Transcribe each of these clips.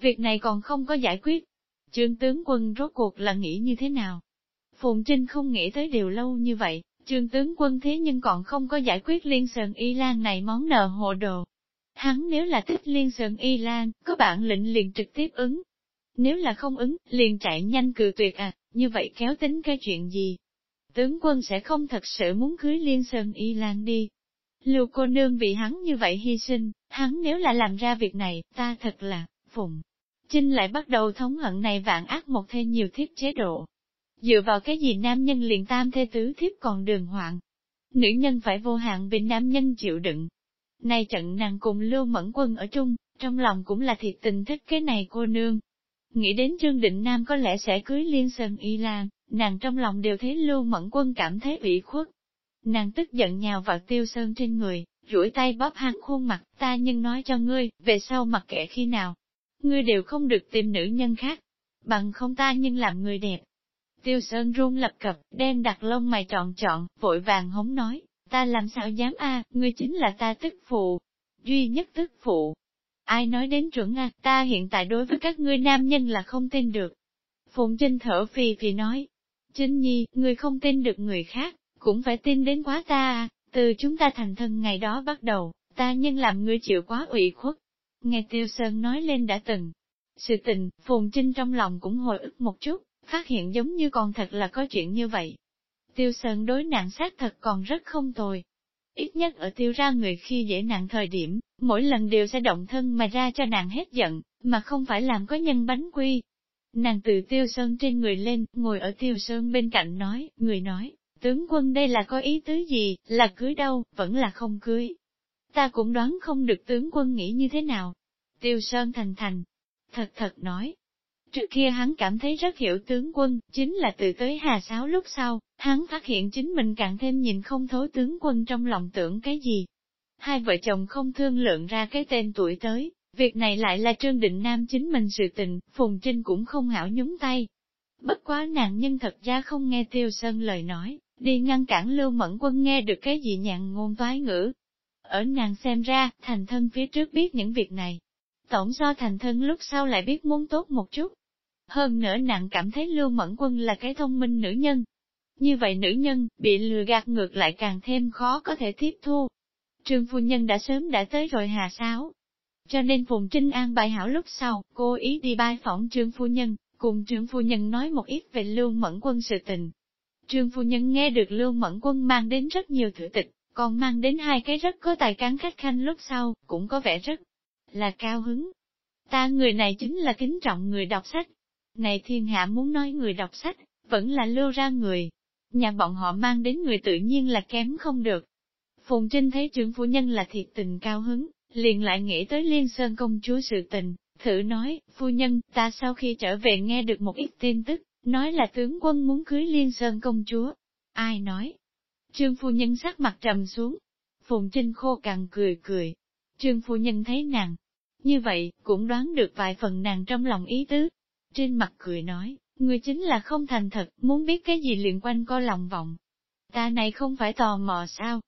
việc này còn không có giải quyết. Trương tướng quân rốt cuộc là nghĩ như thế nào? Phùng Trinh không nghĩ tới điều lâu như vậy, trương tướng quân thế nhưng còn không có giải quyết liên sơn y lan này món nợ hộ đồ. Hắn nếu là thích liên sơn y lan, có bản lệnh liền trực tiếp ứng. Nếu là không ứng, liền chạy nhanh cự tuyệt à, như vậy kéo tính cái chuyện gì? Tướng quân sẽ không thật sự muốn cưới liên sơn y lan đi. Lưu cô nương bị hắn như vậy hy sinh, hắn nếu là làm ra việc này, ta thật là, phùng. Trinh lại bắt đầu thống hận này vạn ác một thêm nhiều thiết chế độ, Dựa vào cái gì nam nhân liền tam thê tứ thiếp còn đường hoạn. Nữ nhân phải vô hạn bị nam nhân chịu đựng. Nay trận nàng cùng lưu mẫn quân ở chung, trong lòng cũng là thiệt tình thích cái này cô nương. Nghĩ đến Trương Định Nam có lẽ sẽ cưới Liên Sơn Y Lan, nàng trong lòng đều thấy Lưu Mẫn Quân cảm thấy ủy khuất. Nàng tức giận nhào vào Tiêu Sơn trên người, duỗi tay bóp hắn khuôn mặt, ta nhưng nói cho ngươi, về sau mặc kệ khi nào, ngươi đều không được tìm nữ nhân khác, bằng không ta nhưng làm người đẹp. Tiêu Sơn run lập cập, đen đặt lông mày trọn trọn, vội vàng hống nói, ta làm sao dám a, ngươi chính là ta tức phụ, duy nhất tức phụ. Ai nói đến chuẩn a, ta hiện tại đối với các ngươi nam nhân là không tin được. Phụng Trinh thở phì phì nói, Trinh Nhi, ngươi không tin được người khác, cũng phải tin đến quá ta à, từ chúng ta thành thân ngày đó bắt đầu, ta nhân làm ngươi chịu quá ủy khuất. Nghe Tiêu Sơn nói lên đã từng. Sự tình, Phùng Trinh trong lòng cũng hồi ức một chút, phát hiện giống như còn thật là có chuyện như vậy. Tiêu Sơn đối nạn sát thật còn rất không tồi. Ít nhất ở tiêu ra người khi dễ nạn thời điểm, mỗi lần đều sẽ động thân mà ra cho nàng hết giận, mà không phải làm có nhân bánh quy. Nàng từ tiêu sơn trên người lên, ngồi ở tiêu sơn bên cạnh nói, người nói, tướng quân đây là có ý tứ gì, là cưới đâu, vẫn là không cưới. Ta cũng đoán không được tướng quân nghĩ như thế nào. Tiêu sơn thành thành, thật thật nói, Trước kia hắn cảm thấy rất hiểu tướng quân, chính là từ tới Hà Sáo lúc sau, hắn phát hiện chính mình càng thêm nhìn không thấu tướng quân trong lòng tưởng cái gì. Hai vợ chồng không thương lượng ra cái tên tuổi tới, việc này lại là Trương Định Nam chính mình sự tình, Phùng Trinh cũng không hảo nhúng tay. Bất quá nàng nhân thật ra không nghe Tiêu Sơn lời nói, đi ngăn cản Lưu Mẫn Quân nghe được cái gì nhàn ngôn toái ngữ. Ở nàng xem ra, thành thân phía trước biết những việc này. Tổng do thành thân lúc sau lại biết muốn tốt một chút, hơn nữa nàng cảm thấy Lưu Mẫn Quân là cái thông minh nữ nhân. Như vậy nữ nhân, bị lừa gạt ngược lại càng thêm khó có thể tiếp thu. Trương phu nhân đã sớm đã tới rồi hà sáo. Cho nên Phùng Trinh an bài hảo lúc sau, cô ý đi bài phỏng Trương phu nhân, cùng Trương phu nhân nói một ít về Lưu Mẫn Quân sự tình. Trương phu nhân nghe được Lưu Mẫn Quân mang đến rất nhiều thử tịch, còn mang đến hai cái rất có tài cán khách khanh lúc sau, cũng có vẻ rất là cao hứng. Ta người này chính là kính trọng người đọc sách, này thiên hạ muốn nói người đọc sách, vẫn là lưu ra người. Nhà bọn họ mang đến người tự nhiên là kém không được. Phùng Trinh thấy trưởng phu nhân là thiệt tình cao hứng, liền lại nghĩ tới Liên Sơn công chúa sự tình, thử nói, phu nhân, ta sau khi trở về nghe được một ít tin tức, nói là tướng quân muốn cưới Liên Sơn công chúa. Ai nói? Trương phu nhân sắc mặt trầm xuống. Phùng Trinh khô cằn cười cười. Trương phu nhân thấy nàng. Như vậy, cũng đoán được vài phần nàng trong lòng ý tứ, trên mặt cười nói, người chính là không thành thật, muốn biết cái gì liền quanh co lòng vọng. Ta này không phải tò mò sao?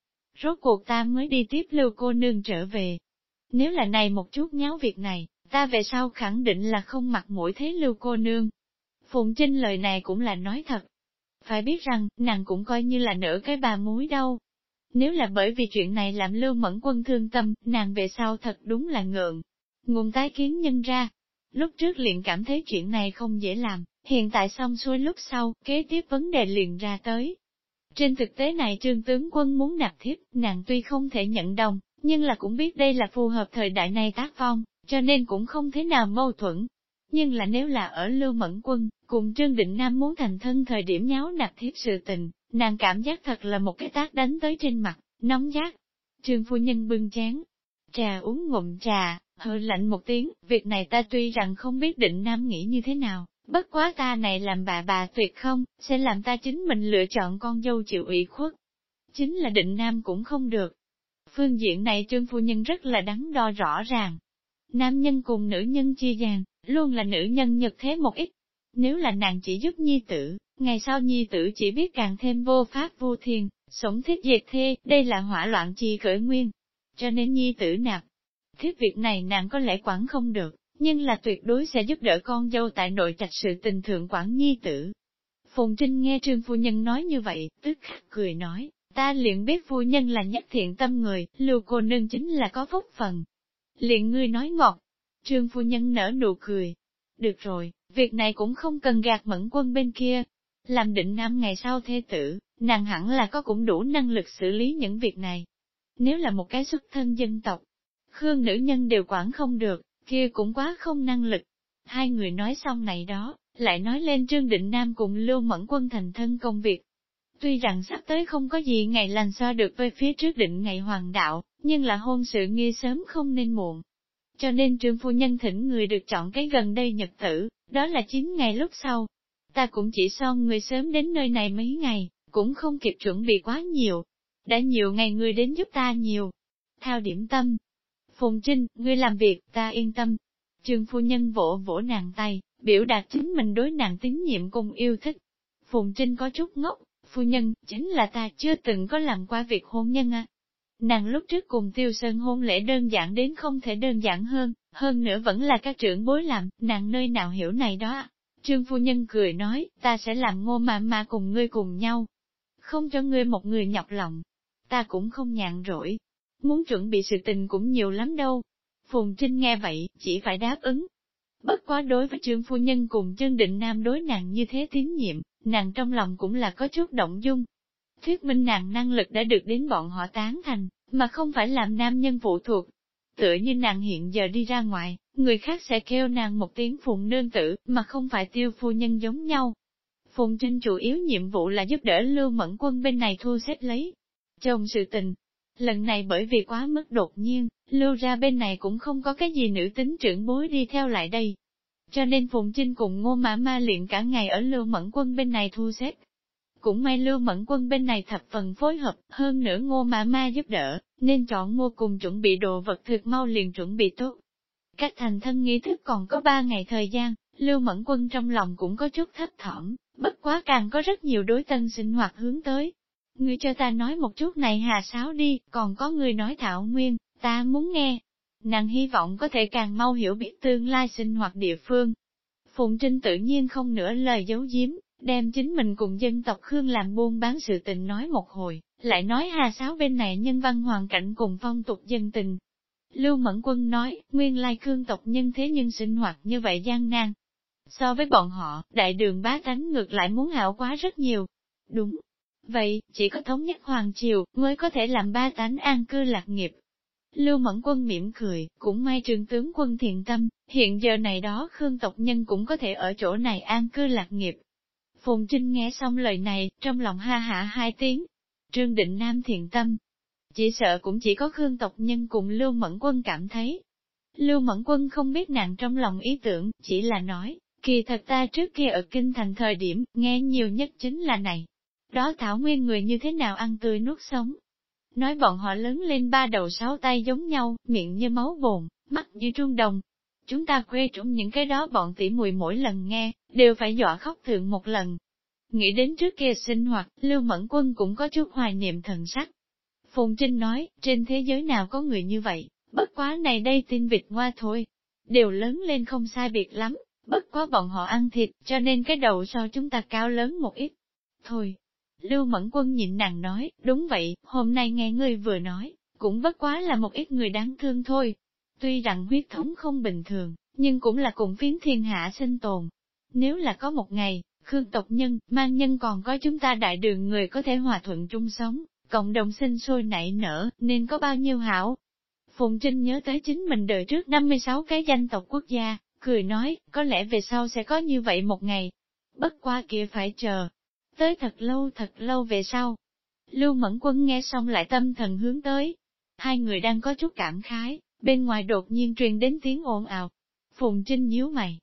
Rốt cuộc ta mới đi tiếp lưu cô nương trở về. Nếu là này một chút nháo việc này, ta về sau khẳng định là không mặc mũi thế lưu cô nương. Phùng Trinh lời này cũng là nói thật. Phải biết rằng, nàng cũng coi như là nửa cái bà muối đâu. Nếu là bởi vì chuyện này làm lưu mẫn quân thương tâm, nàng về sau thật đúng là ngượng. Nguồn tái kiến nhân ra, Lúc trước liền cảm thấy chuyện này không dễ làm, hiện tại xong xuôi lúc sau, kế tiếp vấn đề liền ra tới. Trên thực tế này trương tướng quân muốn nạp thiếp, nàng tuy không thể nhận đồng, nhưng là cũng biết đây là phù hợp thời đại này tác phong, cho nên cũng không thế nào mâu thuẫn. Nhưng là nếu là ở Lưu Mẫn Quân, cùng Trương Định Nam muốn thành thân thời điểm nháo nạp thiếp sự tình, nàng cảm giác thật là một cái tác đánh tới trên mặt, nóng giác. Trương phu nhân bưng chén, trà uống ngụm trà, hừ lạnh một tiếng, việc này ta tuy rằng không biết định nam nghĩ như thế nào, bất quá ta này làm bà bà tuyệt không, sẽ làm ta chính mình lựa chọn con dâu chịu ủy khuất. Chính là định nam cũng không được. Phương diện này trương phu nhân rất là đắn đo rõ ràng. Nam nhân cùng nữ nhân chia dàng, luôn là nữ nhân nhật thế một ít. Nếu là nàng chỉ giúp nhi tử, ngày sau nhi tử chỉ biết càng thêm vô pháp vô thiền, sống thiết diệt thê, đây là hỏa loạn chi khởi nguyên. Cho nên nhi tử nạp, thiết việc này nàng có lẽ quản không được, nhưng là tuyệt đối sẽ giúp đỡ con dâu tại nội trạch sự tình thượng quản nhi tử. Phùng Trinh nghe trương phu nhân nói như vậy, tức khắc cười nói, ta liền biết phu nhân là nhất thiện tâm người, lưu cô nương chính là có phúc phần. Liền ngươi nói ngọt, trương phu nhân nở nụ cười. Được rồi, việc này cũng không cần gạt mẫn quân bên kia. Làm định nam ngày sau thê tử, nàng hẳn là có cũng đủ năng lực xử lý những việc này. Nếu là một cái xuất thân dân tộc, Khương nữ nhân đều quản không được, kia cũng quá không năng lực. Hai người nói xong này đó, lại nói lên Trương Định Nam cùng Lưu Mẫn Quân thành thân công việc. Tuy rằng sắp tới không có gì ngày lành so được với phía trước định ngày hoàng đạo, nhưng là hôn sự nghi sớm không nên muộn. Cho nên Trương Phu Nhân thỉnh người được chọn cái gần đây nhật tử, đó là 9 ngày lúc sau. Ta cũng chỉ son người sớm đến nơi này mấy ngày, cũng không kịp chuẩn bị quá nhiều. Đã nhiều ngày người đến giúp ta nhiều. Theo điểm tâm, Phùng Trinh, ngươi làm việc, ta yên tâm. Trương phu nhân vỗ vỗ nàng tay, biểu đạt chính mình đối nàng tín nhiệm cùng yêu thích. Phùng Trinh có chút ngốc, phu nhân, chính là ta chưa từng có làm qua việc hôn nhân à. Nàng lúc trước cùng tiêu sơn hôn lễ đơn giản đến không thể đơn giản hơn, hơn nữa vẫn là các trưởng bối làm, nàng nơi nào hiểu này đó. À. Trương phu nhân cười nói, ta sẽ làm ngô mà mà cùng ngươi cùng nhau. Không cho ngươi một người nhọc lòng. Ta cũng không nhàn rỗi, muốn chuẩn bị sự tình cũng nhiều lắm đâu. Phùng Trinh nghe vậy, chỉ phải đáp ứng. Bất quá đối với trương phu nhân cùng chân định nam đối nàng như thế tín nhiệm, nàng trong lòng cũng là có chút động dung. Thuyết minh nàng năng lực đã được đến bọn họ tán thành, mà không phải làm nam nhân phụ thuộc. Tựa như nàng hiện giờ đi ra ngoài, người khác sẽ kêu nàng một tiếng phụng nương tử, mà không phải tiêu phu nhân giống nhau. Phùng Trinh chủ yếu nhiệm vụ là giúp đỡ Lưu Mẫn Quân bên này thu xếp lấy. Chồng sự tình, Lần này bởi vì quá mức đột nhiên, lưu ra bên này cũng không có cái gì nữ tính trưởng bối đi theo lại đây. Cho nên Phùng Trinh cùng Ngô Mã Ma luyện cả ngày ở Lưu Mẫn Quân bên này thu xếp. Cũng may Lưu Mẫn Quân bên này thập phần phối hợp, hơn nữa Ngô Mã Ma giúp đỡ, nên chọn mua cùng chuẩn bị đồ vật thực mau liền chuẩn bị tốt. Cách thành thân nghi thức còn có ba ngày thời gian, Lưu Mẫn Quân trong lòng cũng có chút thấp thỏm, bất quá càng có rất nhiều đối tân sinh hoạt hướng tới, Ngươi cho ta nói một chút này hà sáo đi, còn có người nói thảo nguyên, ta muốn nghe. Nàng hy vọng có thể càng mau hiểu biết tương lai sinh hoạt địa phương. Phụng Trinh tự nhiên không nửa lời giấu giếm, đem chính mình cùng dân tộc Khương làm buôn bán sự tình nói một hồi, lại nói hà sáo bên này nhân văn hoàn cảnh cùng phong tục dân tình. Lưu Mẫn Quân nói, nguyên lai Khương tộc nhân thế nhưng sinh hoạt như vậy gian nan. So với bọn họ, đại đường bá tánh ngược lại muốn hảo quá rất nhiều. Đúng, Vậy, chỉ có thống nhất hoàng triều, mới có thể làm ba tánh an cư lạc nghiệp. Lưu Mẫn Quân mỉm cười, cũng may trường tướng quân thiện tâm, hiện giờ này đó Khương tộc nhân cũng có thể ở chỗ này an cư lạc nghiệp. Phùng Trinh nghe xong lời này, trong lòng ha hạ hai tiếng. Trương Định Nam thiện tâm. Chỉ sợ cũng chỉ có Khương tộc nhân cùng Lưu Mẫn Quân cảm thấy. Lưu Mẫn Quân không biết nàng trong lòng ý tưởng, chỉ là nói, kỳ thật ta trước kia ở Kinh Thành thời điểm, nghe nhiều nhất chính là này, đó thảo nguyên người như thế nào ăn tươi nuốt sống. Nói bọn họ lớn lên ba đầu sáu tay giống nhau, miệng như máu bồn, mắt như trung đồng. Chúng ta quê trúng những cái đó bọn tỉ mùi mỗi lần nghe, đều phải dọa khóc thượng một lần. Nghĩ đến trước kia sinh hoạt, Lưu Mẫn Quân cũng có chút hoài niệm thần sắc. Phùng Trinh nói, trên thế giới nào có người như vậy, bất quá này đây tin vịt ngoa thôi. Đều lớn lên không sai biệt lắm, bất quá bọn họ ăn thịt, cho nên cái đầu so chúng ta cao lớn một ít. Thôi, Lưu Mẫn Quân nhịn nàng nói, đúng vậy, hôm nay nghe ngươi vừa nói, cũng bất quá là một ít người đáng thương thôi. Tuy rằng huyết thống không bình thường, nhưng cũng là cùng phiến thiên hạ sinh tồn. Nếu là có một ngày, Khương tộc nhân, mang nhân còn có chúng ta đại đường người có thể hòa thuận chung sống, cộng đồng sinh sôi nảy nở, nên có bao nhiêu hảo. Phùng Trinh nhớ tới chính mình đời trước 56 cái danh tộc quốc gia, cười nói, có lẽ về sau sẽ có như vậy một ngày. Bất qua kia phải chờ, Tới thật lâu thật lâu về sau, Lưu Mẫn Quân nghe xong lại tâm thần hướng tới. Hai người đang có chút cảm khái, bên ngoài đột nhiên truyền đến tiếng ồn ào. Phùng Trinh nhíu mày.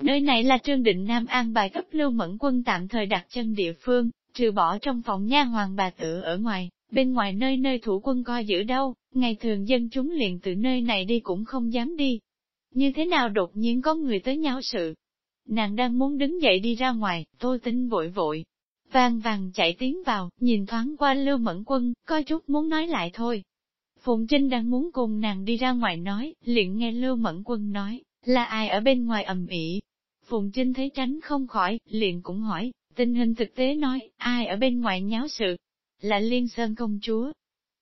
Nơi này là Trương Định Nam an bài cấp Lưu Mẫn Quân tạm thời đặt chân địa phương, trừ bỏ trong phòng nha hoàng bà tự ở ngoài, bên ngoài nơi nơi thủ quân coi giữ đâu, ngày thường dân chúng liền từ nơi này đi cũng không dám đi. Như thế nào đột nhiên có người tới nháo sự? Nàng đang muốn đứng dậy đi ra ngoài, tôi tính vội vội, vang vàng chạy tiến vào, nhìn thoáng qua Lưu Mẫn Quân, coi chút muốn nói lại thôi. Phụng Trinh đang muốn cùng nàng đi ra ngoài nói, liền nghe Lưu Mẫn Quân nói, là ai ở bên ngoài ầm ĩ? phụng Trinh thấy tránh không khỏi, liền cũng hỏi, tình hình thực tế nói, ai ở bên ngoài nháo sự? Là Liên Sơn công chúa.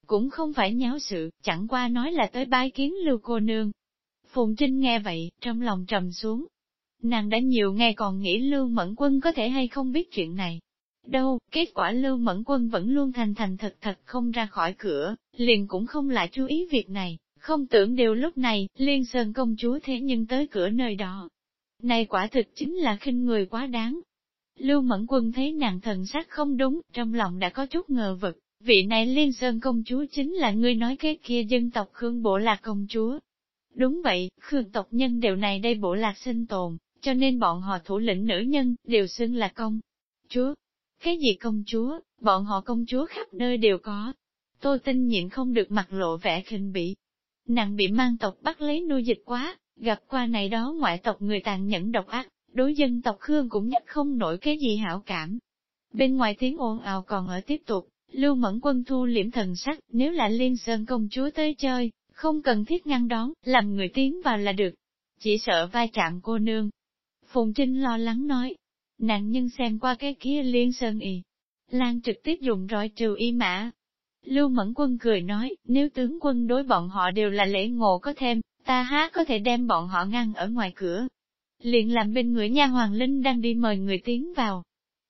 Cũng không phải nháo sự, chẳng qua nói là tới bái kiến lưu cô nương. Phùng Trinh nghe vậy, trong lòng trầm xuống. Nàng đã nhiều ngày còn nghĩ Lưu Mẫn Quân có thể hay không biết chuyện này. Đâu, kết quả Lưu Mẫn Quân vẫn luôn thành thành thật thật không ra khỏi cửa, liền cũng không lại chú ý việc này. Không tưởng điều lúc này, Liên Sơn công chúa thế nhưng tới cửa nơi đó. Này quả thực chính là khinh người quá đáng. Lưu Mẫn Quân thấy nàng thần sắc không đúng, trong lòng đã có chút ngờ vực, vị này Liên Sơn công chúa chính là người nói cái kia dân tộc Khương Bộ Lạc công chúa. Đúng vậy, Khương tộc nhân đều này đây Bộ Lạc sinh tồn, cho nên bọn họ thủ lĩnh nữ nhân, đều xưng là công chúa. Cái gì công chúa, bọn họ công chúa khắp nơi đều có. Tô tinh nhịn không được mặt lộ vẻ khinh bỉ, Nàng bị mang tộc bắt lấy nuôi dịch quá, gặp qua này đó ngoại tộc người tàn nhẫn độc ác, đối dân tộc Khương cũng nhất không nổi cái gì hảo cảm. Bên ngoài tiếng ồn ào còn ở tiếp tục, Lưu Mẫn Quân thu liễm thần sắc, nếu là Liên Sơn công chúa tới chơi, không cần thiết ngăn đón, làm người tiến vào là được. Chỉ sợ vai chạm cô nương. Phùng Trinh lo lắng nói, nàng nhân xem qua cái kia Liên Sơn y. Lan trực tiếp dùng roi trừ y mã, Lưu Mẫn Quân cười nói, nếu tướng quân đối bọn họ đều là lễ ngộ có thêm, ta há có thể đem bọn họ ngăn ở ngoài cửa. Liền làm bên người nha Hoàng Linh đang đi mời người tiến vào.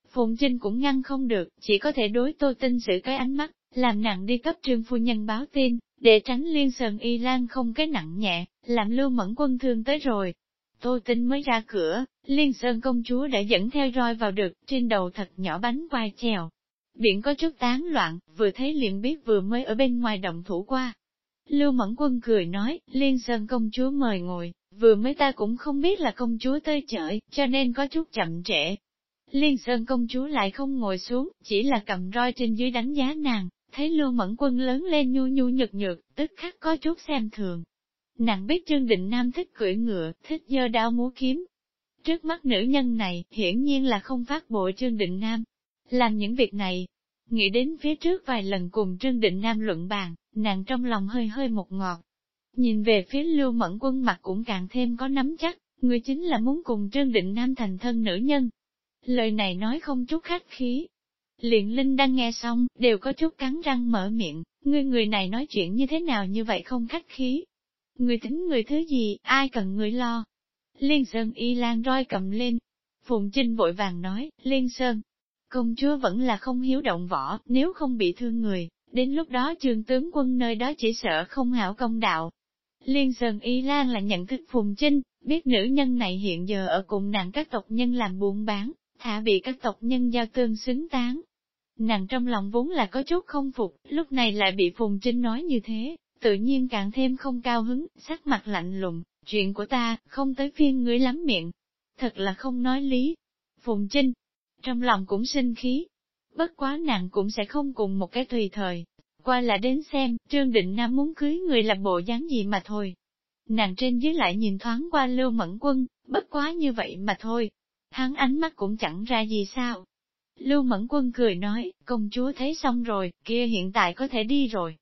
Phụng Trinh cũng ngăn không được, chỉ có thể đối tô tinh sự cái ánh mắt, làm nặng đi cấp trương phu nhân báo tin, để tránh liên sơn y lan không cái nặng nhẹ, làm lưu mẫn quân thương tới rồi. Tô tinh mới ra cửa, liên sơn công chúa đã dẫn theo roi vào được, trên đầu thật nhỏ bánh quai chèo, Biển có chút tán loạn, vừa thấy liền biết vừa mới ở bên ngoài động thủ qua. Lưu Mẫn Quân cười nói, Liên Sơn công chúa mời ngồi, vừa mới ta cũng không biết là công chúa tới chợi, cho nên có chút chậm trễ. Liên Sơn công chúa lại không ngồi xuống, chỉ là cầm roi trên dưới đánh giá nàng, thấy Lưu Mẫn Quân lớn lên nhu nhu nhược nhược, tức khắc có chút xem thường. Nàng biết Trương Định Nam thích cưỡi ngựa, thích dơ đao múa kiếm. Trước mắt nữ nhân này, hiển nhiên là không phát bội Trương Định Nam, làm những việc này, nghĩ đến phía trước vài lần cùng Trương Định Nam luận bàn, nàng trong lòng hơi hơi một ngọt. Nhìn về phía Lưu Mẫn Quân mặt cũng càng thêm có nắm chắc, người chính là muốn cùng Trương Định Nam thành thân nữ nhân. Lời này nói không chút khách khí. Liền Linh đang nghe xong, đều có chút cắn răng mở miệng, người người này nói chuyện như thế nào như vậy không khách khí. Người tính người thứ gì, ai cần người lo. Liên Sơn y lan roi cầm lên. Phùng Trinh vội vàng nói, Liên Sơn, Công chúa vẫn là không hiếu động võ, nếu không bị thương người, đến lúc đó trường tướng quân nơi đó chỉ sợ không hảo công đạo. Liên Sơn Y Lan là nhận thức phùng trinh, biết nữ nhân này hiện giờ ở cùng nàng các tộc nhân làm buôn bán, thả bị các tộc nhân giao tương xứng tán. Nàng trong lòng vốn là có chút không phục, lúc này lại bị Phùng Trinh nói như thế, tự nhiên càng thêm không cao hứng, sắc mặt lạnh lùng, chuyện của ta, không tới phiên ngươi lắm miệng. Thật là không nói lý. Phùng Trinh, trong lòng cũng sinh khí. Bất quá nàng cũng sẽ không cùng một cái tùy thời, qua là đến xem, Trương Định Nam muốn cưới người là bộ dáng gì mà thôi. Nàng trên dưới lại nhìn thoáng qua Lưu Mẫn Quân, bất quá như vậy mà thôi. Hắn ánh mắt cũng chẳng ra gì sao. Lưu Mẫn Quân cười nói, công chúa thấy xong rồi, kia hiện tại có thể đi rồi.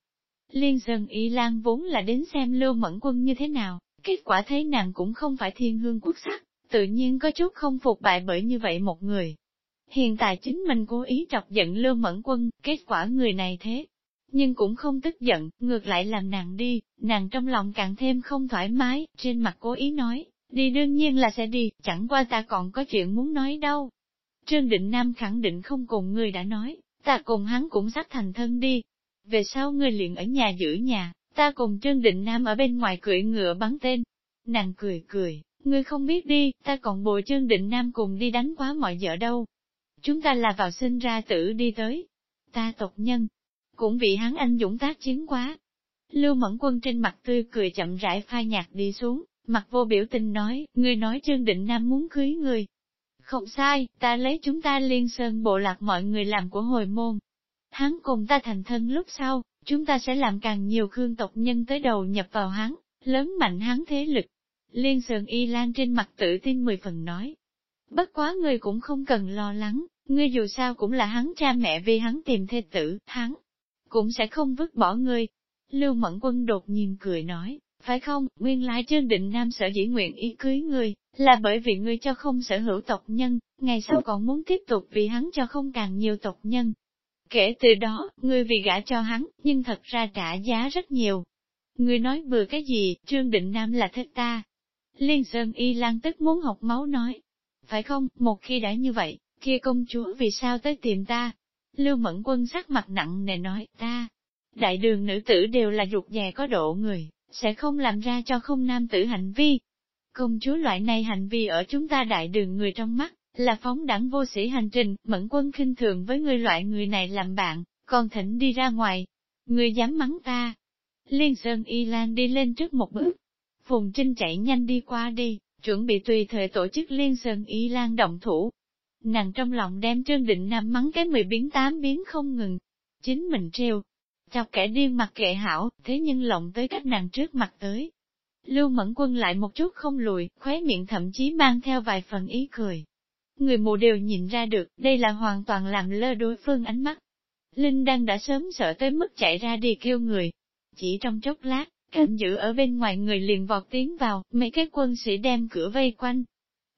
Liên Sơn Y Lan vốn là đến xem Lưu Mẫn Quân như thế nào, kết quả thấy nàng cũng không phải thiên hương quốc sắc, tự nhiên có chút không phục bại bởi như vậy một người. Hiện tại chính mình cố ý chọc giận Lưu Mẫn Quân, kết quả người này thế. Nhưng cũng không tức giận, ngược lại làm nàng đi, nàng trong lòng càng thêm không thoải mái, trên mặt cố ý nói, đi đương nhiên là sẽ đi, chẳng qua ta còn có chuyện muốn nói đâu. Trương Định Nam khẳng định không cùng người đã nói, ta cùng hắn cũng sắp thành thân đi. Về sau ngươi liền ở nhà giữ nhà, ta cùng Trương Định Nam ở bên ngoài cưỡi ngựa bắn tên. Nàng cười cười, ngươi không biết đi, ta còn bồi Trương Định Nam cùng đi đánh quá mọi vợ đâu. Chúng ta là vào sinh ra tử đi tới. Ta tộc nhân, cũng bị hắn anh dũng tác chiến quá. Lưu Mẫn Quân trên mặt tươi cười chậm rãi phai nhạt đi xuống, mặt vô biểu tình nói, ngươi nói Trương Định Nam muốn cưới người. Không sai, ta lấy chúng ta liên sơn bộ lạc mọi người làm của hồi môn. Hắn cùng ta thành thân lúc sau, chúng ta sẽ làm càng nhiều khương tộc nhân tới đầu nhập vào hắn, lớn mạnh hắn thế lực. Liên sườn y lan trên mặt tự tin mười phần nói. Bất quá ngươi cũng không cần lo lắng, ngươi dù sao cũng là hắn cha mẹ vì hắn tìm thê tử, hắn cũng sẽ không vứt bỏ ngươi. Lưu Mẫn Quân đột nhiên cười nói, Phải không, nguyên lai Trương Định Nam sở dĩ nguyện ý cưới người, là bởi vì ngươi cho không sở hữu tộc nhân, ngày sau còn muốn tiếp tục vì hắn cho không càng nhiều tộc nhân. Kể từ đó, ngươi vì gả cho hắn, nhưng thật ra trả giá rất nhiều. Ngươi nói vừa cái gì, Trương Định Nam là thích ta. Liên Sơn Y Lan tức muốn học máu nói. Phải không, một khi đã như vậy, kia công chúa vì sao tới tìm ta? Lưu Mẫn Quân sắc mặt nặng nề nói, ta, đại đường nữ tử đều là ruột già có độ người, sẽ không làm ra cho không nam tử hành vi. Công chúa loại này hành vi ở chúng ta đại đường người trong mắt, là phóng đẳng vô sĩ hành trình, mẫn quân khinh thường với người loại người này làm bạn, còn thỉnh đi ra ngoài. Người dám mắng ta. Liên Sơn Y Lan đi lên trước một bước. Phùng Trinh chạy nhanh đi qua đi, chuẩn bị tùy thời tổ chức Liên Sơn Y Lan động thủ. Nàng trong lòng đem Trương Định Nam mắng cái mười biến tám biến không ngừng. Chính mình treo, chọc kẻ điên mặt kệ hảo, thế nhưng lộng tới cách nàng trước mặt tới. Lưu Mẫn Quân lại một chút không lùi, khóe miệng thậm chí mang theo vài phần ý cười. Người mù đều nhìn ra được, đây là hoàn toàn làm lơ đối phương ánh mắt. Linh Đăng đã sớm sợ tới mức chạy ra đi kêu người. Chỉ trong chốc lát, canh giữ ở bên ngoài người liền vọt tiến vào, mấy cái quân sĩ đem cửa vây quanh.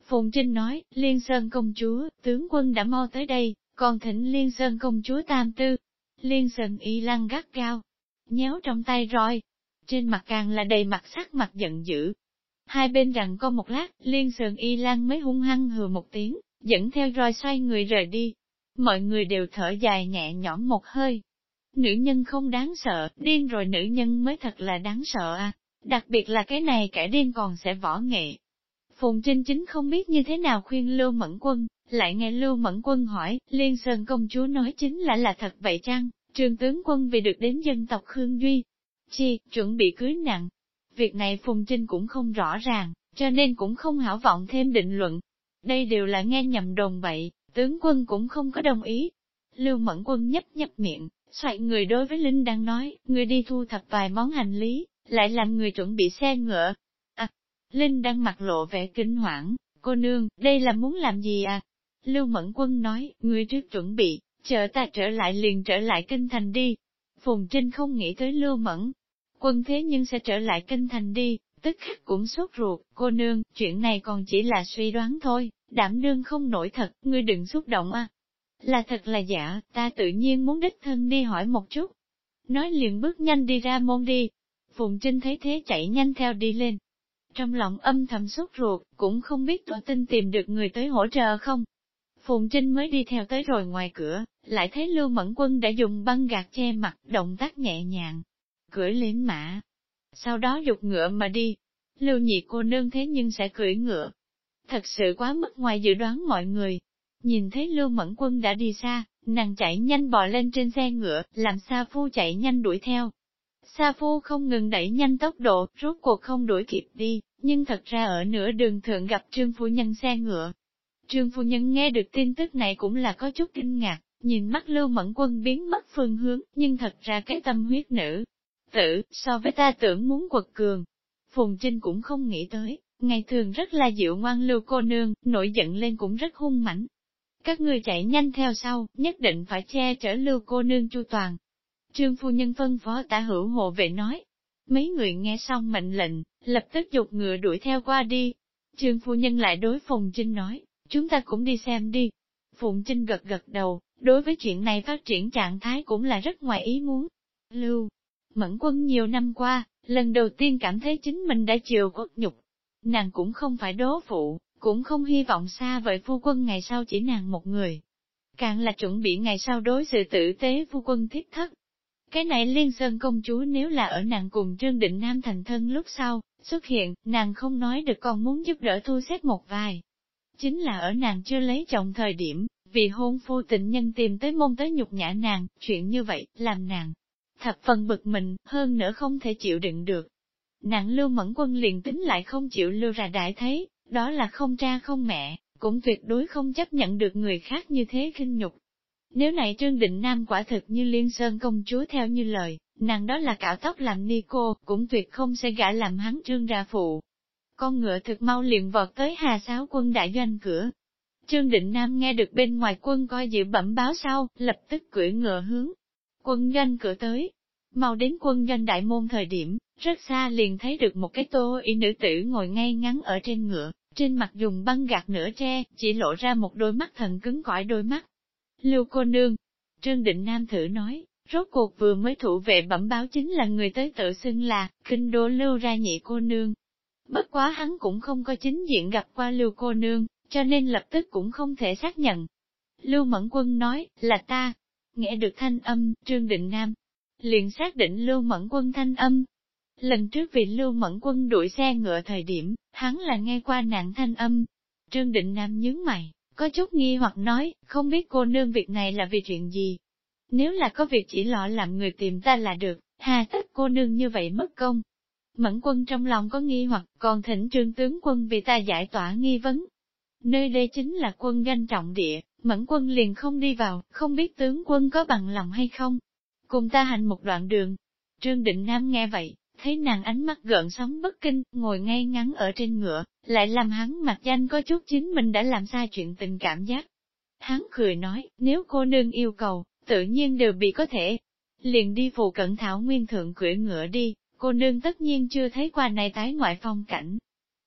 Phùng Trinh nói, Liên Sơn công chúa, tướng quân đã mau tới đây, còn thỉnh Liên Sơn công chúa tam tư, Liên Sơn y lăng gắt cao, nhéo trong tay roi, trên mặt càng là đầy mặt sắc mặt giận dữ. Hai bên rằng có một lát, Liên Sơn y lăng mới hung hăng hừ một tiếng, dẫn theo roi xoay người rời đi. Mọi người đều thở dài nhẹ nhõm một hơi. Nữ nhân không đáng sợ, điên rồi nữ nhân mới thật là đáng sợ à, đặc biệt là cái này kẻ điên còn sẽ võ nghệ. Phùng Trinh Chính không biết như thế nào khuyên Lưu Mẫn Quân, lại nghe Lưu Mẫn Quân hỏi, Liên Sơn công chúa nói chính là là thật vậy chăng, trường tướng quân vì được đến dân tộc Khương Duy, chi, chuẩn bị cưới nặng. Việc này Phùng Trinh cũng không rõ ràng, cho nên cũng không hảo vọng thêm định luận. Đây đều là nghe nhầm đồn bậy tướng quân cũng không có đồng ý. Lưu Mẫn Quân nhấp nhấp miệng, xoay người đối với Linh đang nói, người đi thu thập vài món hành lý, lại làm người chuẩn bị xe ngựa. À, Linh đang mặt lộ vẻ kinh hoảng, cô nương, đây là muốn làm gì à? Lưu Mẫn Quân nói, người trước chuẩn bị, chờ ta trở lại liền trở lại kinh thành đi. Phùng Trinh không nghĩ tới Lưu Mẫn. Quân thế nhưng sẽ trở lại kinh thành đi, tức khắc cũng sốt ruột, cô nương, chuyện này còn chỉ là suy đoán thôi, đảm đương không nổi thật, ngươi đừng xúc động à. Là thật là giả, ta tự nhiên muốn đích thân đi hỏi một chút. Nói liền bước nhanh đi ra môn đi. Phùng Trinh thấy thế chạy nhanh theo đi lên. Trong lòng âm thầm sốt ruột, cũng không biết tỏ tin tìm được người tới hỗ trợ không. Phùng Trinh mới đi theo tới rồi ngoài cửa, lại thấy Lưu Mẫn Quân đã dùng băng gạt che mặt, động tác nhẹ nhàng, cưỡi lên mã. Sau đó dục ngựa mà đi. Lưu nhị cô nương thế nhưng sẽ cưỡi ngựa. Thật sự quá mất ngoài dự đoán mọi người. Nhìn thấy Lưu Mẫn Quân đã đi xa, nàng chạy nhanh bò lên trên xe ngựa, làm Sa Phu chạy nhanh đuổi theo. Sa Phu không ngừng đẩy nhanh tốc độ, rốt cuộc không đuổi kịp đi, nhưng thật ra ở nửa đường thượng gặp Trương Phu Nhân xe ngựa, Trương phu nhân nghe được tin tức này cũng là có chút kinh ngạc, nhìn mắt lưu mẫn quân biến mất phương hướng, nhưng thật ra cái tâm huyết nữ. Tử, so với ta tưởng muốn quật cường. Phùng Trinh cũng không nghĩ tới, ngày thường rất là dịu ngoan lưu cô nương, nổi giận lên cũng rất hung mãnh. Các người chạy nhanh theo sau, nhất định phải che chở lưu cô nương chu toàn. Trương phu nhân phân phó tả hữu hộ vệ nói. Mấy người nghe xong mệnh lệnh, lập tức dục ngựa đuổi theo qua đi. Trương phu nhân lại đối Phùng Trinh nói, Chúng ta cũng đi xem đi. Phùng Trinh gật gật đầu, đối với chuyện này phát triển trạng thái cũng là rất ngoài ý muốn. Lưu, Mẫn quân nhiều năm qua, lần đầu tiên cảm thấy chính mình đã chịu khuất nhục. Nàng cũng không phải đố phụ, cũng không hy vọng xa vời phu quân ngày sau chỉ nàng một người. Càng là chuẩn bị ngày sau đối sự tử tế phu quân thiết thất. Cái này liên sơn công chúa nếu là ở nàng cùng Trương Định Nam thành thân lúc sau, xuất hiện, nàng không nói được còn muốn giúp đỡ thu xếp một vài, Chính là ở nàng chưa lấy chồng thời điểm, vì hôn phu tình nhân tìm tới môn tới nhục nhã nàng, chuyện như vậy, làm nàng thập phần bực mình, hơn nữa không thể chịu đựng được. Nàng lưu mẫn quân liền tính lại không chịu lưu ra đại thế, đó là không cha không mẹ, cũng tuyệt đối không chấp nhận được người khác như thế khinh nhục. Nếu này Trương Định Nam quả thực như Liên Sơn công chúa theo như lời, nàng đó là cạo tóc làm ni cô, cũng tuyệt không sẽ gã làm hắn trương ra phụ, con ngựa thực mau liền vọt tới hà sáo quân đại doanh cửa. Trương Định Nam nghe được bên ngoài quân coi dự bẩm báo sau, lập tức cưỡi ngựa hướng. Quân doanh cửa tới. Mau đến quân doanh đại môn thời điểm, rất xa liền thấy được một cái tô y nữ tử ngồi ngay ngắn ở trên ngựa, trên mặt dùng băng gạt nửa tre, chỉ lộ ra một đôi mắt thần cứng cỏi đôi mắt. Lưu cô nương, Trương Định Nam thử nói, rốt cuộc vừa mới thủ vệ bẩm báo chính là người tới tự xưng là, kinh đô lưu ra nhị cô nương. Bất quá hắn cũng không có chính diện gặp qua lưu cô nương, cho nên lập tức cũng không thể xác nhận. Lưu Mẫn Quân nói, là ta. Nghe được thanh âm, Trương Định Nam, liền xác định Lưu Mẫn Quân thanh âm. Lần trước vì Lưu Mẫn Quân đuổi xe ngựa thời điểm, hắn là nghe qua nạn thanh âm. Trương Định Nam nhướng mày, có chút nghi hoặc nói, không biết cô nương việc này là vì chuyện gì. Nếu là có việc chỉ lọ làm người tìm ta là được, hà tất cô nương như vậy mất công. Mẫn quân trong lòng có nghi hoặc còn thỉnh trương tướng quân vì ta giải tỏa nghi vấn. Nơi đây chính là quân danh trọng địa, mẫn quân liền không đi vào, không biết tướng quân có bằng lòng hay không. Cùng ta hành một đoạn đường. Trương Định Nam nghe vậy, thấy nàng ánh mắt gợn sóng bất kinh, ngồi ngay ngắn ở trên ngựa, lại làm hắn mặt danh có chút chính mình đã làm sai chuyện tình cảm giác. Hắn cười nói, nếu cô nương yêu cầu, tự nhiên đều bị có thể. Liền đi phụ cận thảo nguyên thượng cưỡi ngựa đi, cô nương tất nhiên chưa thấy qua này tái ngoại phong cảnh.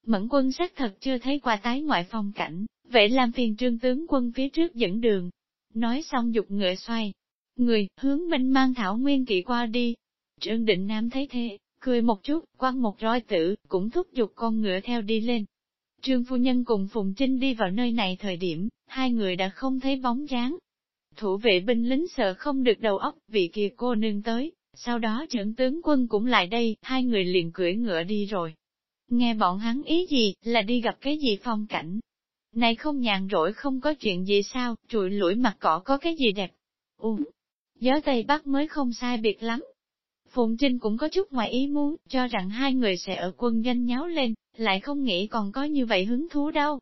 Mẫn quân xác thật chưa thấy qua tái ngoại phong cảnh, vậy làm phiền trương tướng quân phía trước dẫn đường. Nói xong dục ngựa xoay, người, hướng bên mang thảo nguyên kỵ qua đi. Trương định nam thấy thế, cười một chút, quăng một roi tử, cũng thúc giục con ngựa theo đi lên. Trương phu nhân cùng Phùng Trinh đi vào nơi này thời điểm, hai người đã không thấy bóng dáng. Thủ vệ binh lính sợ không được đầu óc, vì kia cô nương tới, sau đó trưởng tướng quân cũng lại đây, hai người liền cưỡi ngựa đi rồi. Nghe bọn hắn ý gì, là đi gặp cái gì phong cảnh. Này không nhàn rỗi không có chuyện gì sao, trụi lũi mặt cỏ có cái gì đẹp. Uống, gió Tây Bắc mới không sai biệt lắm, Phụng Trinh cũng có chút ngoài ý muốn, cho rằng hai người sẽ ở quân danh nháo lên, lại không nghĩ còn có như vậy hứng thú đâu.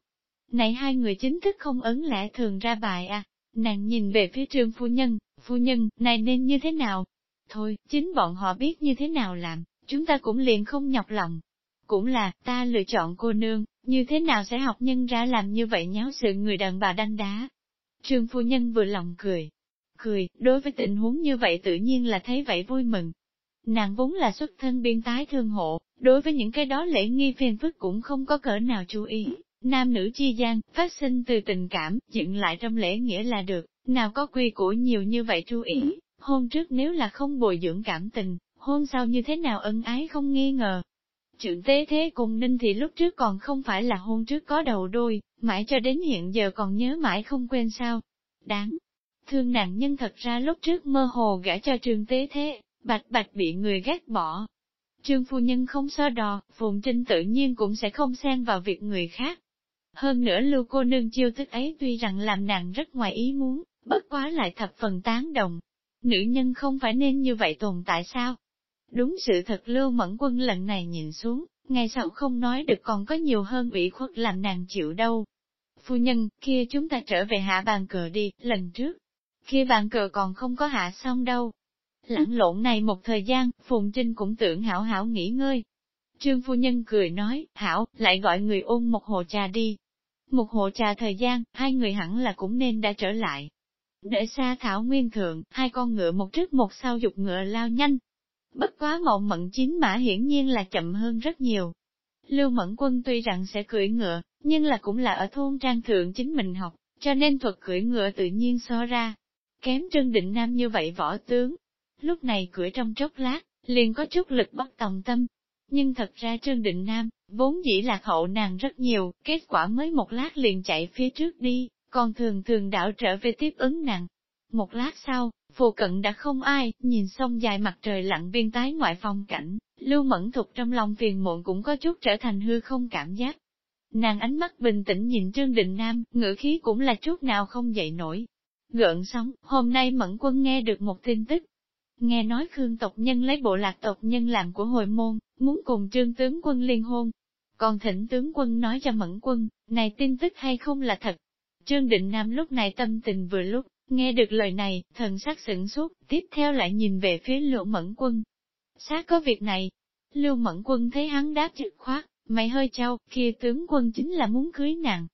Này hai người chính thức không ấn lẽ thường ra bài à, nàng nhìn về phía trương phu nhân, phu nhân, này nên như thế nào? Thôi, chính bọn họ biết như thế nào làm, chúng ta cũng liền không nhọc lòng. Cũng là, ta lựa chọn cô nương, như thế nào sẽ học nhân ra làm như vậy nháo sự người đàn bà đanh đá. Trương phu nhân vừa lòng cười. Cười, đối với tình huống như vậy tự nhiên là thấy vậy vui mừng, Nàng vốn là xuất thân biên tái thương hộ, đối với những cái đó lễ nghi phiền phức cũng không có cỡ nào chú ý. Nam nữ chi gian, phát sinh từ tình cảm, dựng lại trong lễ nghĩa là được, nào có quy củ nhiều như vậy chú ý, hôn trước nếu là không bồi dưỡng cảm tình, hôn sau như thế nào ân ái không nghi ngờ. Trưởng tế thế cùng Ninh thì lúc trước còn không phải là hôn trước có đầu đôi, mãi cho đến hiện giờ còn nhớ mãi không quên sao. Đáng thương nạn nhân thật ra lúc trước mơ hồ gã cho trường tế thế, bạch bạch bị người ghét bỏ. Trương phu nhân không so đo, Phùng Trinh tự nhiên cũng sẽ không xen vào việc người khác. Hơn nữa lưu cô nương chiêu thức ấy tuy rằng làm nàng rất ngoài ý muốn, bất quá lại thập phần tán đồng. Nữ nhân không phải nên như vậy tồn tại sao? Đúng sự thật lưu mẫn quân lần này nhìn xuống, ngày sau không nói được còn có nhiều hơn ủy khuất làm nàng chịu đâu. Phu nhân, kia chúng ta trở về hạ bàn cờ đi, lần trước. Kia bàn cờ còn không có hạ xong đâu, Lãng lộn này một thời gian, Phùng Trinh cũng tưởng hảo hảo nghỉ ngơi. Trương phu nhân cười nói, hảo, lại gọi người ôn một hồ trà đi. Một hồ trà thời gian, hai người hẳn là cũng nên đã trở lại. Để xa thảo nguyên thượng, hai con ngựa một trước một sau dục ngựa lao nhanh. Bất quá mộng mận chín mã hiển nhiên là chậm hơn rất nhiều. Lưu Mẫn Quân tuy rằng sẽ cưỡi ngựa, nhưng là cũng là ở thôn trang thượng chính mình học, cho nên thuật cưỡi ngựa tự nhiên so ra. Kém Trương Định Nam như vậy võ tướng, lúc này cưỡi trong chốc lát, liền có chút lực bất tòng tâm. Nhưng thật ra Trương Định Nam, vốn dĩ lạc hậu nàng rất nhiều, kết quả mới một lát liền chạy phía trước đi, còn thường thường đảo trở về tiếp ứng nàng. Một lát sau, phù cận đã không ai, nhìn sông dài mặt trời lặn biên tái ngoại phong cảnh, lưu mẫn thục trong lòng phiền muộn cũng có chút trở thành hư không cảm giác. Nàng ánh mắt bình tĩnh nhìn Trương Định Nam, ngữ khí cũng là chút nào không dậy nổi. Gợn sóng, hôm nay Mẫn Quân nghe được một tin tức, Nghe nói Khương tộc nhân lấy bộ lạc tộc nhân làm của hồi môn, muốn cùng trương tướng quân liên hôn. Còn thỉnh tướng quân nói cho mẫn quân, này tin tức hay không là thật. Trương Định Nam lúc này tâm tình vừa lúc, nghe được lời này, thần sắc sửng suốt, tiếp theo lại nhìn về phía Lưu Mẫn Quân. Xác có việc này, Lưu Mẫn Quân thấy hắn đáp trực khoát, mày hơi trao, kia tướng quân chính là muốn cưới nàng.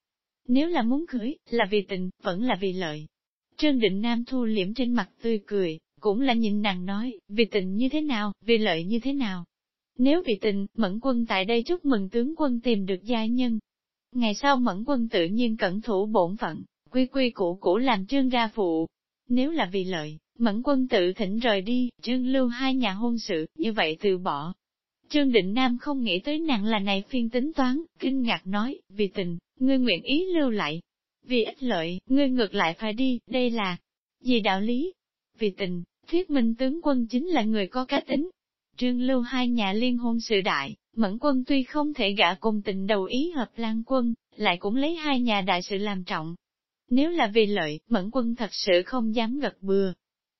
Nếu là muốn cưới, là vì tình, vẫn là vì lợi. Trương Định Nam thu liễm trên mặt tươi cười, cũng là nhìn nàng nói, vì tình như thế nào, vì lợi như thế nào. Nếu vì tình, mẫn quân tại đây chúc mừng tướng quân tìm được gia nhân. Ngày sau mẫn quân tự nhiên cẩn thủ bổn phận, quy quy củ củ làm trương ra phụ. Nếu là vì lợi, mẫn quân tự thỉnh rời đi, trương lưu hai nhà hôn sự, như vậy từ bỏ. Trương Định Nam không nghĩ tới nàng là này phiên tính toán, kinh ngạc nói, vì tình, ngươi nguyện ý lưu lại. Vì ích lợi, ngươi ngược lại phải đi, đây là gì đạo lý? Vì tình, thuyết minh tướng quân chính là người có cá tính. Trương lưu hai nhà liên hôn sự đại, mẫn quân tuy không thể gả cùng tình đầu ý hợp lan quân, lại cũng lấy hai nhà đại sự làm trọng. Nếu là vì lợi, mẫn quân thật sự không dám gật bừa.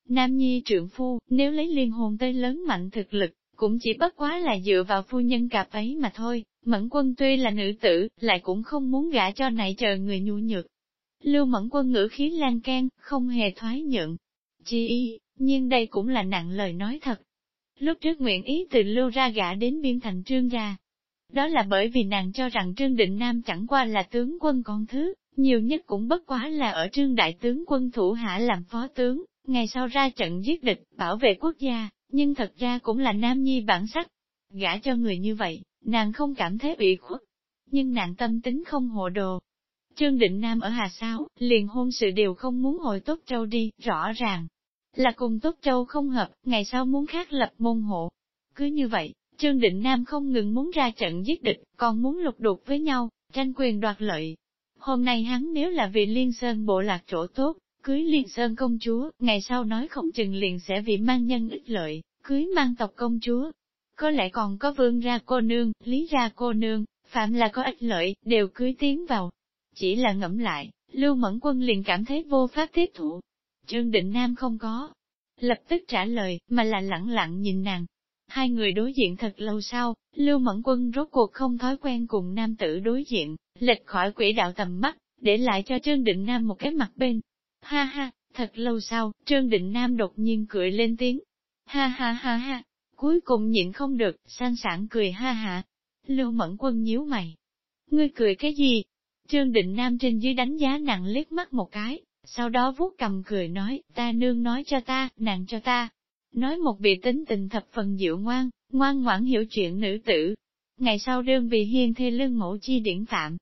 Nam nhi trượng phu, nếu lấy liên hôn tới lớn mạnh thực lực, cũng chỉ bất quá là dựa vào phu nhân cạp ấy mà thôi, mẫn quân tuy là nữ tử, lại cũng không muốn gả cho này chờ người nhu nhược. Lưu mẫn quân ngữ khí lan can, không hề thoái nhượng. Chi y, nhưng đây cũng là nặng lời nói thật. Lúc trước nguyện ý từ lưu ra gả đến biên thành trương ra. Đó là bởi vì nàng cho rằng trương định nam chẳng qua là tướng quân con thứ, nhiều nhất cũng bất quá là ở trương đại tướng quân thủ hạ làm phó tướng, ngày sau ra trận giết địch, bảo vệ quốc gia, nhưng thật ra cũng là nam nhi bản sắc. Gả cho người như vậy, nàng không cảm thấy bị khuất, nhưng nàng tâm tính không hồ đồ. Trương Định Nam ở Hà Sao, liền hôn sự đều không muốn hồi Tốt Châu đi, rõ ràng là cùng Tốt Châu không hợp, ngày sau muốn khác lập môn hộ. Cứ như vậy, Trương Định Nam không ngừng muốn ra trận giết địch, còn muốn lục đục với nhau, tranh quyền đoạt lợi. Hôm nay hắn nếu là vì Liên Sơn bộ lạc chỗ tốt, cưới Liên Sơn công chúa, ngày sau nói không chừng liền sẽ vì mang nhân ích lợi, cưới mang tộc công chúa. Có lẽ còn có vương ra cô nương, lý ra cô nương, phạm là có ích lợi, đều cưới tiến vào. Chỉ là ngẫm lại, Lưu Mẫn Quân liền cảm thấy vô pháp tiếp thụ. Trương Định Nam không có, lập tức trả lời, mà là lặng lặng nhìn nàng. Hai người đối diện thật lâu sau, Lưu Mẫn Quân rốt cuộc không thói quen cùng nam tử đối diện, lệch khỏi quỹ đạo tầm mắt, để lại cho Trương Định Nam một cái mặt bên, Ha ha, thật lâu sau, Trương Định Nam đột nhiên cười lên tiếng. Ha ha ha ha, cuối cùng nhịn không được, sang sảng cười ha ha. Lưu Mẫn Quân nhíu mày. Ngươi cười cái gì? Trương Định Nam trên dưới đánh giá nặng liếc mắt một cái, sau đó vuốt cầm cười nói, ta nương nói cho ta, nàng cho ta. Nói một vị tính tình thập phần dịu ngoan, ngoan ngoãn hiểu chuyện nữ tử. Ngày sau đương vì hiên thê lương mẫu chi điển phạm.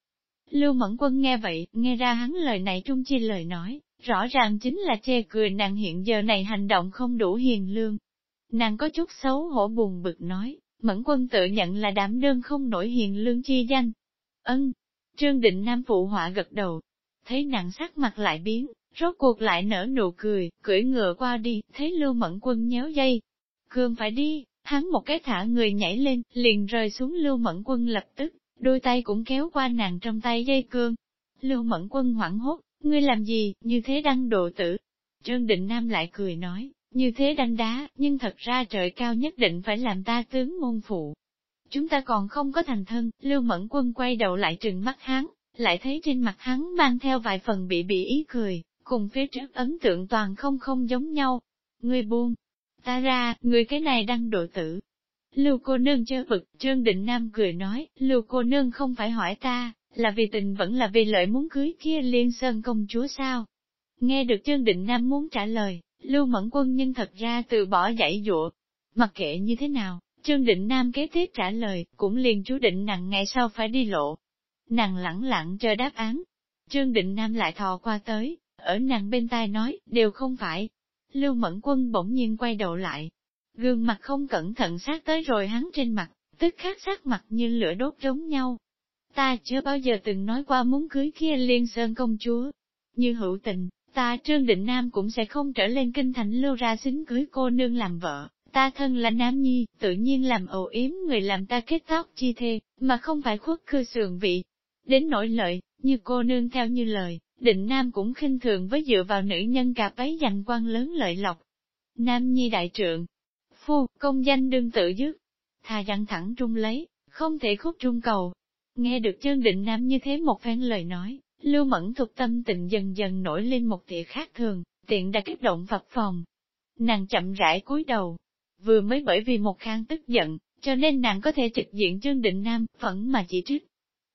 Lưu Mẫn Quân nghe vậy, nghe ra hắn lời này trung chi lời nói, Rõ ràng chính là chê cười nàng hiện giờ này hành động không đủ hiền lương. Nàng có chút xấu hổ buồn bực nói, mẫn quân tự nhận là đảm đơn không nổi hiền lương chi danh. Ân, Trương Định Nam phụ họa gật đầu, thấy nàng sắc mặt lại biến, rốt cuộc lại nở nụ cười, cưỡi ngựa qua đi, thấy lưu mẫn quân nhéo dây. Cương phải đi, hắn một cái thả người nhảy lên, liền rơi xuống lưu mẫn quân lập tức, đôi tay cũng kéo qua nàng trong tay dây cương. Lưu mẫn quân hoảng hốt, Ngươi làm gì, như thế đăng độ tử? Trương Định Nam lại cười nói, như thế đanh đá, nhưng thật ra trời cao nhất định phải làm ta tướng môn phụ. Chúng ta còn không có thành thân, Lưu Mẫn Quân quay đầu lại trừng mắt hắn, lại thấy trên mặt hắn mang theo vài phần bị bị ý cười, cùng phía trước ấn tượng toàn không không giống nhau. Ngươi buông, ta ra, ngươi cái này đang độ tử. Lưu cô nương chơ vực, Trương Định Nam cười nói, Lưu cô nương không phải hỏi ta, là vì tình vẫn là vì lợi muốn cưới kia liên sơn công chúa sao? Nghe được Trương Định Nam muốn trả lời, Lưu Mẫn Quân nhưng thật ra từ bỏ giải dụa. Mặc kệ như thế nào, Trương Định Nam kế tiếp trả lời, cũng liền chú định nàng ngày sau phải đi lộ. Nàng lẳng lặng chờ đáp án. Trương Định Nam lại thò qua tới, ở nàng bên tai nói, đều không phải. Lưu Mẫn Quân bỗng nhiên quay đầu lại. Gương mặt không cẩn thận sát tới rồi hắn trên mặt, tức khắc sát mặt như lửa đốt giống nhau, Ta chưa bao giờ từng nói qua muốn cưới kia liên sơn công chúa. Như hữu tình, ta Trương Định Nam cũng sẽ không trở lên kinh thành lưu ra xính cưới cô nương làm vợ. Ta thân là nam nhi, tự nhiên làm ồ yếm người làm ta kết tóc chi thê, mà không phải khuất khư sườn vị. Đến nỗi lợi, như cô nương theo như lời, định nam cũng khinh thường với dựa vào nữ nhân cà bấy giành quan lớn lợi lộc. Nam nhi đại trượng, phu, công danh đương tự dứt, thà dặn thẳng trung lấy, không thể khúc trung cầu, Nghe được chân định nam như thế một phen lời nói, lưu mẫn thuộc tâm tình dần dần nổi lên một tia khác thường, tiện đã kích động phập phòng. Nàng chậm rãi cúi đầu, vừa mới bởi vì một khang tức giận, cho nên nàng có thể trực diện chân Định Nam, phẫn mà chỉ trích.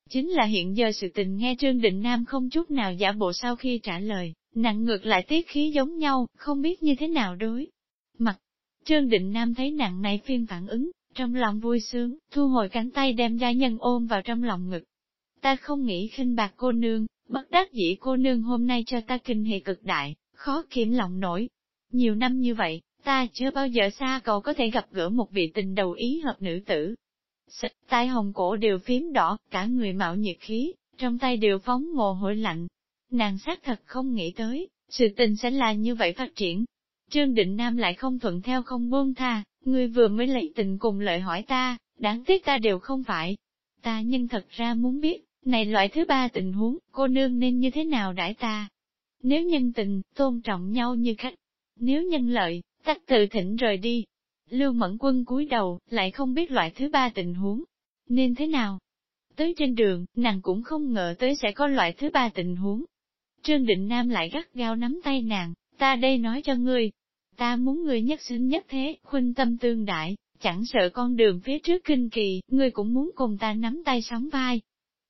Chính là hiện giờ sự tình nghe Trương Định Nam không chút nào giả bộ sau khi trả lời, nàng ngược lại tiết khí giống nhau, không biết như thế nào đối. Mặt, Trương Định Nam thấy nặng này phiên phản ứng, trong lòng vui sướng, thu hồi cánh tay đem gia nhân ôm vào trong lòng ngực. Ta không nghĩ khinh bạc cô nương, bất đắc dĩ cô nương hôm nay cho ta kinh hệ cực đại, khó kiểm lòng nổi. Nhiều năm như vậy, ta chưa bao giờ xa cầu có thể gặp gỡ một vị tình đầu ý hợp nữ tử. Xịt, tai hồng cổ đều phím đỏ, cả người mạo nhiệt khí, trong tay đều phóng mồ hôi lạnh. Nàng xác thật không nghĩ tới, sự tình sẽ là như vậy phát triển. Trương Định Nam lại không thuận theo không buông tha, người vừa mới lệ tình cùng lợi hỏi ta, đáng tiếc ta đều không phải. Ta nhân thật ra muốn biết, này loại thứ ba tình huống, cô nương nên như thế nào đãi ta? Nếu nhân tình, tôn trọng nhau như khách. Nếu nhân lợi, tắc tự thỉnh rời đi. Lưu Mẫn Quân cúi đầu, lại không biết loại thứ ba tình huống. Nên thế nào? Tới trên đường, nàng cũng không ngờ tới sẽ có loại thứ ba tình huống. Trương Định Nam lại gắt gao nắm tay nàng, ta đây nói cho ngươi. Ta muốn ngươi nhất sinh nhất thế, khuynh tâm tương đại, chẳng sợ con đường phía trước kinh kỳ, ngươi cũng muốn cùng ta nắm tay sóng vai.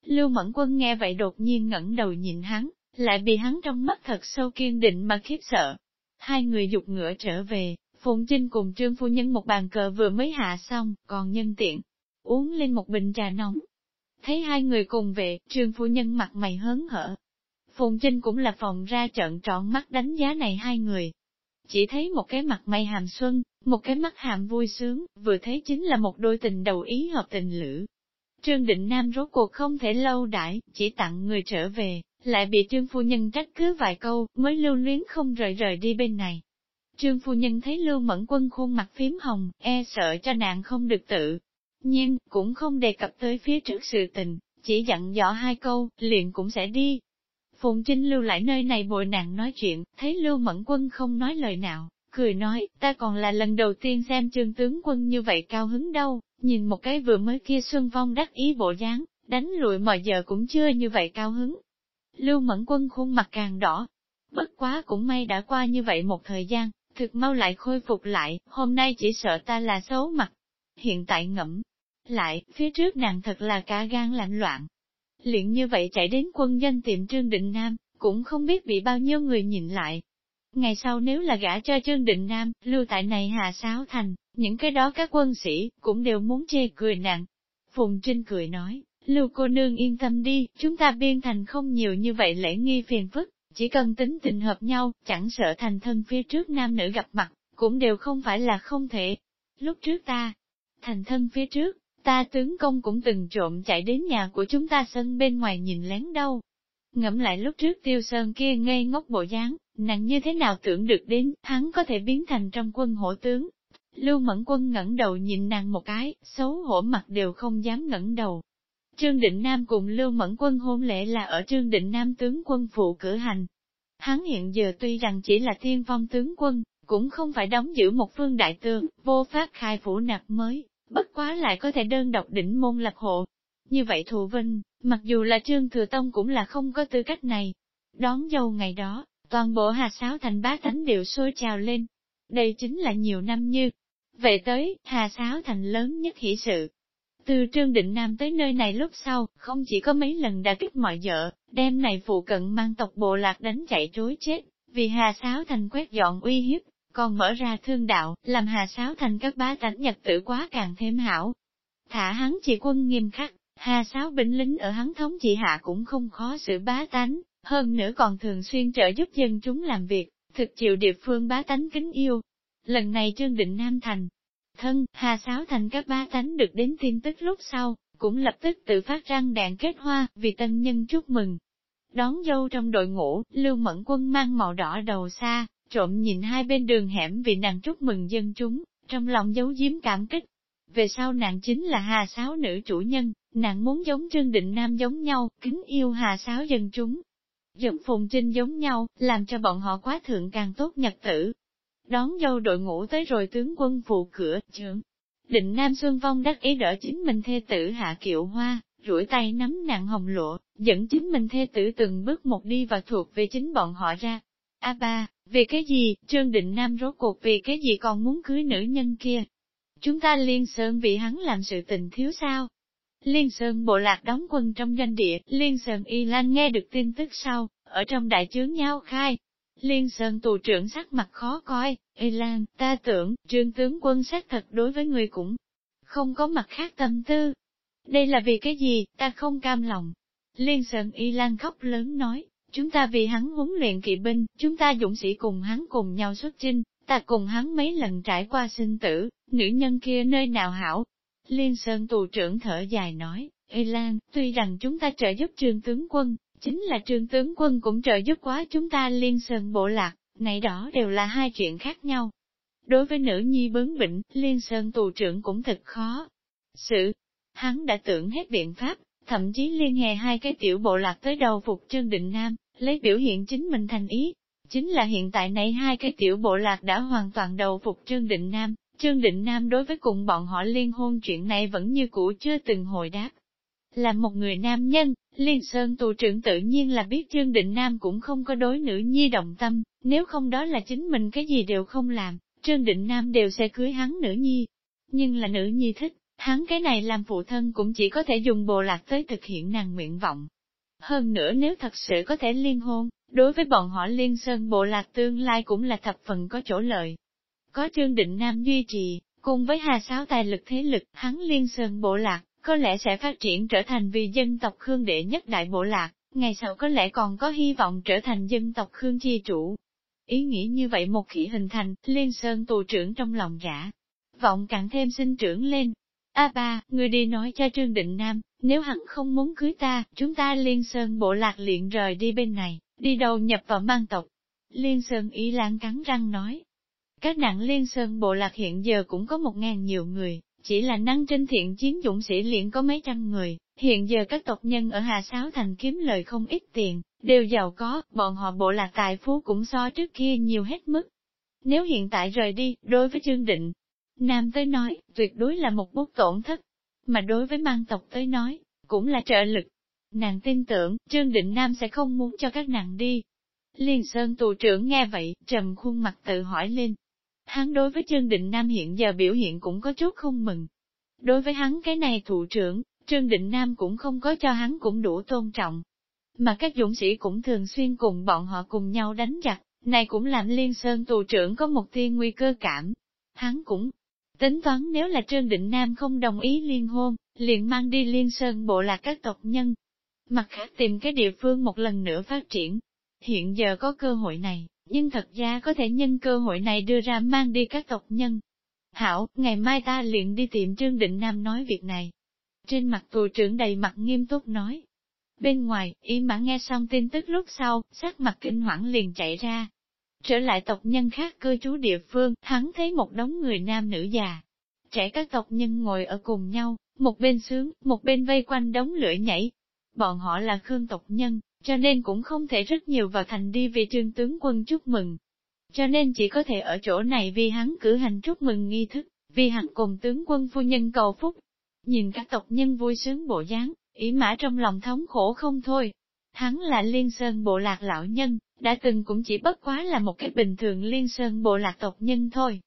Lưu Mẫn Quân nghe vậy đột nhiên ngẩng đầu nhìn hắn, lại bị hắn trong mắt thật sâu kiên định mà khiếp sợ. Hai người dục ngựa trở về, Phụng Trinh cùng Trương Phu Nhân một bàn cờ vừa mới hạ xong, còn nhân tiện, uống lên một bình trà nóng. Thấy hai người cùng về, Trương Phu Nhân mặt mày hớn hở. Phụng Trinh cũng là phòng ra trận trọn mắt đánh giá này hai người. Chỉ thấy một cái mặt mày hàm xuân, một cái mắt hàm vui sướng, vừa thấy chính là một đôi tình đầu ý hợp tình lữ. Trương Định Nam rốt cuộc không thể lâu đãi, chỉ tặng người trở về, lại bị Trương Phu Nhân trách cứ vài câu, mới lưu luyến không rời rời đi bên này. Trương Phu Nhân thấy Lưu Mẫn Quân khuôn mặt phím hồng, e sợ cho nàng không được tự. Nhưng, cũng không đề cập tới phía trước sự tình, chỉ dặn dò hai câu, liền cũng sẽ đi. Phùng Trinh lưu lại nơi này bồi nàng nói chuyện, thấy Lưu Mẫn Quân không nói lời nào, cười nói, ta còn là lần đầu tiên xem trương tướng quân như vậy cao hứng đâu, nhìn một cái vừa mới kia Xuân Phong đắc ý bộ dáng, đánh lụi mọi giờ cũng chưa như vậy cao hứng. Lưu Mẫn Quân khuôn mặt càng đỏ. Bất quá cũng may đã qua như vậy một thời gian, thực mau lại khôi phục lại, hôm nay chỉ sợ ta là xấu mặt. Hiện tại ngẫm lại, phía trước nàng thật là cả gan lạnh loạn. Liện như vậy chạy đến quân danh tiệm Trương Định Nam, cũng không biết bị bao nhiêu người nhìn lại. Ngày sau nếu là gả cho Trương Định Nam, lưu tại này hà sáo thành, những cái đó các quân sĩ, cũng đều muốn chê cười nàng. Phùng Trinh cười nói, Lưu cô nương yên tâm đi, chúng ta biên thành không nhiều như vậy lễ nghi phiền phức, chỉ cần tính tình hợp nhau, chẳng sợ thành thân phía trước nam nữ gặp mặt, cũng đều không phải là không thể. Lúc trước ta, thành thân phía trước, ta tướng công cũng từng trộm chạy đến nhà của chúng ta sân bên ngoài nhìn lén đâu. Ngẫm lại lúc trước tiêu sơn kia ngây ngốc bộ dáng, nặng như thế nào tưởng được đến, hắn có thể biến thành trong quân hổ tướng. Lưu Mẫn Quân ngẩng đầu nhìn nàng một cái, xấu hổ mặt đều không dám ngẩng đầu, Trương Định Nam cùng Lưu Mẫn Quân hôn lễ là ở Trương Định Nam tướng quân phụ cử hành. Hắn hiện giờ tuy rằng chỉ là thiên phong tướng quân, cũng không phải đóng giữ một phương đại tướng, vô phát khai phủ nạp mới, bất quá lại có thể đơn độc đỉnh môn lập hộ. Như vậy thù vinh, mặc dù là Trương Thừa Tông cũng là không có tư cách này. Đón dâu ngày đó, toàn bộ Hà Sáo thành bá thánh đều sôi trào lên. Đây chính là nhiều năm như. Về tới, Hà Sáo thành lớn nhất hỷ sự, từ Trương Định Nam tới nơi này lúc sau, không chỉ có mấy lần đã kích mọi vợ, đem này phụ cận mang tộc bộ lạc đánh chạy trối chết, vì Hà Sáo Thành quét dọn uy hiếp, còn mở ra thương đạo, làm Hà Sáo Thành các bá tánh nhật tử quá càng thêm hảo. Thả hắn chỉ quân nghiêm khắc, Hà Sáo binh lính ở hắn thống trị hạ cũng không khó xử bá tánh, hơn nữa còn thường xuyên trợ giúp dân chúng làm việc, thực chịu địa phương bá tánh kính yêu. Lần này Trương Định Nam Thành, thân, Hà Sáo Thành các ba tánh được đến tin tức lúc sau, cũng lập tức tự phát răng đạn kết hoa, vì tân nhân chúc mừng. Đón dâu trong đội ngũ, Lưu Mẫn Quân mang màu đỏ đầu xa, trộm nhìn hai bên đường hẻm vì nàng chúc mừng dân chúng, trong lòng giấu giếm cảm kích. Về sau nàng chính là Hà Sáo nữ chủ nhân, nàng muốn giống Trương Định Nam giống nhau, kính yêu Hà Sáo dân chúng. Dựng phùng trinh giống nhau, làm cho bọn họ quá thượng càng tốt nhật tử, Đón dâu đội ngũ tới rồi tướng quân phụ cửa, trưởng. Định Nam Xuân Phong đắc ý đỡ chính mình thê tử hạ kiệu hoa, rủi tay nắm nặng hồng lụa, dẫn chính mình thê tử từng bước một đi và thuộc về chính bọn họ ra. A ba, vì cái gì, Trương Định Nam rốt cuộc vì cái gì còn muốn cưới nữ nhân kia? Chúng ta liên sơn vì hắn làm sự tình thiếu sao? Liên Sơn bộ lạc đóng quân trong doanh địa, Liên Sơn Y Lan nghe được tin tức sau, ở trong đại chướng nhau khai. Liên Sơn tù trưởng sắc mặt khó coi, Ê Lan, ta tưởng, trương tướng quân xác thật đối với người cũng không có mặt khác tâm tư. Đây là vì cái gì, ta không cam lòng. Liên Sơn Y Lan khóc lớn nói, chúng ta vì hắn huấn luyện kỵ binh, chúng ta dũng sĩ cùng hắn cùng nhau xuất chinh, ta cùng hắn mấy lần trải qua sinh tử, nữ nhân kia nơi nào hảo. Liên Sơn tù trưởng thở dài nói, Ê Lan, tuy rằng chúng ta trợ giúp trường tướng quân, chính là trương tướng quân cũng trợ giúp quá chúng ta Liên Sơn bộ lạc, này đó đều là hai chuyện khác nhau. Đối với nữ nhi bướng bỉnh, Liên Sơn tù trưởng cũng thật khó. Sự, hắn đã tưởng hết biện pháp, thậm chí liên hệ hai cái tiểu bộ lạc tới đầu phục Trương Định Nam, lấy biểu hiện chính mình thành ý. Chính là hiện tại này hai cái tiểu bộ lạc đã hoàn toàn đầu phục Trương Định Nam, Trương Định Nam đối với cùng bọn họ liên hôn chuyện này vẫn như cũ chưa từng hồi đáp. Là một người nam nhân, Liên Sơn tù trưởng tự nhiên là biết Trương Định Nam cũng không có đối nữ nhi động tâm, nếu không đó là chính mình cái gì đều không làm, Trương Định Nam đều sẽ cưới hắn nữ nhi. Nhưng là nữ nhi thích, hắn cái này làm phụ thân cũng chỉ có thể dùng bộ lạc tới thực hiện nàng nguyện vọng. Hơn nữa nếu thật sự có thể liên hôn, đối với bọn họ liên sơn bộ lạc tương lai cũng là thập phần có chỗ lợi. Có Trương Định Nam duy trì, cùng với hà sáo tài lực thế lực, hắn liên sơn bộ lạc, có lẽ sẽ phát triển trở thành vì dân tộc Khương đệ nhất đại bộ lạc, ngày sau có lẽ còn có hy vọng trở thành dân tộc Khương chi chủ. Ý nghĩ như vậy một khi hình thành, Liên Sơn tù trưởng trong lòng giả Vọng càng thêm sinh trưởng lên. A ba, người đi nói cho Trương Định Nam, nếu hắn không muốn cưới ta, chúng ta Liên Sơn bộ lạc liền rời đi bên này, đi đầu nhập vào mang tộc. Liên Sơn ý lãng cắn răng nói. Các nạn Liên Sơn bộ lạc hiện giờ cũng có một ngàn nhiều người, chỉ là năng trên thiện chiến dũng sĩ liền có mấy trăm người, hiện giờ các tộc nhân ở Hà Sáo Thành kiếm lời không ít tiền, đều giàu có, bọn họ bộ lạc tài phú cũng so trước kia nhiều hết mức. Nếu hiện tại rời đi, đối với chương định, Nam tới nói, tuyệt đối là một bút tổn thất, mà đối với mang tộc tới nói, cũng là trợ lực. Nàng tin tưởng, Trương Định Nam sẽ không muốn cho các nàng đi. Liên Sơn tù trưởng nghe vậy, trầm khuôn mặt tự hỏi lên, Hắn đối với Trương Định Nam hiện giờ biểu hiện cũng có chút không mừng. Đối với hắn cái này thủ trưởng, Trương Định Nam cũng không có cho hắn cũng đủ tôn trọng. Mà các dũng sĩ cũng thường xuyên cùng bọn họ cùng nhau đánh giặc, này cũng làm Liên Sơn tù trưởng có một tiên nguy cơ cảm. Hắn cũng tính toán nếu là Trương Định Nam không đồng ý liên hôn, liền mang đi Liên Sơn bộ lạc các tộc nhân. Mặt khác tìm cái địa phương một lần nữa phát triển. Hiện giờ có cơ hội này, nhưng thật ra có thể nhân cơ hội này đưa ra mang đi các tộc nhân. Hảo, ngày mai ta liền đi tìm Trương Định Nam nói việc này. Trên mặt tù trưởng đầy mặt nghiêm túc nói. Bên ngoài, y mã nghe xong tin tức lúc sau, sắc mặt kinh hoảng liền chạy ra. Trở lại tộc nhân khác cư trú địa phương, hắn thấy một đống người nam nữ già. Trẻ các tộc nhân ngồi ở cùng nhau, một bên sướng, một bên vây quanh đống lửa nhảy. Bọn họ là khương tộc nhân, cho nên cũng không thể rất nhiều vào thành đi vì trương tướng quân chúc mừng. Cho nên chỉ có thể ở chỗ này vì hắn cử hành chúc mừng nghi thức, vì hắn cùng tướng quân phu nhân cầu phúc. Nhìn các tộc nhân vui sướng bộ dáng, ý mã trong lòng thống khổ không thôi. Hắn là liên sơn bộ lạc lão nhân, đã từng cũng chỉ bất quá là một cái bình thường liên sơn bộ lạc tộc nhân thôi.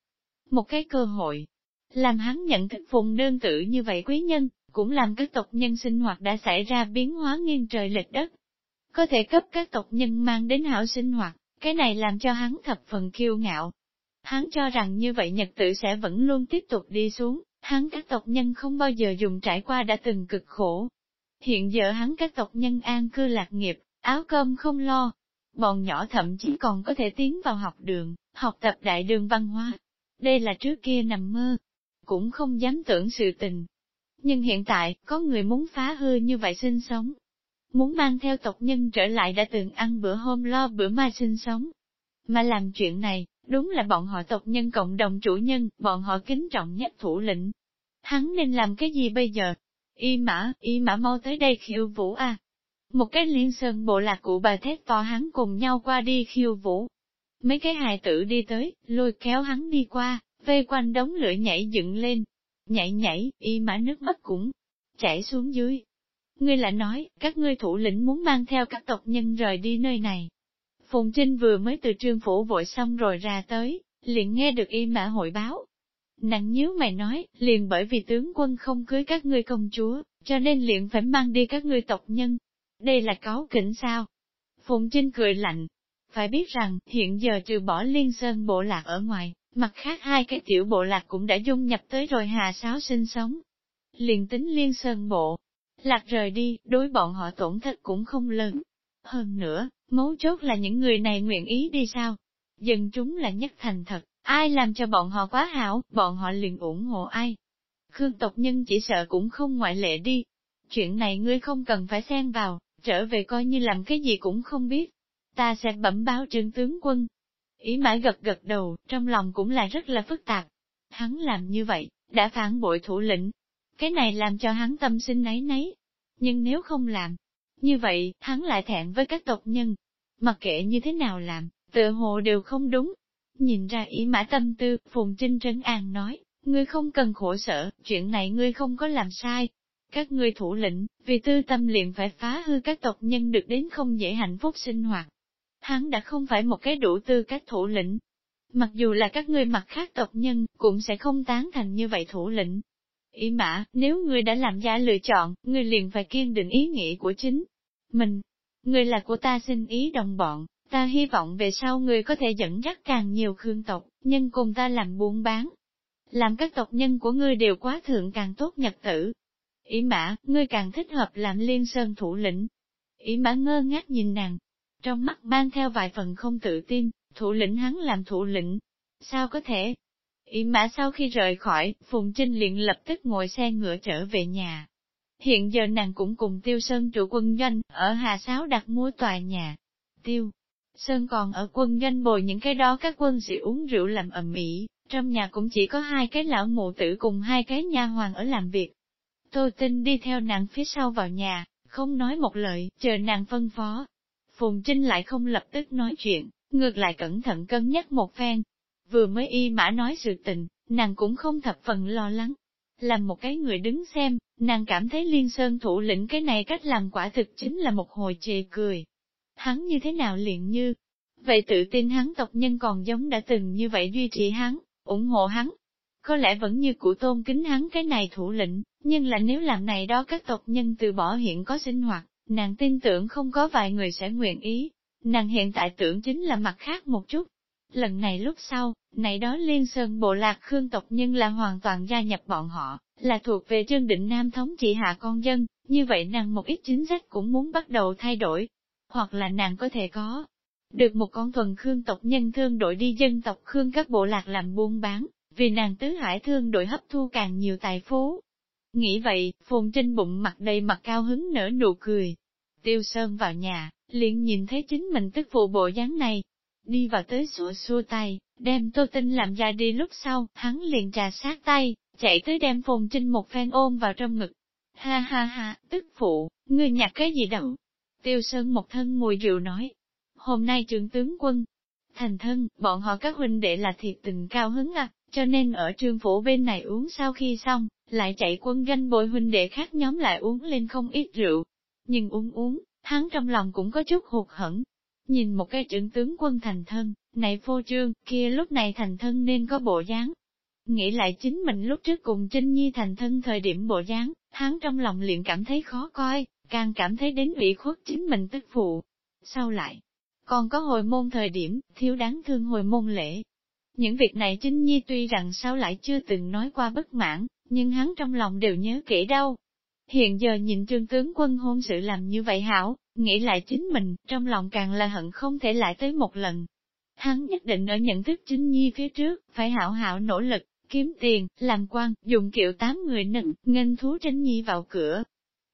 Một cái cơ hội, làm hắn nhận thức phùng đơn tử như vậy quý nhân, cũng làm các tộc nhân sinh hoạt đã xảy ra biến hóa nghiêng trời lệch đất có thể cấp các tộc nhân mang đến hảo sinh hoạt, cái này làm cho hắn thập phần kiêu ngạo. Hắn cho rằng như vậy nhật tự sẽ vẫn luôn tiếp tục đi xuống, hắn các tộc nhân không bao giờ dùng trải qua đã từng cực khổ. Hiện giờ hắn các tộc nhân an cư lạc nghiệp, áo cơm không lo. Bọn nhỏ thậm chí còn có thể tiến vào học đường, học tập đại đường văn hóa. Đây là trước kia nằm mơ, cũng không dám tưởng sự tình. Nhưng hiện tại, có người muốn phá hư như vậy sinh sống, muốn mang theo tộc nhân trở lại đã từng ăn bữa hôm lo bữa mai sinh sống. Mà làm chuyện này, đúng là bọn họ tộc nhân cộng đồng chủ nhân, bọn họ kính trọng nhất thủ lĩnh. Hắn nên làm cái gì bây giờ? Y mã, y mã mau tới đây khiêu vũ à. Một cái liên sơn bộ lạc cụ bà thét to hắn cùng nhau qua đi khiêu vũ. Mấy cái hài tử đi tới, lôi kéo hắn đi qua, vây quanh đống lửa nhảy dựng lên. Nhảy nhảy, y mã nước mắt cũng chảy xuống dưới, Ngươi lại nói, các ngươi thủ lĩnh muốn mang theo các tộc nhân rời đi nơi này. Phùng Trinh vừa mới từ trương phủ vội xong rồi ra tới, liền nghe được y mã hội báo. Nặng nhíu mày nói, liền bởi vì tướng quân không cưới các ngươi công chúa, cho nên liền phải mang đi các ngươi tộc nhân. Đây là cáo kỉnh sao? Phùng Trinh cười lạnh. Phải biết rằng, hiện giờ trừ bỏ liên sơn bộ lạc ở ngoài, mặt khác hai cái tiểu bộ lạc cũng đã dung nhập tới rồi hà sáo sinh sống. Liền tính liên sơn bộ, lạc rời đi, đối bọn họ tổn thất cũng không lớn. Hơn nữa, mấu chốt là những người này nguyện ý đi sao? Dân chúng là nhất thành thật, ai làm cho bọn họ quá hảo, bọn họ liền ủng hộ ai. Khương tộc nhân chỉ sợ cũng không ngoại lệ đi. Chuyện này ngươi không cần phải xen vào, trở về coi như làm cái gì cũng không biết. Ta sẽ bẩm báo trương tướng quân. Ý mãi gật gật đầu, trong lòng cũng là rất là phức tạp. Hắn làm như vậy, đã phản bội thủ lĩnh. Cái này làm cho hắn tâm sinh nấy nấy. Nhưng nếu không làm, như vậy, hắn lại thẹn với các tộc nhân. Mặc kệ như thế nào làm, tự hồ đều không đúng. Nhìn ra ý mã tâm tư, Phùng Trinh Trấn An nói, ngươi không cần khổ sở, chuyện này ngươi không có làm sai. Các ngươi thủ lĩnh, vì tư tâm liền phải phá hư các tộc nhân được đến không dễ hạnh phúc sinh hoạt. Hắn đã không phải một cái đủ tư cách thủ lĩnh. Mặc dù là các ngươi mặt khác tộc nhân, cũng sẽ không tán thành như vậy thủ lĩnh. Ý mã, nếu ngươi đã làm ra lựa chọn, ngươi liền phải kiên định ý nghĩ của chính mình. Ngươi là của ta xin ý đồng bọn, ta hy vọng về sau ngươi có thể dẫn dắt càng nhiều khương tộc, nhân cùng ta làm buôn bán. Làm các tộc nhân của ngươi đều quá thượng càng tốt nhật tử. Ý mã, ngươi càng thích hợp làm liên sơn thủ lĩnh. Ý mã ngơ ngác nhìn nàng, trong mắt mang theo vài phần không tự tin, thủ lĩnh hắn làm thủ lĩnh. Sao có thể? Ý mã sau khi rời khỏi, Phùng Trinh liền lập tức ngồi xe ngựa trở về nhà. Hiện giờ nàng cũng cùng Tiêu Sơn chủ quân doanh, ở Hà Sáo đặt mua tòa nhà. Tiêu Sơn còn ở quân doanh bồi những cái đó các quân sĩ uống rượu làm ẩm ĩ, trong nhà cũng chỉ có hai cái lão mụ tử cùng hai cái nha hoàng ở làm việc. Tô Tinh đi theo nàng phía sau vào nhà, không nói một lời, chờ nàng phân phó. Phùng Trinh lại không lập tức nói chuyện, ngược lại cẩn thận cân nhắc một phen. Vừa mới y mã nói sự tình, nàng cũng không thập phần lo lắng. Làm một cái người đứng xem, nàng cảm thấy liên sơn thủ lĩnh cái này cách làm quả thực chính là một hồi chê cười. Hắn như thế nào liền như? Vậy tự tin hắn tộc nhân còn giống đã từng như vậy duy trì hắn, ủng hộ hắn. Có lẽ vẫn như cụ tôn kính hắn cái này thủ lĩnh, nhưng là nếu làm này đó các tộc nhân từ bỏ hiện có sinh hoạt, nàng tin tưởng không có vài người sẽ nguyện ý. Nàng hiện tại tưởng chính là mặt khác một chút. Lần này lúc sau, này đó liên sơn bộ lạc khương tộc nhân là hoàn toàn gia nhập bọn họ, là thuộc về Trương Định Nam thống trị hạ con dân, như vậy nàng một ít chính sách cũng muốn bắt đầu thay đổi. Hoặc là nàng có thể có được một con thuần khương tộc nhân thương đội đi dân tộc khương các bộ lạc làm buôn bán, vì nàng tứ hải thương đội hấp thu càng nhiều tài phú. Nghĩ vậy, phồn trên bụng mặt đầy mặt cao hứng nở nụ cười. Tiêu Sơn vào nhà, liền nhìn thấy chính mình tức phụ bộ dáng này. Đi vào tới sủa xua tay, đem tô tinh làm ra đi lúc sau, hắn liền trà sát tay, chạy tới đem phồn trinh một phen ôm vào trong ngực. Ha ha ha, tức phụ, ngươi nhặt cái gì đậu? Tiêu Sơn một thân mùi rượu nói. Hôm nay trưởng tướng quân, thành thân, bọn họ các huynh đệ là thiệt tình cao hứng à, cho nên ở trương phủ bên này uống sau khi xong, lại chạy quân ganh bồi huynh đệ khác nhóm lại uống lên không ít rượu. Nhưng uống uống, hắn trong lòng cũng có chút hụt hẫng. Nhìn một cái trưởng tướng quân thành thân, này phô trương, kia lúc này thành thân nên có bộ dáng. Nghĩ lại chính mình lúc trước cùng Trinh Nhi thành thân thời điểm bộ dáng, hắn trong lòng liền cảm thấy khó coi, càng cảm thấy đến ủy khuất chính mình tức phụ. Sau lại, còn có hồi môn thời điểm, thiếu đáng thương hồi môn lễ. Những việc này Trinh Nhi tuy rằng sao lại chưa từng nói qua bất mãn, nhưng hắn trong lòng đều nhớ kỹ đâu. Hiện giờ nhìn trương tướng quân hôn sự làm như vậy hảo, nghĩ lại chính mình, trong lòng càng là hận không thể lại tới một lần. Hắn nhất định ở nhận thức chính Nhi phía trước, phải hảo hảo nỗ lực, kiếm tiền, làm quan, dùng kiệu tám người nựng, nghênh thú Trinh Nhi vào cửa.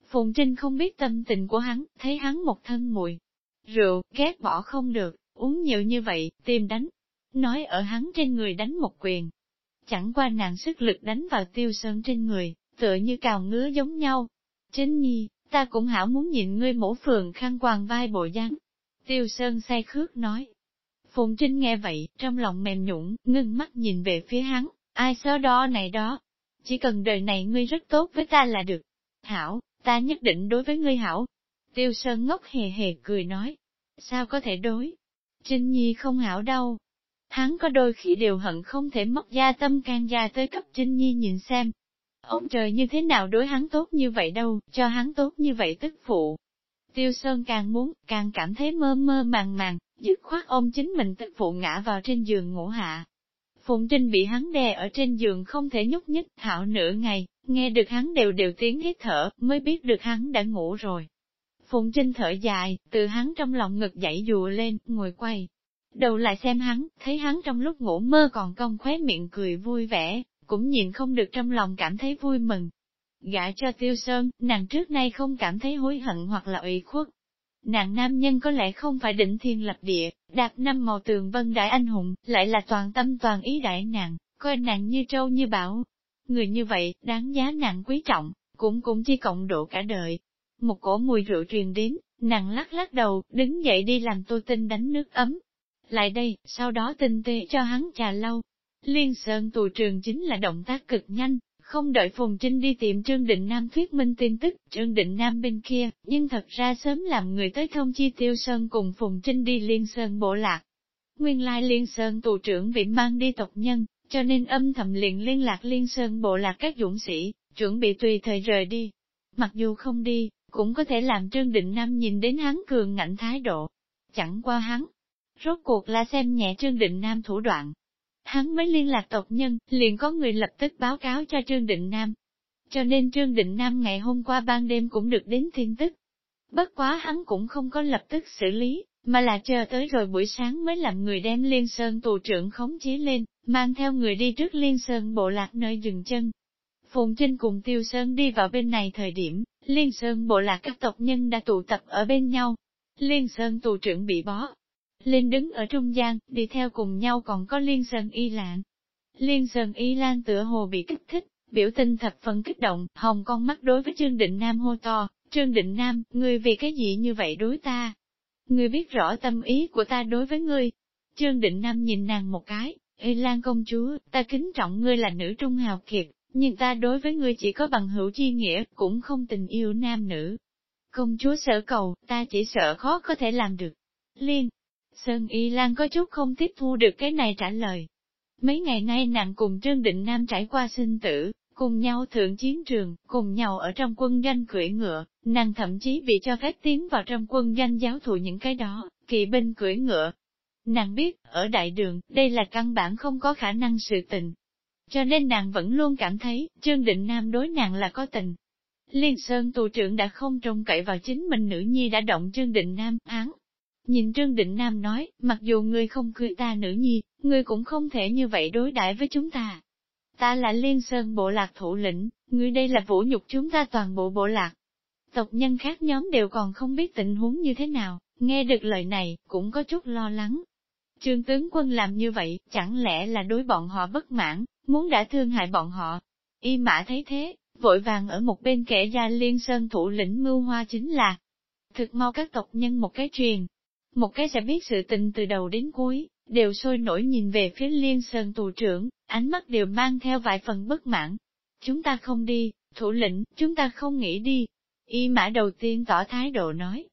Phùng Trinh không biết tâm tình của hắn, thấy hắn một thân mùi. Rượu, ghét bỏ không được, uống nhiều như vậy, tìm đánh. Nói ở hắn trên người đánh một quyền, chẳng qua nàng sức lực đánh vào tiêu sơn trên người, tựa như cào ngứa giống nhau. Chính nhi, ta cũng hảo muốn nhìn ngươi mổ phường khăn quàng vai bộ dáng. Tiêu sơn say khước nói. Phùng Trinh nghe vậy, trong lòng mềm nhũng, ngưng mắt nhìn về phía hắn, ai xó đó này đó. Chỉ cần đời này ngươi rất tốt với ta là được. Hảo, ta nhất định đối với ngươi hảo. Tiêu Sơn ngốc hề hề cười nói. Sao có thể đối? Trinh Nhi không hảo đâu, hắn có đôi khi đều hận không thể móc gia tâm can gia tới cấp Trinh Nhi nhìn xem. Ông trời như thế nào đối hắn tốt như vậy đâu, cho hắn tốt như vậy tức phụ. Tiêu Sơn càng muốn, càng cảm thấy mơ mơ màng màng, dứt khoát ôm chính mình tức phụ ngã vào trên giường ngủ hạ. Phụng Trinh bị hắn đè ở trên giường không thể nhúc nhích, hảo nửa ngày, nghe được hắn đều đều tiếng hít thở, mới biết được hắn đã ngủ rồi. Phụng Trinh thở dài, từ hắn trong lòng ngực dậy dùa lên, ngồi quay. Đầu lại xem hắn, thấy hắn trong lúc ngủ mơ còn cong khóe miệng cười vui vẻ, cũng nhìn không được trong lòng cảm thấy vui mừng. Gã cho tiêu sơn, nàng trước nay không cảm thấy hối hận hoặc là ủy khuất. Nàng nam nhân có lẽ không phải định thiên lập địa, đạt năm màu tường vân đại anh hùng, lại là toàn tâm toàn ý đại nàng, coi nàng như trâu như bảo. Người như vậy, đáng giá nàng quý trọng, cũng cũng chỉ cộng độ cả đời. Một cổ mùi rượu truyền đến, nàng lắc lắc đầu, đứng dậy đi làm tô tinh đánh nước ấm. Lại đây, sau đó tinh tê cho hắn trà lâu, Liên Sơn tù trường chính là động tác cực nhanh, không đợi Phùng Trinh đi tìm Trương Định Nam thuyết minh tin tức, Trương Định Nam bên kia, nhưng thật ra sớm làm người tới thông chi Tiêu Sơn cùng Phùng Trinh đi Liên Sơn bộ lạc. Nguyên lai Liên Sơn tù trưởng bị mang đi tộc nhân, cho nên âm thầm liền liên lạc Liên Sơn bộ lạc các dũng sĩ, chuẩn bị tùy thời rời đi. Mặc dù không đi, cũng có thể làm Trương Định Nam nhìn đến hắn cường ngạnh thái độ. Chẳng qua hắn, rốt cuộc là xem nhẹ Trương Định Nam thủ đoạn, hắn mới liên lạc tộc nhân, liền có người lập tức báo cáo cho Trương Định Nam. Cho nên Trương Định Nam ngày hôm qua ban đêm cũng được đến tin tức. Bất quá hắn cũng không có lập tức xử lý, mà là chờ tới rồi buổi sáng mới làm người đem Liên Sơn tù trưởng khống chế lên, mang theo người đi trước Liên Sơn bộ lạc nơi dừng chân. Phùng Trinh cùng Tiêu Sơn đi vào bên này thời điểm, Liên Sơn bộ lạc các tộc nhân đã tụ tập ở bên nhau. Liên Sơn tù trưởng bị bó, lên đứng ở trung gian, đi theo cùng nhau còn có Liên Sơn Y Lan. Liên Sơn Y Lan tựa hồ bị kích thích, biểu tình thập phần kích động, hồng con mắt đối với Trương Định Nam hô to, Trương Định Nam, ngươi vì cái gì như vậy đối ta? Ngươi biết rõ tâm ý của ta đối với ngươi. Trương Định Nam nhìn nàng một cái, Y Lan công chúa, ta kính trọng ngươi là nữ trung hào kiệt, nhưng ta đối với ngươi chỉ có bằng hữu chi nghĩa, cũng không tình yêu nam nữ. Công chúa sợ cầu, ta chỉ sợ khó có thể làm được. Liên, Sơn Y Lan có chút không tiếp thu được cái này trả lời. Mấy ngày nay nàng cùng Trương Định Nam trải qua sinh tử, cùng nhau thượng chiến trường, cùng nhau ở trong quân danh cưỡi ngựa, nàng thậm chí bị cho phép tiến vào trong quân danh giáo thụ những cái đó, kỵ binh cưỡi ngựa. Nàng biết, ở đại đường, đây là căn bản không có khả năng sự tình. Cho nên nàng vẫn luôn cảm thấy, Trương Định Nam đối nàng là có tình. Liên Sơn tù trưởng đã không trông cậy vào chính mình nữ nhi đã động Trương Định Nam, án, Nhìn Trương Định Nam nói, mặc dù ngươi không cưới ta nữ nhi, ngươi cũng không thể như vậy đối đãi với chúng ta. Ta là Liên Sơn bộ lạc thủ lĩnh, ngươi đây là vũ nhục chúng ta toàn bộ bộ lạc. Tộc nhân khác nhóm đều còn không biết tình huống như thế nào, nghe được lời này, cũng có chút lo lắng. Trương tướng quân làm như vậy, chẳng lẽ là đối bọn họ bất mãn, muốn đã thương hại bọn họ. Y mã thấy thế, vội vàng ở một bên kể ra liên sơn thủ lĩnh mưu hoa chính là. Thực mau các tộc nhân một cái truyền, một cái sẽ biết sự tình từ đầu đến cuối, đều sôi nổi nhìn về phía liên sơn tù trưởng, ánh mắt đều mang theo vài phần bất mãn. Chúng ta không đi, thủ lĩnh, chúng ta không nghĩ đi. Y mã đầu tiên tỏ thái độ nói.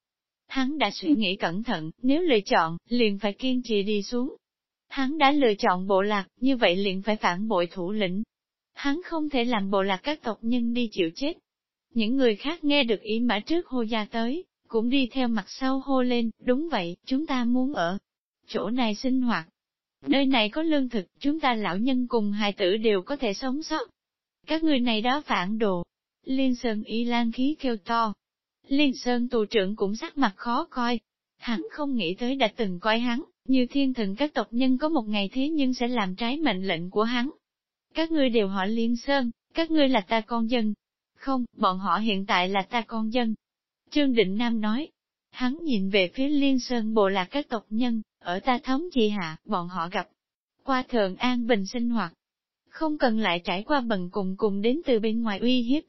Hắn đã suy nghĩ cẩn thận, nếu lựa chọn, liền phải kiên trì đi xuống. Hắn đã lựa chọn bộ lạc, như vậy liền phải phản bội thủ lĩnh. Hắn không thể làm bộ lạc các tộc nhân đi chịu chết. Những người khác nghe được ý mã trước hô gia tới, cũng đi theo mặt sau hô lên, đúng vậy, chúng ta muốn ở chỗ này sinh hoạt. Nơi này có lương thực, chúng ta lão nhân cùng hài tử đều có thể sống sót. Các người này đó phản đồ. Liên Sơn y lan khí kêu to. Liên Sơn tù trưởng cũng sắc mặt khó coi. Hắn không nghĩ tới đã từng coi hắn, như thiên thần các tộc nhân có một ngày thế nhưng sẽ làm trái mệnh lệnh của hắn. Các ngươi đều họ Liên Sơn, các ngươi là ta con dân. Không, bọn họ hiện tại là ta con dân, Trương Định Nam nói, hắn nhìn về phía liên sơn bộ lạc các tộc nhân, ở ta thống trị hạ, bọn họ gặp qua thường an bình sinh hoạt. Không cần lại trải qua bần cùng cùng đến từ bên ngoài uy hiếp.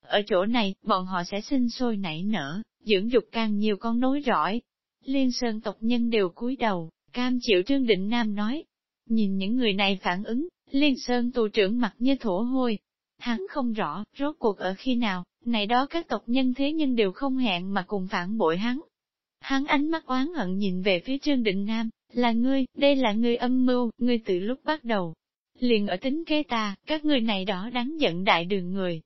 Ở chỗ này, bọn họ sẽ sinh sôi nảy nở, dưỡng dục càng nhiều con nối rõi. Liên sơn tộc nhân đều cúi đầu, cam chịu Trương Định Nam nói. Nhìn những người này phản ứng, Liên sơn tù trưởng mặt như thổ hôi. Hắn không rõ, rốt cuộc ở khi nào, này đó các tộc nhân thế nhưng đều không hẹn mà cùng phản bội hắn. Hắn ánh mắt oán hận nhìn về phía Trương Định Nam, là ngươi, đây là ngươi âm mưu, ngươi từ lúc bắt đầu. Liền ở tính kế ta, các ngươi này đó đáng giận đại đường người.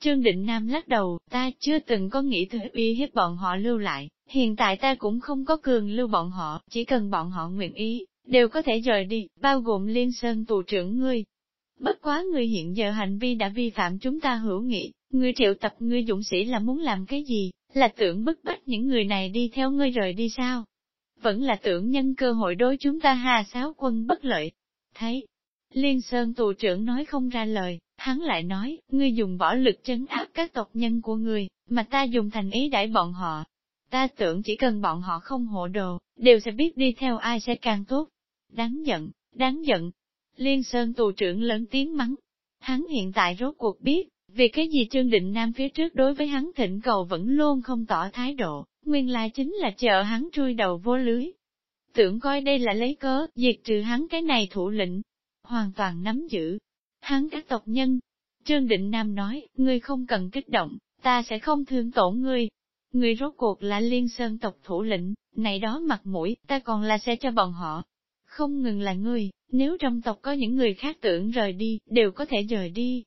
Trương Định Nam lắc đầu, ta chưa từng có nghĩ tới uy hiếp bọn họ lưu lại, Hiện tại ta cũng không có cường lưu bọn họ, chỉ cần bọn họ nguyện ý, đều có thể rời đi, bao gồm liên sơn tù trưởng ngươi. Bất quá người hiện giờ hành vi đã vi phạm chúng ta hữu nghị, người triệu tập người dũng sĩ là muốn làm cái gì, là tưởng bức bách những người này đi theo ngươi rời đi sao? Vẫn là tưởng nhân cơ hội đối chúng ta hà sáo quân bất lợi. Thấy, Liên Sơn tù trưởng nói không ra lời, hắn lại nói, ngươi dùng võ lực chấn áp các tộc nhân của ngươi, mà ta dùng thành ý đãi bọn họ. Ta tưởng chỉ cần bọn họ không hộ đồ, đều sẽ biết đi theo ai sẽ càng tốt. Đáng giận, đáng giận. Liên Sơn tù trưởng lớn tiếng mắng. Hắn hiện tại rốt cuộc biết, vì cái gì Trương Định Nam phía trước đối với hắn thỉnh cầu vẫn luôn không tỏ thái độ, nguyên lai chính là chờ hắn trui đầu vô lưới. Tưởng coi đây là lấy cớ, diệt trừ hắn cái này thủ lĩnh, hoàn toàn nắm giữ. Hắn các tộc nhân. Trương Định Nam nói, ngươi không cần kích động, ta sẽ không thương tổn ngươi. Ngươi rốt cuộc là liên sơn tộc thủ lĩnh, này đó mặt mũi, ta còn là sẽ cho bọn họ. Không ngừng là ngươi, nếu trong tộc có những người khác tưởng rời đi, đều có thể rời đi.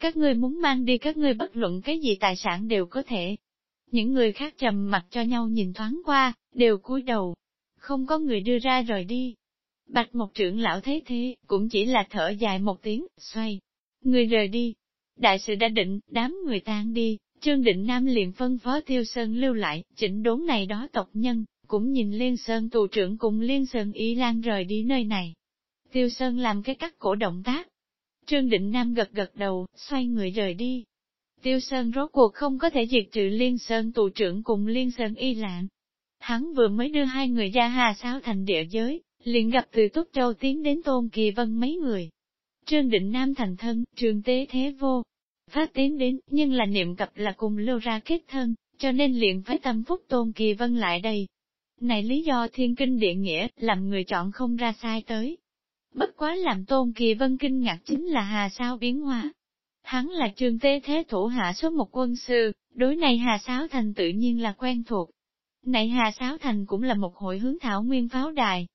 Các ngươi muốn mang đi các ngươi bất luận cái gì tài sản đều có thể. Những người khác trầm mặt cho nhau nhìn thoáng qua, đều cúi đầu. Không có người đưa ra rời đi. Bạch một trưởng lão thấy thế, cũng chỉ là thở dài một tiếng, xoay. Người rời đi. Đại sự đã định, đám người tan đi, Trương Định Nam liền phân phó Tiêu Sơn lưu lại, chỉnh đốn này đó tộc nhân, cũng nhìn Liên Sơn tù trưởng cùng Liên Sơn Y Lan rời đi nơi này. Tiêu Sơn làm cái cắt cổ động tác. Trương Định Nam gật gật đầu, xoay người rời đi. Tiêu Sơn rốt cuộc không có thể diệt trừ Liên Sơn tù trưởng cùng Liên Sơn Y Lan. Hắn vừa mới đưa hai người ra hà sao thành địa giới, liền gặp từ Túc Châu tiến đến Tôn Kỳ Vân mấy người. Trương Định Nam thành thân, trường tế thế vô. Phát tiến đến, nhưng là niệm cập là cùng lưu ra kết thân, cho nên liền phải tâm phúc Tôn Kỳ Vân lại đây. Này lý do thiên kinh địa nghĩa, làm người chọn không ra sai tới. Bất quá làm Tôn Kỳ Vân kinh ngạc chính là hà sao biến hóa. Hắn là trường tế thế thủ hạ số một quân sư, đối này hà sáo thành tự nhiên là quen thuộc. Này hà sáo thành cũng là một hội hướng thảo nguyên pháo đài,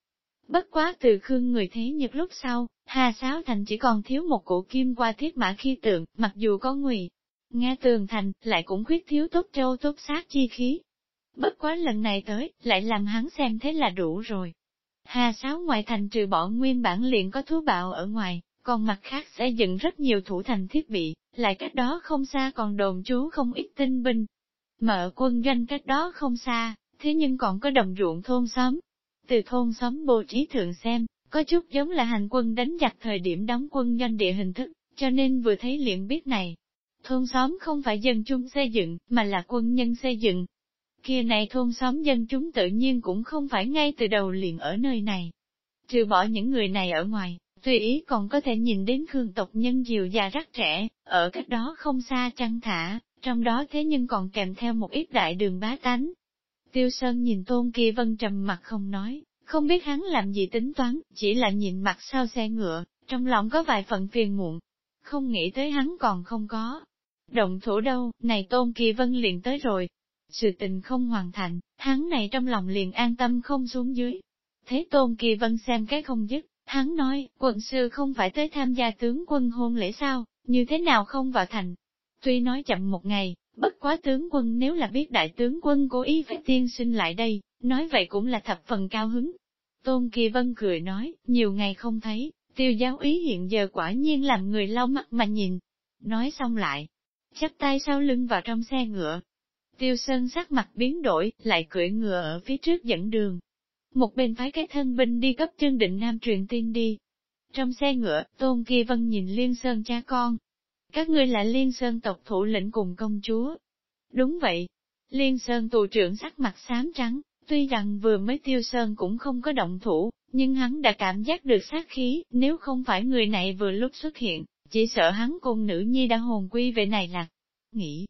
Bất quá từ khương người thế nhật lúc sau, Hà Sáo Thành chỉ còn thiếu một cổ kim qua thiết mã khi tượng, mặc dù có nguy, Nghe tường thành, lại cũng khuyết thiếu tốt châu tốt sát chi khí. Bất quá lần này tới, lại làm hắn xem thế là đủ rồi. Hà Sáo ngoài thành trừ bỏ nguyên bản liền có thú bạo ở ngoài, còn mặt khác sẽ dựng rất nhiều thủ thành thiết bị, lại cách đó không xa còn đồn trú không ít tinh binh. Mở quân doanh cách đó không xa, thế nhưng còn có đồng ruộng thôn xóm, từ thôn xóm bố trí thượng xem, có chút giống là hành quân đánh giặc thời điểm đóng quân doanh địa hình thức, cho nên vừa thấy liền biết này. Thôn xóm không phải dân chung xây dựng, mà là quân nhân xây dựng. Kia này thôn xóm dân chúng tự nhiên cũng không phải ngay từ đầu liền ở nơi này. Trừ bỏ những người này ở ngoài, tùy ý còn có thể nhìn đến khương tộc nhân diều già rắc trẻ, ở cách đó không xa trăng thả, trong đó thế nhưng còn kèm theo một ít đại đường bá tánh, Tiêu Sơn nhìn Tôn kia Vân trầm mặt không nói, không biết hắn làm gì tính toán, chỉ là nhìn mặt sau xe ngựa, trong lòng có vài phần phiền muộn. Không nghĩ tới hắn còn không có. Động thủ đâu, này Tôn Kỳ Vân liền tới rồi. Sự tình không hoàn thành, hắn này trong lòng liền an tâm không xuống dưới. Thế Tôn Kỳ Vân xem cái không dứt, hắn nói, quận sư không phải tới tham gia tướng quân hôn lễ sao, như thế nào không vào thành. Tuy nói chậm một ngày, Bất quá tướng quân nếu là biết đại tướng quân cố ý phải tiên sinh lại đây, nói vậy cũng là thập phần cao hứng. Tôn Kỳ Vân cười nói, nhiều ngày không thấy, tiêu giáo ý hiện giờ quả nhiên làm người lau mắt mà nhìn. Nói xong lại, chắp tay sau lưng vào trong xe ngựa. Tiêu Sơn sắc mặt biến đổi, lại cưỡi ngựa ở phía trước dẫn đường. Một bên phái cái thân binh đi cấp chân định nam truyền tin đi. Trong xe ngựa, Tôn Kỳ Vân nhìn Liên Sơn cha con, các ngươi là Liên Sơn tộc thủ lĩnh cùng công chúa. Đúng vậy. Liên Sơn tù trưởng sắc mặt xám trắng, tuy rằng vừa mới tiêu Sơn cũng không có động thủ, nhưng hắn đã cảm giác được sát khí, nếu không phải người này vừa lúc xuất hiện, chỉ sợ hắn cùng nữ nhi đã hồn quy về này lạc. Nghĩ,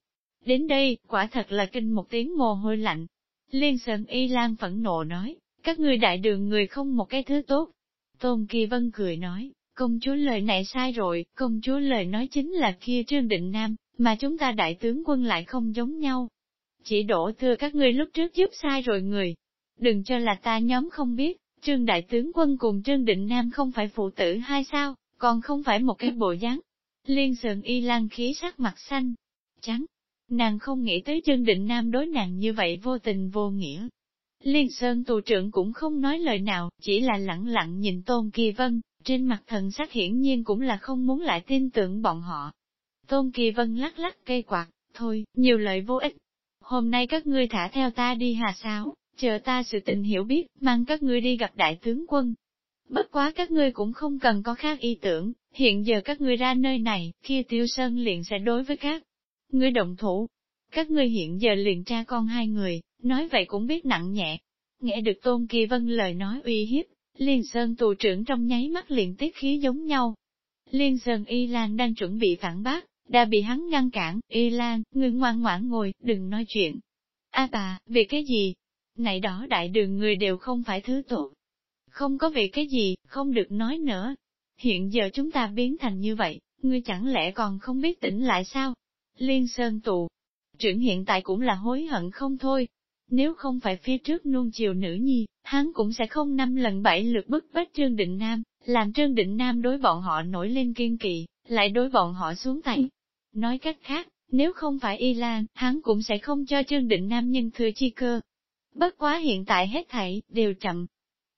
đến đây, quả thật là kinh một tiếng mồ hôi lạnh. Liên Sơn Y Lan phẫn nộ nói, các ngươi đại đường người không một cái thứ tốt. Tôn Kỳ Vân cười nói, Công chúa lời này sai rồi, công chúa lời nói chính là kia Trương Định Nam, mà chúng ta đại tướng quân lại không giống nhau. Chỉ đổ thừa các ngươi lúc trước giúp sai rồi người. Đừng cho là ta nhóm không biết, Trương Đại tướng quân cùng Trương Định Nam không phải phụ tử hay sao, còn không phải một cái bộ dáng. Liên sườn y lan khí sắc mặt xanh, trắng. Nàng không nghĩ tới Trương Định Nam đối nàng như vậy vô tình vô nghĩa. Liên Sơn tù trưởng cũng không nói lời nào, chỉ là lặng lặng nhìn Tôn Kỳ Vân, trên mặt thần sắc hiển nhiên cũng là không muốn lại tin tưởng bọn họ. Tôn Kỳ Vân lắc lắc cây quạt, thôi, nhiều lời vô ích. Hôm nay các ngươi thả theo ta đi hà sáo chờ ta sự tình hiểu biết, mang các ngươi đi gặp đại tướng quân. Bất quá các ngươi cũng không cần có khác ý tưởng, hiện giờ các ngươi ra nơi này, kia tiêu sơn liền sẽ đối với các ngươi động thủ. Các ngươi hiện giờ liền tra con hai người, nói vậy cũng biết nặng nhẹ. Nghe được Tôn Kỳ Vân lời nói uy hiếp, Liên Sơn tù trưởng trong nháy mắt liền tiết khí giống nhau. Liên Sơn Y Lan đang chuẩn bị phản bác, đã bị hắn ngăn cản, Y Lan, ngươi ngoan ngoãn ngồi, đừng nói chuyện. A bà, vì cái gì? Này đó đại đường người đều không phải thứ tội. Không có vì cái gì, không được nói nữa. Hiện giờ chúng ta biến thành như vậy, ngươi chẳng lẽ còn không biết tỉnh lại sao? Liên Sơn tù, trưởng hiện tại cũng là hối hận không thôi. Nếu không phải phía trước nuông chiều nữ nhi, hắn cũng sẽ không năm lần bảy lượt bức bách Trương Định Nam, làm Trương Định Nam đối bọn họ nổi lên kiên kỳ, lại đối bọn họ xuống tay. Nói cách khác, nếu không phải Y Lan, hắn cũng sẽ không cho Trương Định Nam nhân thừa chi cơ. Bất quá hiện tại hết thảy, đều chậm.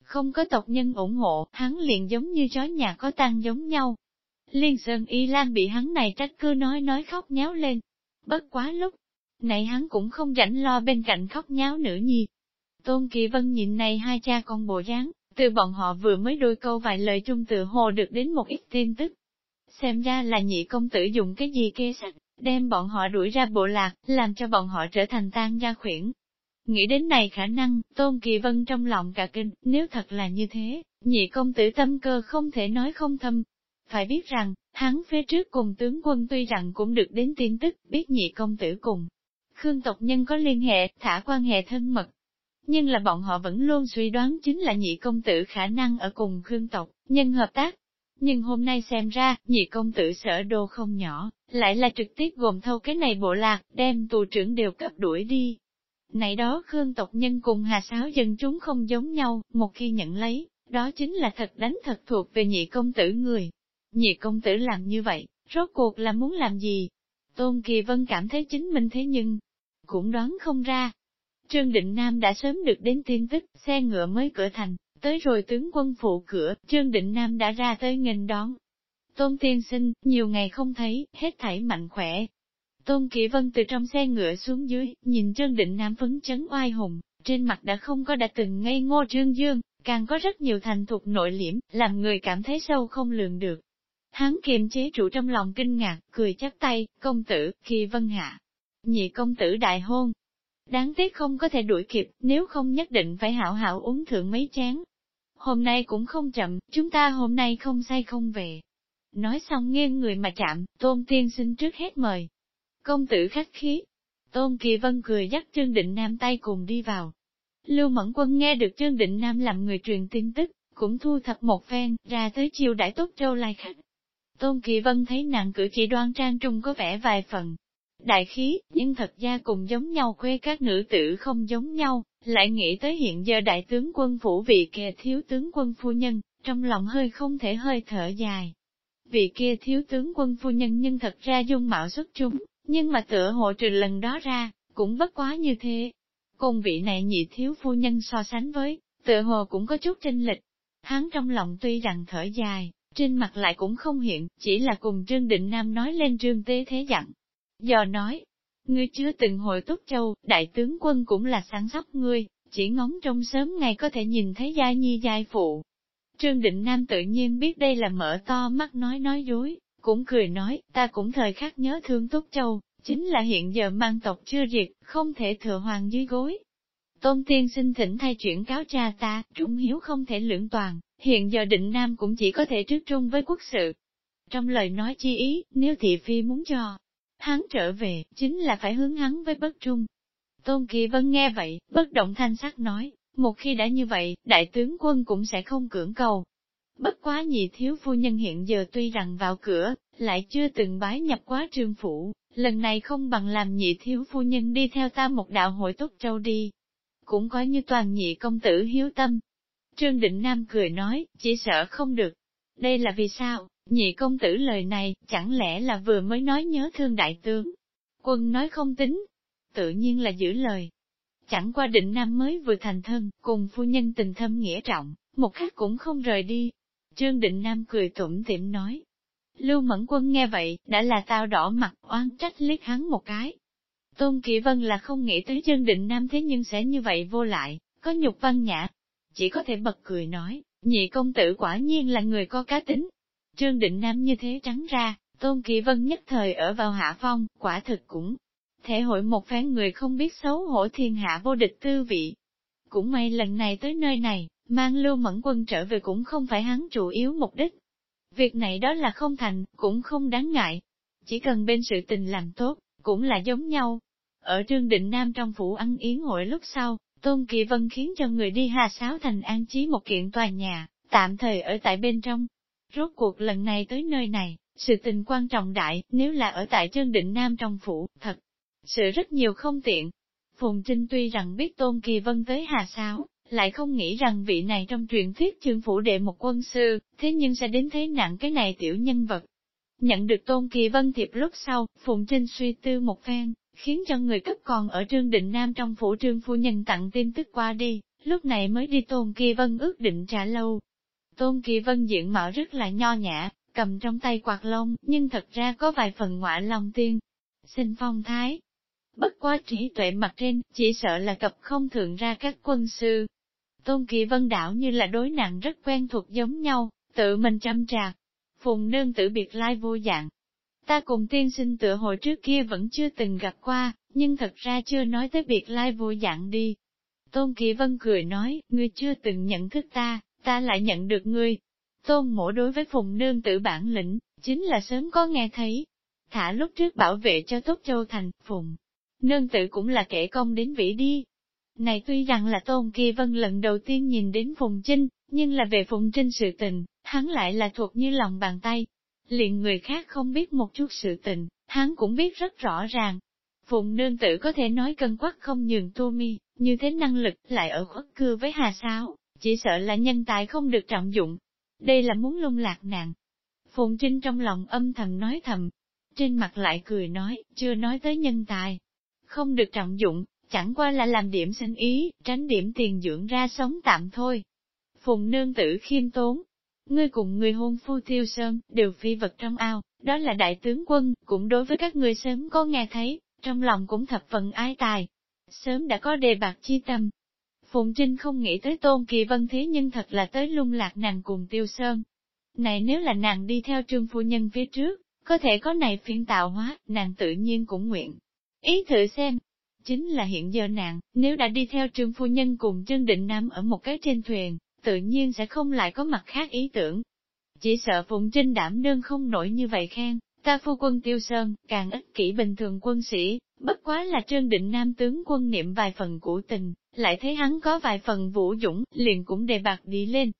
Không có tộc nhân ủng hộ, hắn liền giống như chó nhà có tăng giống nhau. Liên Sơn Y Lan bị hắn này trách cứ nói nói khóc nháo lên. Bất quá lúc này hắn cũng không rảnh lo bên cạnh khóc nháo nữa nhi. Tôn Kỳ Vân nhìn này hai cha con bộ dáng, từ bọn họ vừa mới đôi câu vài lời trung tự hồ được đến một ít tin tức. Xem ra là nhị công tử dùng cái gì kê sạch, đem bọn họ đuổi ra bộ lạc, làm cho bọn họ trở thành tan ra khuyển. Nghĩ đến này khả năng, Tôn Kỳ Vân trong lòng cả kinh, nếu thật là như thế, nhị công tử tâm cơ không thể nói không thâm. Phải biết rằng, hắn phía trước cùng tướng quân tuy rằng cũng được đến tin tức, biết nhị công tử cùng. Khương tộc nhân có liên hệ, thả quan hệ thân mật. Nhưng là bọn họ vẫn luôn suy đoán chính là nhị công tử khả năng ở cùng Khương tộc, nhân hợp tác. Nhưng hôm nay xem ra, nhị công tử sở đô không nhỏ, lại là trực tiếp gồm thâu cái này bộ lạc, đem tù trưởng đều cấp đuổi đi. Này đó Khương tộc nhân cùng hà sáo dân chúng không giống nhau, một khi nhận lấy, đó chính là thật đánh thật thuộc về nhị công tử người. Nhị công tử làm như vậy, rốt cuộc là muốn làm gì? Tôn Kỳ Vân cảm thấy chính mình thế nhưng, cũng đoán không ra. Trương Định Nam đã sớm được đến tin tức, xe ngựa mới cửa thành, tới rồi tướng quân phụ cửa, Trương Định Nam đã ra tới nghênh đón. Tôn tiên sinh, nhiều ngày không thấy, hết thảy mạnh khỏe. Tôn kỳ Vân từ trong xe ngựa xuống dưới, nhìn Trương Định Nam phấn chấn oai hùng, trên mặt đã không có đã từng ngây ngô Trương Dương, càng có rất nhiều thành thục nội liễm, làm người cảm thấy sâu không lường được. Hắn kiềm chế trụ trong lòng kinh ngạc, cười chắp tay, công tử, Kỳ Vân Hạ. Nhị công tử đại hôn. Đáng tiếc không có thể đuổi kịp, nếu không nhất định phải hảo hảo uống thượng mấy chén. Hôm nay cũng không chậm, chúng ta hôm nay không say không về. Nói xong nghiêng người mà chạm, tôn tiên xin trước hết mời. Công tử khách khí. Tôn Kỳ Vân cười dắt Trương Định Nam tay cùng đi vào. Lưu Mẫn Quân nghe được Trương Định Nam làm người truyền tin tức, cũng thu thập một phen, ra tới chiều đại tốt châu lai khách. Tôn Kỳ Vân thấy nàng cử chỉ đoan trang trung có vẻ vài phần. Đại khí, nhưng thật ra cùng giống nhau quê các nữ tử không giống nhau, lại nghĩ tới hiện giờ đại tướng quân phủ vị kia thiếu tướng quân phu nhân, trong lòng hơi không thể hơi thở dài. Vị kia thiếu tướng quân phu nhân nhưng thật ra dung mạo xuất chúng, nhưng mà tựa hộ trừ lần đó ra, cũng bất quá như thế. Cùng vị này nhị thiếu phu nhân so sánh với, tựa hồ cũng có chút chênh lịch. Hắn trong lòng tuy rằng thở dài, trên mặt lại cũng không hiện, chỉ là cùng Trương Định Nam nói lên Trương Tế Thế dặn. Do nói, ngươi chưa từng hồi Túc Châu, đại tướng quân cũng là sáng sóc ngươi, chỉ ngóng trong sớm ngày có thể nhìn thấy giai nhi giai phụ. Trương Định Nam tự nhiên biết đây là mở to mắt nói nói dối, cũng cười nói, ta cũng thời khắc nhớ thương Túc Châu, chính là hiện giờ mang tộc chưa diệt, không thể thừa hoàng dưới gối. Tôn tiên sinh thỉnh thay chuyển cáo cha ta, trung hiếu không thể lưỡng toàn, hiện giờ định nam cũng chỉ có thể trước trung với quốc sự. Trong lời nói chi ý, nếu thị phi muốn cho hắn trở về, chính là phải hướng hắn với bất trung. Tôn Kỳ Vân nghe vậy, bất động thanh sắc nói, một khi đã như vậy, đại tướng quân cũng sẽ không cưỡng cầu. Bất quá nhị thiếu phu nhân hiện giờ tuy rằng vào cửa, lại chưa từng bái nhập quá trương phủ, lần này không bằng làm nhị thiếu phu nhân đi theo ta một đạo hội tốt châu đi. Cũng có như toàn nhị công tử hiếu tâm. Trương Định Nam cười nói, chỉ sợ không được. Đây là vì sao, nhị công tử lời này, chẳng lẽ là vừa mới nói nhớ thương đại tướng. quân nói không tính, tự nhiên là giữ lời. Chẳng qua định nam mới vừa thành thân, cùng phu nhân tình thâm nghĩa trọng, một khắc cũng không rời đi. Trương Định Nam cười tủm tỉm nói. Lưu Mẫn Quân nghe vậy, đã là tao đỏ mặt oan trách liếc hắn một cái. Tôn Kỵ Vân là không nghĩ tới Trương Định Nam thế nhưng sẽ như vậy vô lại, có nhục văn nhã. Chỉ có thể bật cười nói, nhị công tử quả nhiên là người có cá tính. Trương Định Nam như thế trắng ra, Tôn Kỳ Vân nhất thời ở vào hạ phong, quả thực cũng thể hội một phán người không biết xấu hổ thiên hạ vô địch tư vị. Cũng may lần này tới nơi này, mang lưu mẫn quân trở về cũng không phải hắn chủ yếu mục đích. Việc này đó là không thành, cũng không đáng ngại. Chỉ cần bên sự tình làm tốt, cũng là giống nhau. Ở Trương Định Nam trong phủ ăn yến hội lúc sau, Tôn Kỳ Vân khiến cho người đi Hà Sáo Thành an trí một kiện tòa nhà, tạm thời ở tại bên trong. Rốt cuộc lần này tới nơi này, sự tình quan trọng đại, nếu là ở tại Trương Định Nam trong phủ, thật sự rất nhiều không tiện. Phùng Trinh tuy rằng biết Tôn Kỳ Vân tới Hà Sáo, lại không nghĩ rằng vị này trong truyền thuyết trương phủ đệ một quân sư, thế nhưng sẽ đến thế nặng cái này tiểu nhân vật. Nhận được Tôn Kỳ Vân thiệp lúc sau, Phùng Trinh suy tư một phen, khiến cho người cấp còn ở Trương Định Nam trong phủ trương phu nhân tặng tin tức qua đi, lúc này mới đi Tôn Kỳ Vân ước định trả lâu. Tôn Kỳ Vân diện mạo rất là nho nhã, cầm trong tay quạt lông, nhưng thật ra có vài phần ngoại lòng tiên. Xin phong thái. Bất quá trí tuệ mặt trên, chỉ sợ là cập không thượng ra các quân sư. Tôn Kỳ Vân đảo như là đối nặng rất quen thuộc giống nhau, tự mình chăm trạc. Phùng nương tử biệt lai vô dạng, Ta cùng tiên sinh tựa hồi trước kia vẫn chưa từng gặp qua, nhưng thật ra chưa nói tới biệt lai vô dạng đi. Tôn Kỳ Vân cười nói, ngươi chưa từng nhận thức ta, ta lại nhận được ngươi. Tôn mổ đối với phùng nương tử bản lĩnh, chính là sớm có nghe thấy. Thả lúc trước bảo vệ cho tốt châu thành, phùng. Nương tử cũng là kẻ công đến vĩ đi. Này tuy rằng là Tôn Kỳ Vân lần đầu tiên nhìn đến Phùng Trinh, nhưng là về Phùng Trinh sự tình, hắn lại là thuộc như lòng bàn tay, liền người khác không biết một chút sự tình, hắn cũng biết rất rõ ràng. Phụng nương tử có thể nói cân quắc không nhường tu mi, như thế năng lực lại ở khuất cư với hà sao, chỉ sợ là nhân tài không được trọng dụng. Đây là muốn lung lạc nàng. Phụng Trinh trong lòng âm thầm nói thầm, trên mặt lại cười nói, chưa nói tới nhân tài. Không được trọng dụng, chẳng qua là làm điểm sinh ý, tránh điểm tiền dưỡng ra sống tạm thôi. Phùng nương tử khiêm tốn, Ngươi cùng người hôn phu tiêu sơn, đều phi vật trong ao, đó là đại tướng quân, cũng đối với các ngươi sớm có nghe thấy, trong lòng cũng thập phần ái tài. Sớm đã có đề bạc chi tâm. Phụng Trinh không nghĩ tới tôn kỳ vân thế nhưng thật là tới lung lạc nàng cùng tiêu sơn. Này nếu là nàng đi theo trương phu nhân phía trước, có thể có này phiên tạo hóa, nàng tự nhiên cũng nguyện. Ý thử xem, chính là hiện giờ nàng, nếu đã đi theo trương phu nhân cùng Trương Định Nam ở một cái trên thuyền, tự nhiên sẽ không lại có mặt khác ý tưởng. Chỉ sợ Phụng Trinh đảm đương không nổi như vậy khen, ta phu quân tiêu sơn, càng ích kỷ bình thường quân sĩ, bất quá là trương định nam tướng quân niệm vài phần của tình, lại thấy hắn có vài phần vũ dũng, liền cũng đề bạc đi lên.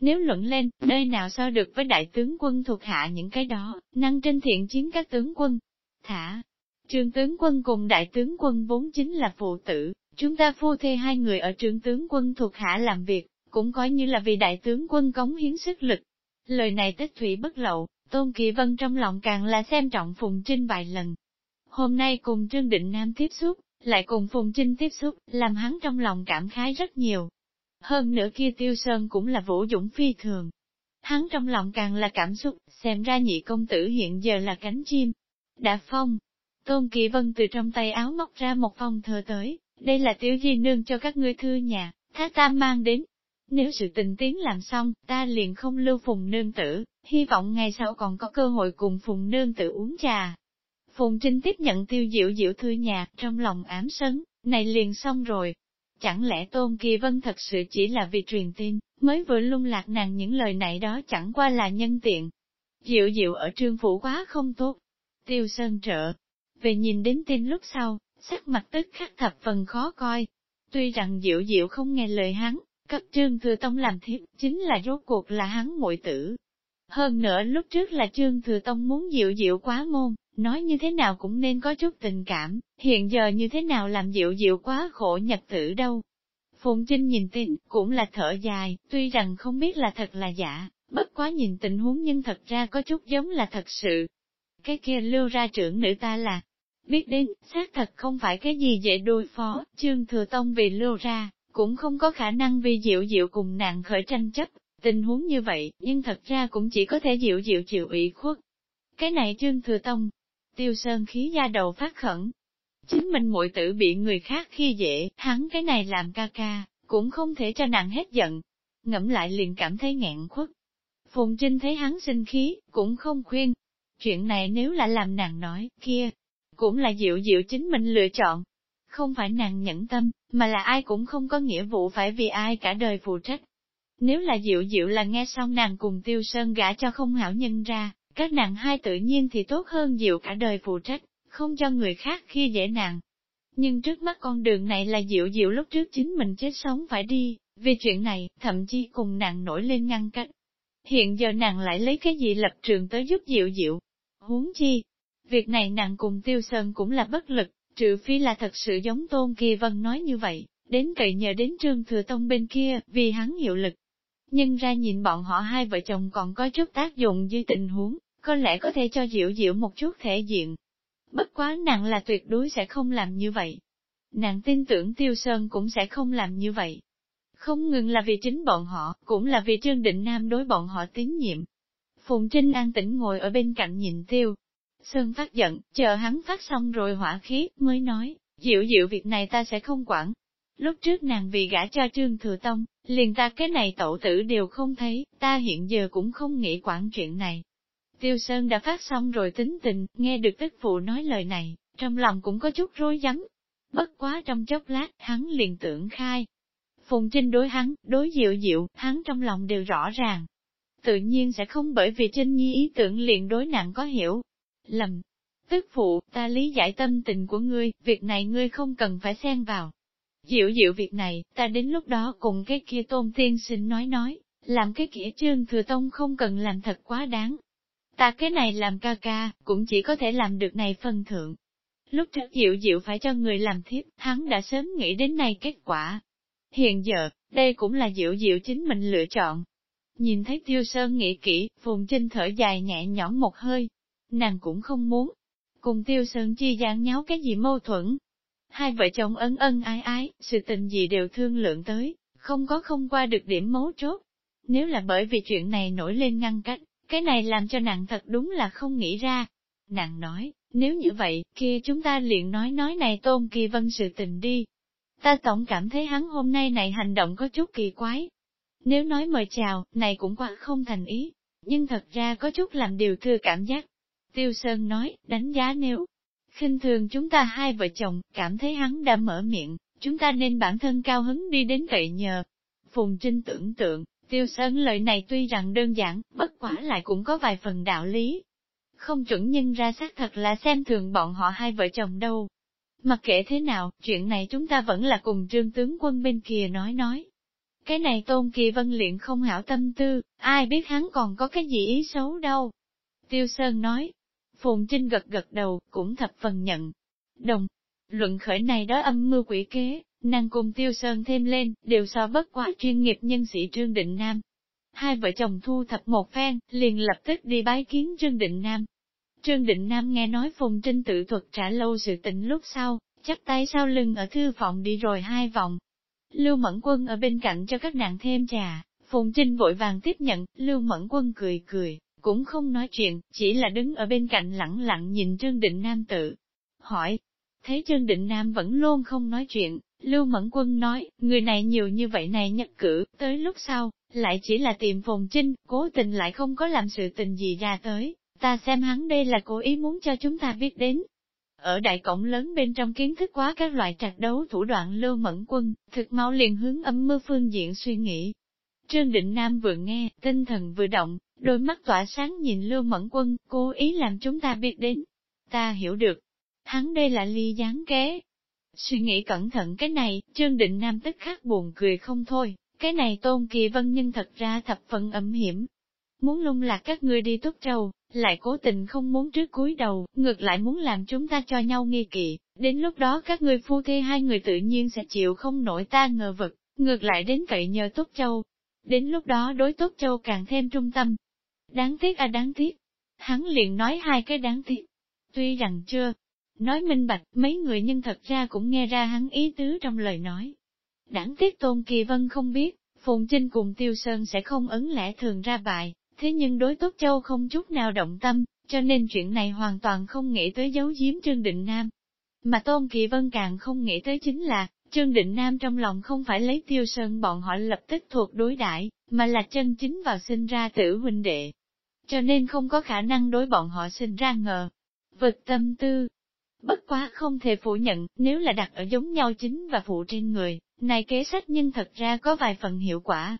Nếu luận lên, nơi nào so được với đại tướng quân thuộc hạ những cái đó, năng trên thiện chiến các tướng quân. Thả, trương tướng quân cùng đại tướng quân vốn chính là phụ tử, chúng ta phu thê hai người ở trương tướng quân thuộc hạ làm việc, cũng coi như là vì đại tướng quân cống hiến sức lực. Lời này tích thủy bất lậu, Tôn Kỳ Vân trong lòng càng là xem trọng Phùng Trinh vài lần. Hôm nay cùng Trương Định Nam tiếp xúc, lại cùng Phùng Trinh tiếp xúc, làm hắn trong lòng cảm khái rất nhiều. Hơn nữa kia Tiêu Sơn cũng là vũ dũng phi thường. Hắn trong lòng càng là cảm xúc, xem ra nhị công tử hiện giờ là cánh chim. Đã phong, Tôn Kỳ Vân từ trong tay áo móc ra một phong thơ tới, đây là tiểu di nương cho các ngươi thư nhà, thá tam mang đến, nếu sự tình tiến làm xong, ta liền không lưu phùng nương tử, hy vọng ngày sau còn có cơ hội cùng phùng nương tử uống trà. Phùng Trinh tiếp nhận tiêu diệu diệu thư nhà, trong lòng ám sấn, này liền xong rồi. Chẳng lẽ Tôn Kỳ Vân thật sự chỉ là vì truyền tin, mới vừa lung lạc nàng những lời này đó chẳng qua là nhân tiện. Diệu diệu ở trương phủ quá không tốt. Tiêu Sơn trợ. Về nhìn đến tin lúc sau, sắc mặt tức khắc thập phần khó coi. Tuy rằng Diệu Diệu không nghe lời hắn, Cấp Trương Thừa Tông làm thiếp, chính là rốt cuộc là hắn muội tử. Hơn nữa lúc trước là Trương Thừa Tông muốn dịu dịu quá môn, nói như thế nào cũng nên có chút tình cảm, hiện giờ như thế nào làm dịu dịu quá khổ nhật tử đâu. Phụng Trinh nhìn tình cũng là thở dài, tuy rằng không biết là thật là giả, bất quá nhìn tình huống nhưng thật ra có chút giống là thật sự. Cái kia lưu ra trưởng nữ ta là, Biết đến, xác thật không phải cái gì dễ đối phó, Trương Thừa Tông vì lưu ra, cũng không có khả năng vì Diệu Diệu cùng nàng khởi tranh chấp, tình huống như vậy, nhưng thật ra cũng chỉ có thể Diệu Diệu chịu ủy khuất. Cái này Trương Thừa Tông, Tiêu Sơn khí da đầu phát khẩn. Chính mình muội tử bị người khác khi dễ, hắn cái này làm ca ca, cũng không thể cho nàng hết giận. Ngẫm lại liền cảm thấy nghẹn khuất. Phùng Trinh thấy hắn sinh khí, cũng không khuyên. Chuyện này nếu là làm nàng nói, kia, cũng là diệu diệu chính mình lựa chọn. Không phải nàng nhẫn tâm, mà là ai cũng không có nghĩa vụ phải vì ai cả đời phụ trách. Nếu là dịu dịu là nghe xong nàng cùng tiêu sơn gả cho không hảo nhân ra, các nàng hai tự nhiên thì tốt hơn dịu cả đời phụ trách, không cho người khác khi dễ nàng. Nhưng trước mắt con đường này là dịu dịu lúc trước chính mình chết sống phải đi, vì chuyện này, thậm chí cùng nàng nổi lên ngăn cách. Hiện giờ nàng lại lấy cái gì lập trường tới giúp dịu dịu. Huống chi, việc này nàng cùng tiêu sơn cũng là bất lực, trừ phi là thật sự giống tôn kỳ vân nói như vậy, đến cậy nhờ đến trương thừa tông bên kia, vì hắn hiệu lực. Nhưng ra nhìn bọn họ hai vợ chồng còn có chút tác dụng dưới tình huống, có lẽ có thể cho Diệu Diệu một chút thể diện. Bất quá nàng là tuyệt đối sẽ không làm như vậy. Nàng tin tưởng Tiêu Sơn cũng sẽ không làm như vậy. Không ngừng là vì chính bọn họ, cũng là vì Trương Định Nam đối bọn họ tín nhiệm. Phùng Trinh an tĩnh ngồi ở bên cạnh nhìn Tiêu. Sơn phát giận, chờ hắn phát xong rồi hỏa khí, mới nói, Diệu Diệu việc này ta sẽ không quản. Lúc trước nàng vì gả cho Trương Thừa Tông, liền ta cái này tậu tử đều không thấy, ta hiện giờ cũng không nghĩ quản chuyện này. Tiêu Sơn đã phát xong rồi tính tình, nghe được tức phụ nói lời này, trong lòng cũng có chút rối rắm. Bất quá trong chốc lát, hắn liền tưởng khai. Phùng Trinh đối hắn, đối diệu diệu, hắn trong lòng đều rõ ràng. Tự nhiên sẽ không bởi vì Trinh Nhi ý tưởng liền đối nặng có hiểu. Lầm. Tức phụ, ta lý giải tâm tình của ngươi, việc này ngươi không cần phải xen vào. Diệu diệu việc này, ta đến lúc đó cùng cái kia tôn tiên sinh nói nói, làm cái kia trương thừa tông không cần làm thật quá đáng, Ta cái này làm ca ca, cũng chỉ có thể làm được này phân thượng. Lúc trước Diệu Diệu phải cho người làm thiếp, hắn đã sớm nghĩ đến này kết quả. Hiện giờ, đây cũng là Diệu Diệu chính mình lựa chọn. Nhìn thấy Tiêu Sơn nghĩ kỹ, Phùng Trinh thở dài nhẹ nhõm một hơi. Nàng cũng không muốn. Cùng Tiêu Sơn chi gian nháo cái gì mâu thuẫn. Hai vợ chồng ân ân ái ái, sự tình gì đều thương lượng tới, không có không qua được điểm mấu chốt. Nếu là bởi vì chuyện này nổi lên ngăn cách, cái này làm cho nàng thật đúng là không nghĩ ra. Nàng nói, nếu như vậy, kia chúng ta liền nói nói này tôn kỳ vân sự tình đi. Ta tổng cảm thấy hắn hôm nay này hành động có chút kỳ quái. Nếu nói mời chào, này cũng quá không thành ý, nhưng thật ra có chút làm điều thừa cảm giác. Tiêu Sơn nói, đánh giá nếu khinh thường chúng ta hai vợ chồng, cảm thấy hắn đã mở miệng, chúng ta nên bản thân cao hứng đi đến cậy nhờ. Phùng Trinh tưởng tượng, Tiêu Sơn lời này tuy rằng đơn giản, bất quả lại cũng có vài phần đạo lý. Không chuẩn nhân ra xác thật là xem thường bọn họ hai vợ chồng đâu. Mặc kệ thế nào, chuyện này chúng ta vẫn là cùng trương tướng quân bên kia nói nói. Cái này tôn kỳ vân luyện không hảo tâm tư, ai biết hắn còn có cái gì ý xấu đâu. Tiêu Sơn nói, Phùng Trinh gật gật đầu, cũng thập phần nhận. Đồng, luận khởi này đó âm mưu quỷ kế, Nàng cùng Tiêu Sơn thêm lên, đều so bất quá chuyên nghiệp nhân sĩ Trương Định Nam. Hai vợ chồng thu thập một phen, liền lập tức đi bái kiến Trương Định Nam. Trương Định Nam nghe nói Phùng Trinh tự thuật trả lâu sự tình lúc sau, chắc tay sau lưng ở thư phòng đi rồi hai vòng. Lưu Mẫn Quân ở bên cạnh cho các nàng thêm trà, Phùng Trinh vội vàng tiếp nhận, Lưu Mẫn Quân cười cười, cũng không nói chuyện, chỉ là đứng ở bên cạnh lặng lặng nhìn Trương Định Nam tự. Hỏi, thấy Trương Định Nam vẫn luôn không nói chuyện, Lưu Mẫn Quân nói, người này nhiều như vậy này nhất cử, tới lúc sau, lại chỉ là tìm phồn trinh, cố tình lại không có làm sự tình gì ra tới, ta xem hắn đây là cố ý muốn cho chúng ta biết đến. Ở đại cổng lớn bên trong kiến thức quá các loại trạc đấu thủ đoạn Lưu Mẫn Quân, thực mau liền hướng âm mưu phương diện suy nghĩ. Trương Định Nam vừa nghe, tinh thần vừa động, đôi mắt tỏa sáng nhìn Lưu Mẫn Quân, cố ý làm chúng ta biết đến. Ta hiểu được, hắn đây là ly gián kế, Suy nghĩ cẩn thận cái này, Trương Định Nam tức khắc buồn cười không thôi, cái này Tôn Kỳ Vân nhưng thật ra thập phần ẩm hiểm. Muốn lung lạc các ngươi đi tốt trâu, lại cố tình không muốn trước cúi đầu, ngược lại muốn làm chúng ta cho nhau nghi kỵ, đến lúc đó các ngươi phu thê hai người tự nhiên sẽ chịu không nổi ta ngờ vực, ngược lại đến cậy nhờ tốt châu. Đến lúc đó đối tốt châu càng thêm trung tâm. Đáng tiếc à đáng tiếc. Hắn liền nói hai cái đáng tiếc. Tuy rằng chưa nói minh bạch, mấy người nhân thật ra cũng nghe ra hắn ý tứ trong lời nói. Đáng tiếc Tôn Kỳ Vân không biết, Phùng Trinh cùng Tiêu Sơn sẽ không ấn lẽ thường ra bài, thế nhưng đối Tốt Châu không chút nào động tâm, cho nên chuyện này hoàn toàn không nghĩ tới giấu giếm Trương Định Nam. Mà Tôn Kỳ Vân càng không nghĩ tới chính là, Trương Định Nam trong lòng không phải lấy Tiêu Sơn bọn họ lập tức thuộc đối đãi mà là chân chính vào sinh ra tử huynh đệ. Cho nên không có khả năng đối bọn họ sinh ra ngờ. Vật tâm tư, Bất quá không thể phủ nhận, nếu là đặt ở giống nhau chính và phụ trên người, này kế sách nhưng thật ra có vài phần hiệu quả.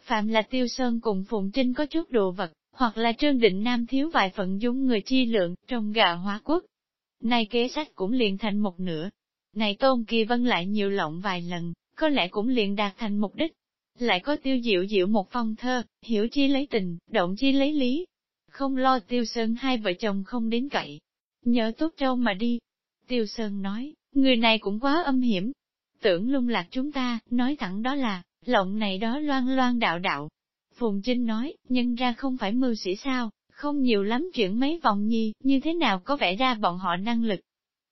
Phạm là Tiêu Sơn cùng Phụng Trinh có chút đồ vật, hoặc là Trương Định Nam thiếu vài phần dung người chi lượng trong gà hóa quốc. Này kế sách cũng liền thành một nửa. Này Tôn Kỳ Vân lại nhiều lộng vài lần, có lẽ cũng liền đạt thành mục đích. Lại có tiêu diệu diệu một phong thơ, hiểu chi lấy tình, động chi lấy lý. Không lo Tiêu Sơn hai vợ chồng không đến cậy, Nhớ tốt trâu mà đi. Tiêu Sơn nói, người này cũng quá âm hiểm. Tưởng lung lạc chúng ta, nói thẳng đó là, lộng này đó loan loan đạo đạo. Phùng Trinh nói, nhân ra không phải mưu sĩ sao, không nhiều lắm chuyện mấy vòng nhi, như thế nào có vẻ ra bọn họ năng lực.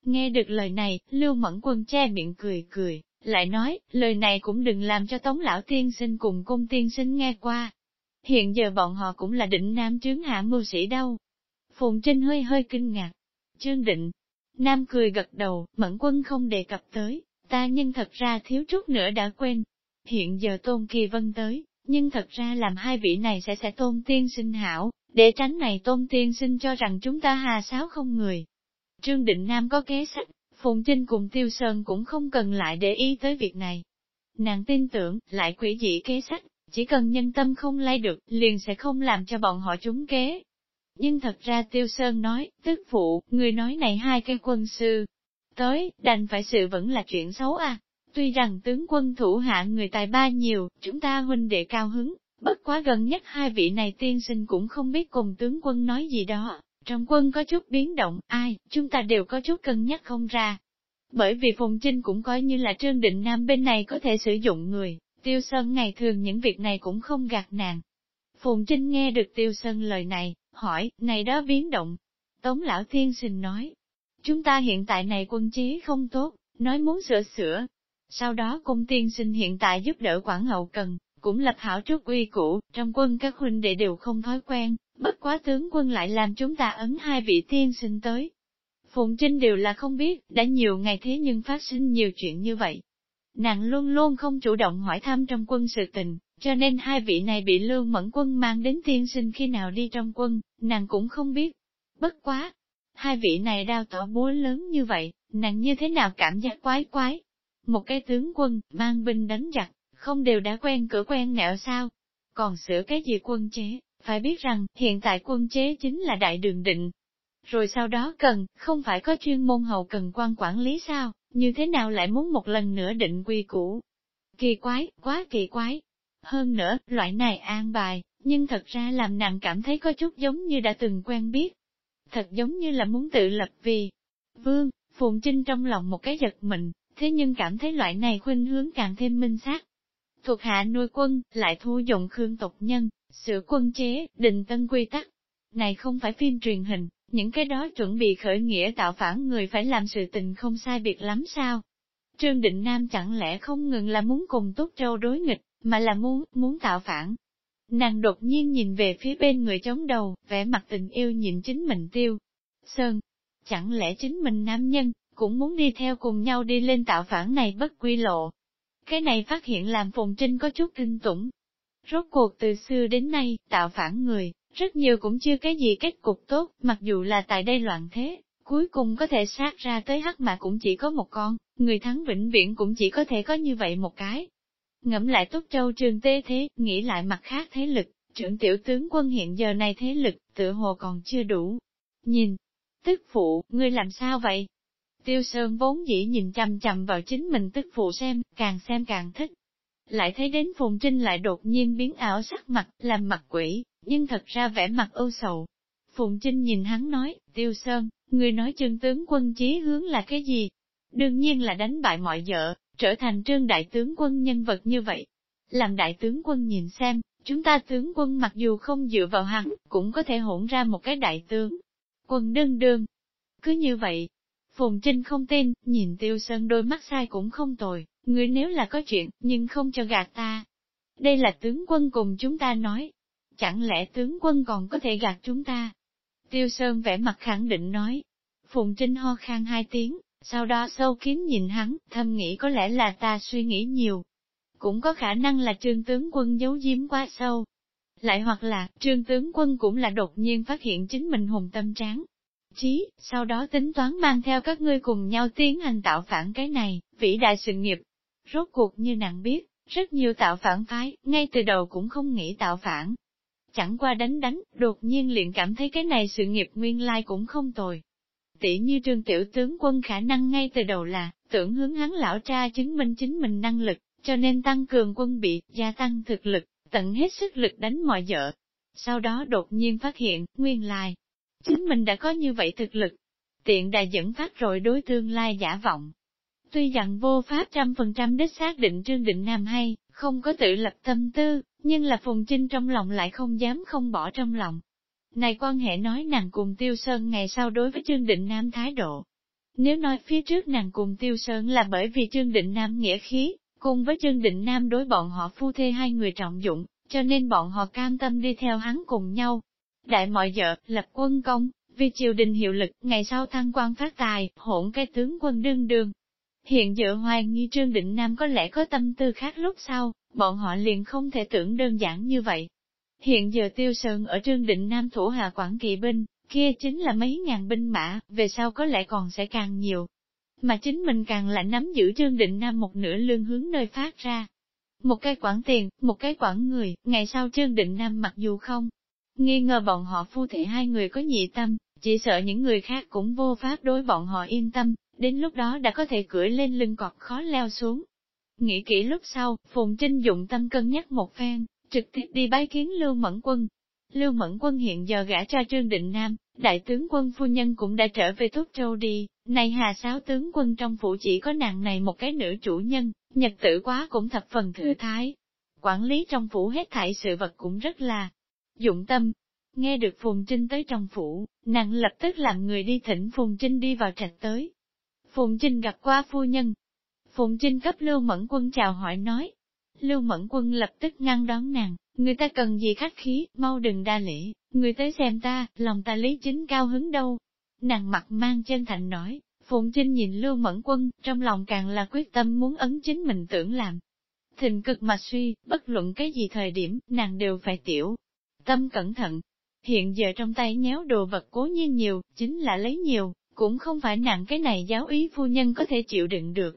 Nghe được lời này, Lưu Mẫn Quân che miệng cười cười, lại nói, lời này cũng đừng làm cho Tống Lão Tiên Sinh cùng Cung Tiên Sinh nghe qua. Hiện giờ bọn họ cũng là định nam trướng hạ mưu sĩ đâu. Phùng Trinh hơi hơi kinh ngạc, Trương Định. Nam cười gật đầu, mẫn quân không đề cập tới, ta nhưng thật ra thiếu chút nữa đã quên. Hiện giờ Tôn Kỳ Vân tới, nhưng thật ra làm hai vị này sẽ sẽ tôn tiên sinh hảo, để tránh này tôn tiên sinh cho rằng chúng ta hà sáo không người. Trương Định Nam có kế sách, Phùng Trinh cùng Tiêu Sơn cũng không cần lại để ý tới việc này. Nàng tin tưởng, lại quỷ dị kế sách, chỉ cần nhân tâm không lay được, liền sẽ không làm cho bọn họ trúng kế. Nhưng thật ra Tiêu Sơn nói, tức phụ, người nói này hai cái quân sư. Tới, đành phải sự vẫn là chuyện xấu à. Tuy rằng tướng quân thủ hạ người tài ba nhiều, chúng ta huynh đệ cao hứng, bất quá gần nhất hai vị này tiên sinh cũng không biết cùng tướng quân nói gì đó. Trong quân có chút biến động, ai, chúng ta đều có chút cân nhắc không ra. Bởi vì Phùng Trinh cũng coi như là Trương Định Nam bên này có thể sử dụng người, Tiêu Sơn ngày thường những việc này cũng không gạt nàng. Phùng Trinh nghe được Tiêu Sơn lời này, hỏi, này đó biến động. Tống lão thiên sinh nói, chúng ta hiện tại này quân trí không tốt, nói muốn sửa sửa. Sau đó cung tiên sinh hiện tại giúp đỡ quản hậu cần, cũng lập hảo trước uy cũ, trong quân các huynh đệ đều không thói quen, bất quá tướng quân lại làm chúng ta ấn hai vị tiên sinh tới. Phụng Trinh đều là không biết, đã nhiều ngày thế nhưng phát sinh nhiều chuyện như vậy. Nàng luôn luôn không chủ động hỏi thăm trong quân sự tình, cho nên hai vị này bị Lưu Mẫn Quân mang đến tiên sinh khi nào đi trong quân, nàng cũng không biết. Bất quá, hai vị này đao tỏ búa lớn như vậy, nàng như thế nào cảm giác quái quái. Một cái tướng quân, mang binh đánh giặc, không đều đã quen cửa quen nẻo sao. Còn sửa cái gì quân chế, phải biết rằng, hiện tại quân chế chính là đại đường định. Rồi sau đó cần, không phải có chuyên môn hậu cần quan quản lý sao, như thế nào lại muốn một lần nữa định quy cũ. Kỳ quái, quá kỳ quái, hơn nữa, loại này an bài, nhưng thật ra làm nàng cảm thấy có chút giống như đã từng quen biết. Thật giống như là muốn tự lập vì vương, phụng Trinh trong lòng một cái giật mình, thế nhưng cảm thấy loại này khuynh hướng càng thêm minh xác. Thuộc hạ nuôi quân, lại thu dụng khương tộc nhân, sửa quân chế, định tân quy tắc. Này không phải phim truyền hình, những cái đó chuẩn bị khởi nghĩa tạo phản người phải làm sự tình không sai biệt lắm sao? Trương Định Nam chẳng lẽ không ngừng là muốn cùng túc Châu đối nghịch, mà là muốn, muốn tạo phản. Nàng đột nhiên nhìn về phía bên người chống đầu, vẻ mặt tình yêu nhìn chính mình tiêu. Sơn, chẳng lẽ chính mình nam nhân, cũng muốn đi theo cùng nhau đi lên tạo phản này bất quy lộ. Cái này phát hiện làm Phùng Trinh có chút kinh tủng. Rốt cuộc từ xưa đến nay, tạo phản người, rất nhiều cũng chưa cái gì kết cục tốt, mặc dù là tại đây loạn thế, cuối cùng có thể sát ra tới hắc mà cũng chỉ có một con, người thắng vĩnh viễn cũng chỉ có thể có như vậy một cái. Ngẫm lại Túc Châu trường tê thế, nghĩ lại mặt khác thế lực, trưởng tiểu tướng quân hiện giờ này thế lực, tự hồ còn chưa đủ. Nhìn, tức phụ, ngươi làm sao vậy? Tiêu Sơn vốn dĩ nhìn chằm chằm vào chính mình tức phụ xem, càng xem càng thích. Lại thấy đến Phùng Trinh lại đột nhiên biến ảo sắc mặt, làm mặt quỷ, nhưng thật ra vẻ mặt ưu sầu. Phùng Trinh nhìn hắn nói, Tiêu Sơn, người nói chân tướng quân chí hướng là cái gì? Đương nhiên là đánh bại mọi vợ, trở thành trương đại tướng quân nhân vật như vậy. Làm đại tướng quân nhìn xem, chúng ta tướng quân mặc dù không dựa vào hắn, cũng có thể hỗn ra một cái đại tướng. Quân đơn đương. Cứ như vậy, Phùng Trinh không tin, nhìn Tiêu Sơn đôi mắt sai cũng không tồi, ngươi nếu là có chuyện, nhưng không cho gạt ta. Đây là tướng quân cùng chúng ta nói. Chẳng lẽ tướng quân còn có thể gạt chúng ta? Tiêu Sơn vẻ mặt khẳng định nói. Phùng Trinh ho khan hai tiếng, sau đó sâu kín nhìn hắn, thầm nghĩ có lẽ là ta suy nghĩ nhiều. Cũng có khả năng là trương tướng quân giấu giếm quá sâu. Lại hoặc là, trương tướng quân cũng là đột nhiên phát hiện chính mình hùng tâm tráng. Chí, sau đó tính toán mang theo các ngươi cùng nhau tiến hành tạo phản cái này, vĩ đại sự nghiệp. Rốt cuộc như nàng biết, rất nhiều tạo phản phái, ngay từ đầu cũng không nghĩ tạo phản. Chẳng qua đánh đánh, đột nhiên liền cảm thấy cái này sự nghiệp nguyên lai cũng không tồi. Tỷ như trương tiểu tướng quân khả năng ngay từ đầu là, tưởng hướng hắn lão tra chứng minh chính mình năng lực, cho nên tăng cường quân bị, gia tăng thực lực, tận hết sức lực đánh mọi vợ. Sau đó đột nhiên phát hiện, nguyên lai, chính mình đã có như vậy thực lực. Tiện đã dẫn phát rồi đối tương lai giả vọng, Tuy rằng vô pháp trăm phần trăm đích xác định Trương Định Nam hay, không có tự lập tâm tư, nhưng là Phùng Trinh trong lòng lại không dám không bỏ trong lòng. Này quan hệ nói nàng cùng Tiêu Sơn ngày sau đối với Trương Định Nam thái độ. Nếu nói phía trước nàng cùng Tiêu Sơn là bởi vì Trương Định Nam nghĩa khí, cùng với Trương Định Nam đối bọn họ phu thê hai người trọng dụng, cho nên bọn họ cam tâm đi theo hắn cùng nhau. Đại mọi vợ, lập quân công, vì triều đình hiệu lực, ngày sau thăng quan phát tài, hỗn cái tướng quân đương đương Hiện giờ hoài nghi Trương Định Nam có lẽ có tâm tư khác lúc sau, bọn họ liền không thể tưởng đơn giản như vậy. Hiện giờ tiêu sơn ở Trương Định Nam thủ hạ quản kỵ binh, kia chính là mấy ngàn binh mã, về sau có lẽ còn sẽ càng nhiều. Mà chính mình càng lại nắm giữ Trương Định Nam một nửa lương hướng nơi phát ra. Một cái quản tiền, một cái quản người, ngày sau Trương Định Nam mặc dù không, nghi ngờ bọn họ phu thể hai người có nhị tâm, chỉ sợ những người khác cũng vô pháp đối bọn họ yên tâm, đến lúc đó đã có thể cưỡi lên lưng cọp khó leo xuống. Nghĩ kỹ lúc sau, Phùng Trinh dụng tâm cân nhắc một phen, trực tiếp đi bái kiến Lưu Mẫn Quân. Lưu Mẫn Quân hiện giờ gã cho Trương Định Nam, đại tướng quân phu nhân cũng đã trở về Tốt Châu đi, này hà sáo tướng quân trong phủ chỉ có nàng này một cái nữ chủ nhân, nhật tử quá cũng thập phần thừa thái. Quản lý trong phủ hết thảy sự vật cũng rất là dụng tâm. Nghe được Phùng Trinh tới trong phủ, nàng lập tức làm người đi thỉnh Phùng Trinh đi vào trạch tới, Phùng Trinh gặp qua phu nhân. Phùng Trinh cấp Lưu Mẫn Quân chào hỏi nói. Lưu Mẫn Quân lập tức ngăn đón nàng, người ta cần gì khách khí, mau đừng đa lễ, người tới xem ta, lòng ta lý chính cao hứng đâu. Nàng mặt mang chân thành nói, Phùng Trinh nhìn Lưu Mẫn Quân, trong lòng càng là quyết tâm muốn ấn chính mình tưởng làm. Thình cực mà suy, bất luận cái gì thời điểm, nàng đều phải tiểu. Tâm cẩn thận. Hiện giờ trong tay nhéo đồ vật cố nhiên nhiều, chính là lấy nhiều, cũng không phải nặng cái này giáo ý phu nhân có thể chịu đựng được.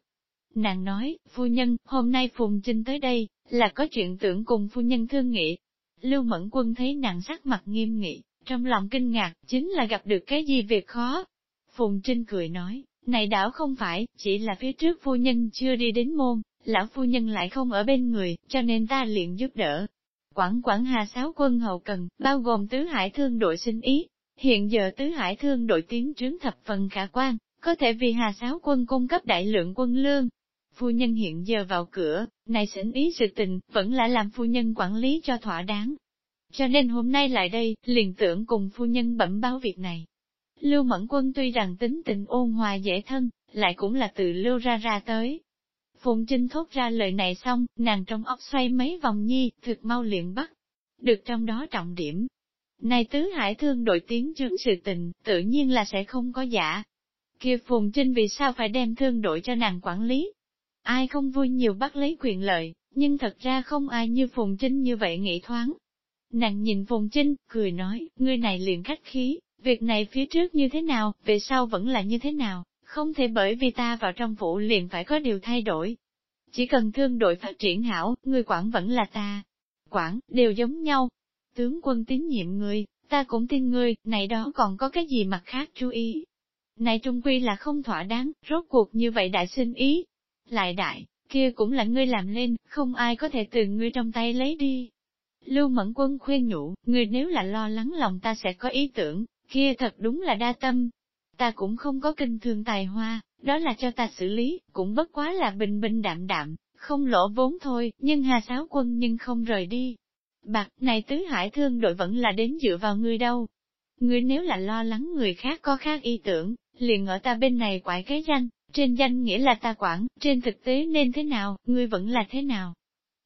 Nàng nói, phu nhân, hôm nay Phùng Trinh tới đây, là có chuyện tưởng cùng phu nhân thương nghị. Lưu Mẫn Quân thấy nàng sắc mặt nghiêm nghị, trong lòng kinh ngạc, chính là gặp được cái gì việc khó. Phùng Trinh cười nói, này đảo không phải, chỉ là phía trước phu nhân chưa đi đến môn, lão phu nhân lại không ở bên người, cho nên ta liền giúp đỡ. Quảng Quảng Hà sáu quân hậu cần, bao gồm tứ hải thương đội sinh ý, Hiện giờ tứ hải thương đội tiến trướng thập phần khả quan, có thể vì hà sáo quân cung cấp đại lượng quân lương. Phu nhân hiện giờ vào cửa, này xỉn ý sự tình, vẫn là làm phu nhân quản lý cho thỏa đáng. Cho nên hôm nay lại đây, liền tưởng cùng phu nhân bẩm báo việc này. Lưu Mẫn Quân tuy rằng tính tình ôn hòa dễ thân, lại cũng là từ lưu ra ra tới. Phụng Trinh thốt ra lời này xong, nàng trong óc xoay mấy vòng nhi, thực mau liền bắt. Được trong đó trọng điểm, này tứ hải thương đội tiếng trưởng sự tình, tự nhiên là sẽ không có giả. Kia Phùng Trinh vì sao phải đem thương đội cho nàng quản lý? Ai không vui nhiều bắt lấy quyền lợi, nhưng thật ra không ai như Phùng Trinh như vậy nghĩ thoáng. Nàng nhìn Phùng Trinh, cười nói, ngươi này liền khách khí, việc này phía trước như thế nào, về sau vẫn là như thế nào, không thể bởi vì ta vào trong phủ liền phải có điều thay đổi. Chỉ cần thương đội phát triển hảo, người quản vẫn là ta. Quản, đều giống nhau, tướng quân tín nhiệm ngươi, ta cũng tin ngươi, này đó còn có cái gì mặt khác chú ý. Này trung quy là không thỏa đáng, rốt cuộc như vậy đại sinh ý. Lại đại, kia cũng là ngươi làm lên, không ai có thể từ ngươi trong tay lấy đi. Lưu Mẫn Quân khuyên nhủ, ngươi nếu là lo lắng lòng ta sẽ có ý tưởng, kia thật đúng là đa tâm. Ta cũng không có kinh thương tài hoa, đó là cho ta xử lý, cũng bất quá là bình bình đạm đạm, không lỗ vốn thôi, nhưng Hà Sáo Quân nhưng không rời đi, Bạc, này tứ hải thương đội vẫn là đến dựa vào ngươi đâu. Ngươi nếu là lo lắng người khác có khác ý tưởng, liền ở ta bên này quải cái danh, trên danh nghĩa là ta quản, trên thực tế nên thế nào, ngươi vẫn là thế nào.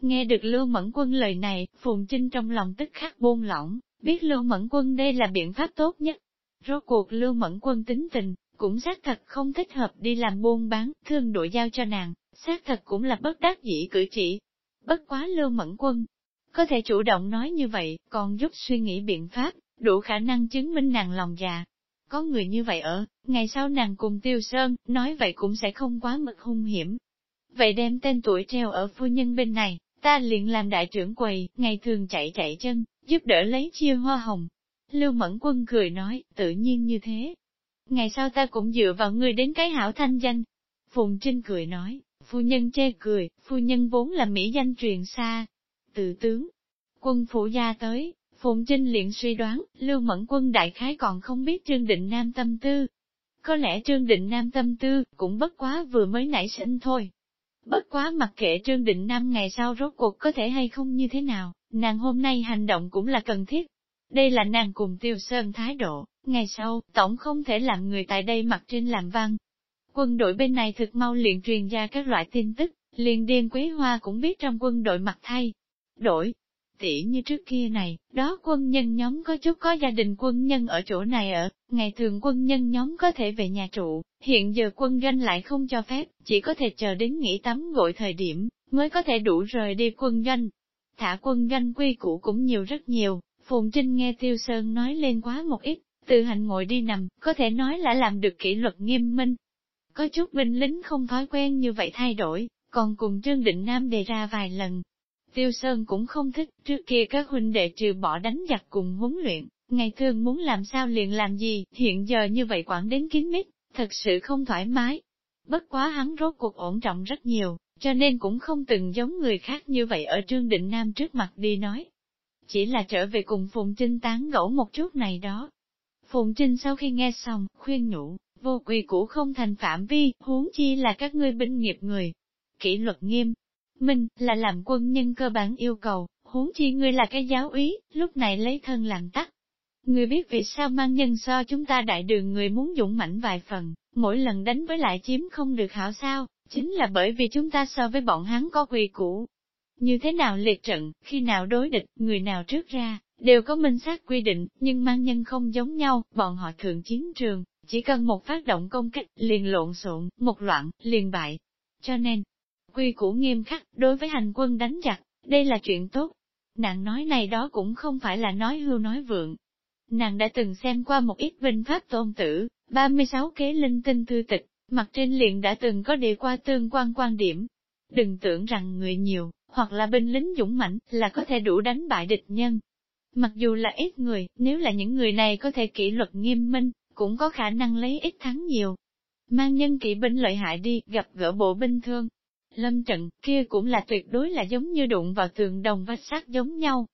Nghe được Lưu Mẫn Quân lời này, Phùng Trinh trong lòng tức khắc buông lỏng, biết Lưu Mẫn Quân đây là biện pháp tốt nhất. Rốt cuộc Lưu Mẫn Quân tính tình, cũng xác thật không thích hợp đi làm buôn bán, thương đội giao cho nàng, xác thật cũng là bất đắc dĩ cử chỉ. Bất quá Lưu Mẫn Quân, có thể chủ động nói như vậy, còn giúp suy nghĩ biện pháp, đủ khả năng chứng minh nàng lòng già. Có người như vậy ở, ngày sau nàng cùng Tiêu Sơn, nói vậy cũng sẽ không quá mực hung hiểm. Vậy đem tên tuổi treo ở phu nhân bên này, ta liền làm đại trưởng quầy, ngày thường chạy chạy chân, giúp đỡ lấy chia hoa hồng. Lưu Mẫn Quân cười nói, tự nhiên như thế. Ngày sau ta cũng dựa vào người đến cái hảo thanh danh. Phùng Trinh cười nói, phu nhân chê cười, phu nhân vốn là mỹ danh truyền xa. Từ tướng, quân phủ gia tới, Phùng Trinh liền suy đoán, Lưu Mẫn Quân đại khái còn không biết Trương Định Nam tâm tư. Có lẽ Trương Định Nam tâm tư, cũng bất quá vừa mới nảy sinh thôi. Bất quá mặc kệ Trương Định Nam ngày sau rốt cuộc có thể hay không như thế nào, nàng hôm nay hành động cũng là cần thiết. Đây là nàng cùng Tiêu Sơn thái độ, ngày sau, tổng không thể làm người tại đây mặc trên làm văn. Quân đội bên này thực mau liền truyền ra các loại tin tức, liền điên quế hoa cũng biết trong quân đội mặc thay. Đổi, tỉ như trước kia này, đó quân nhân nhóm có chút có gia đình quân nhân ở chỗ này ở, ngày thường quân nhân nhóm có thể về nhà trụ, hiện giờ quân doanh lại không cho phép, chỉ có thể chờ đến nghỉ tắm gội thời điểm, mới có thể đủ rời đi quân doanh. Thả quân doanh quy củ cũng nhiều rất nhiều, Phùng Trinh nghe Tiêu Sơn nói lên quá một ít, tự hành ngồi đi nằm, có thể nói là làm được kỷ luật nghiêm minh. Có chút binh lính không thói quen như vậy thay đổi, còn cùng Trương Định Nam đề ra vài lần, Tiêu Sơn cũng không thích, trước kia các huynh đệ trừ bỏ đánh giặc cùng huấn luyện, ngày thường muốn làm sao liền làm gì, hiện giờ như vậy quản đến kín mít, thật sự không thoải mái. Bất quá hắn rốt cuộc ổn trọng rất nhiều, cho nên cũng không từng giống người khác như vậy ở Trương Định Nam trước mặt đi nói. Chỉ là trở về cùng Phùng Trinh tán gẫu một chút này đó. Phùng Trinh sau khi nghe xong, khuyên nhủ, vô quỳ cũ không thành phạm vi, huống chi là các ngươi binh nghiệp người. Kỷ luật nghiêm, Minh, là làm quân nhân cơ bản yêu cầu, huống chi ngươi là cái giáo úy, lúc này lấy thân làm tắc. Ngươi biết vì sao mang nhân so chúng ta đại đường người muốn dũng mãnh vài phần, mỗi lần đánh với lại chiếm không được hảo sao, chính là bởi vì chúng ta so với bọn hắn có quy củ. Như thế nào liệt trận, khi nào đối địch, người nào trước ra, đều có minh xác quy định, nhưng mang nhân không giống nhau, bọn họ thường chiến trường, chỉ cần một phát động công kích, liền lộn xộn, một loạn, liền bại. Cho nên, quy củ nghiêm khắc, đối với hành quân đánh giặc, đây là chuyện tốt. Nàng nói này đó cũng không phải là nói hưu nói vượng. Nàng đã từng xem qua một ít binh pháp tôn tử, 36 kế linh tinh thư tịch, mặt trên liền đã từng có đề qua tương quan quan điểm. Đừng tưởng rằng người nhiều, hoặc là binh lính dũng mãnh là có thể đủ đánh bại địch nhân. Mặc dù là ít người, nếu là những người này có thể kỷ luật nghiêm minh, cũng có khả năng lấy ít thắng nhiều. Mang nhân kỵ binh lợi hại đi, gặp gỡ bộ binh thương, lâm trận, kia cũng là tuyệt đối là giống như đụng vào tường đồng vách sắt giống nhau.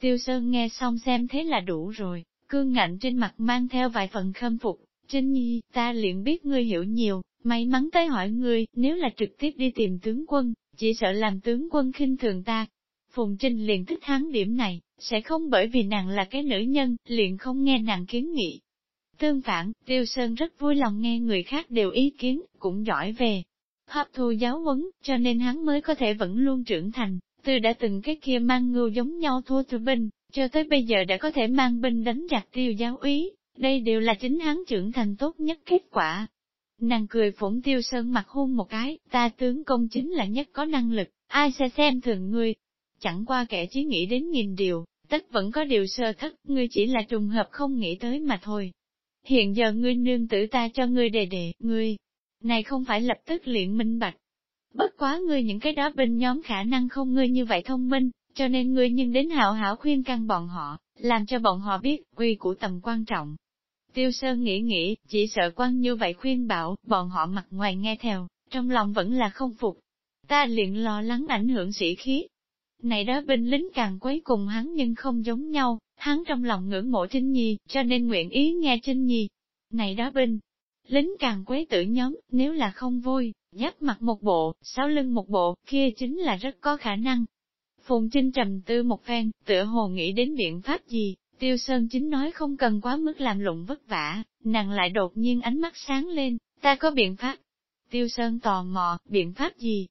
Tiêu Sơn nghe xong xem thế là đủ rồi, cương ngạnh trên mặt mang theo vài phần khâm phục. Trinh Nhi, ta liền biết ngươi hiểu nhiều, may mắn tới hỏi ngươi, nếu là trực tiếp đi tìm tướng quân, chỉ sợ làm tướng quân khinh thường ta. Phùng Trinh liền thích hắn điểm này, sẽ không bởi vì nàng là cái nữ nhân, liền không nghe nàng kiến nghị. Tương phản, Tiêu Sơn rất vui lòng nghe người khác đều ý kiến, cũng giỏi về, hấp thu giáo huấn, cho nên hắn mới có thể vẫn luôn trưởng thành, từ đã từng cái kia mang ngưu giống nhau thua từ binh, cho tới bây giờ đã có thể mang binh đánh giặc tiêu giáo úy, đây đều là chính hắn trưởng thành tốt nhất kết quả. Nàng cười phủng tiêu sơn mặt hôn một cái, ta tướng công chính là nhất có năng lực, ai sẽ xem thường ngươi. Chẳng qua kẻ chỉ nghĩ đến nghìn điều, tất vẫn có điều sơ thất, ngươi chỉ là trùng hợp không nghĩ tới mà thôi. Hiện giờ ngươi nương tử ta cho ngươi đề đề, ngươi, này không phải lập tức luyện minh bạch. Bất quá ngươi những cái đó bên nhóm khả năng không ngươi như vậy thông minh, cho nên ngươi nhưng đến hảo hảo khuyên căn bọn họ, làm cho bọn họ biết quy của tầm quan trọng. Tiêu Sơn nghĩ nghĩ, chỉ sợ quan như vậy khuyên bảo, bọn họ mặt ngoài nghe theo, trong lòng vẫn là không phục. Ta liền lo lắng ảnh hưởng sĩ khí. Này đó binh lính càng quấy cùng hắn nhưng không giống nhau, hắn trong lòng ngưỡng mộ Trinh Nhi, cho nên nguyện ý nghe Trinh Nhi. Này đó binh, Lính càng quấy tử nhóm, nếu là không vui, giáp mặt một bộ, sáu lưng một bộ, kia chính là rất có khả năng. Phùng Trinh trầm tư một phen, tựa hồ nghĩ đến biện pháp gì, Tiêu Sơn chính nói không cần quá mức làm lụng vất vả, nàng lại đột nhiên ánh mắt sáng lên, ta có biện pháp. Tiêu Sơn tò mò, biện pháp gì?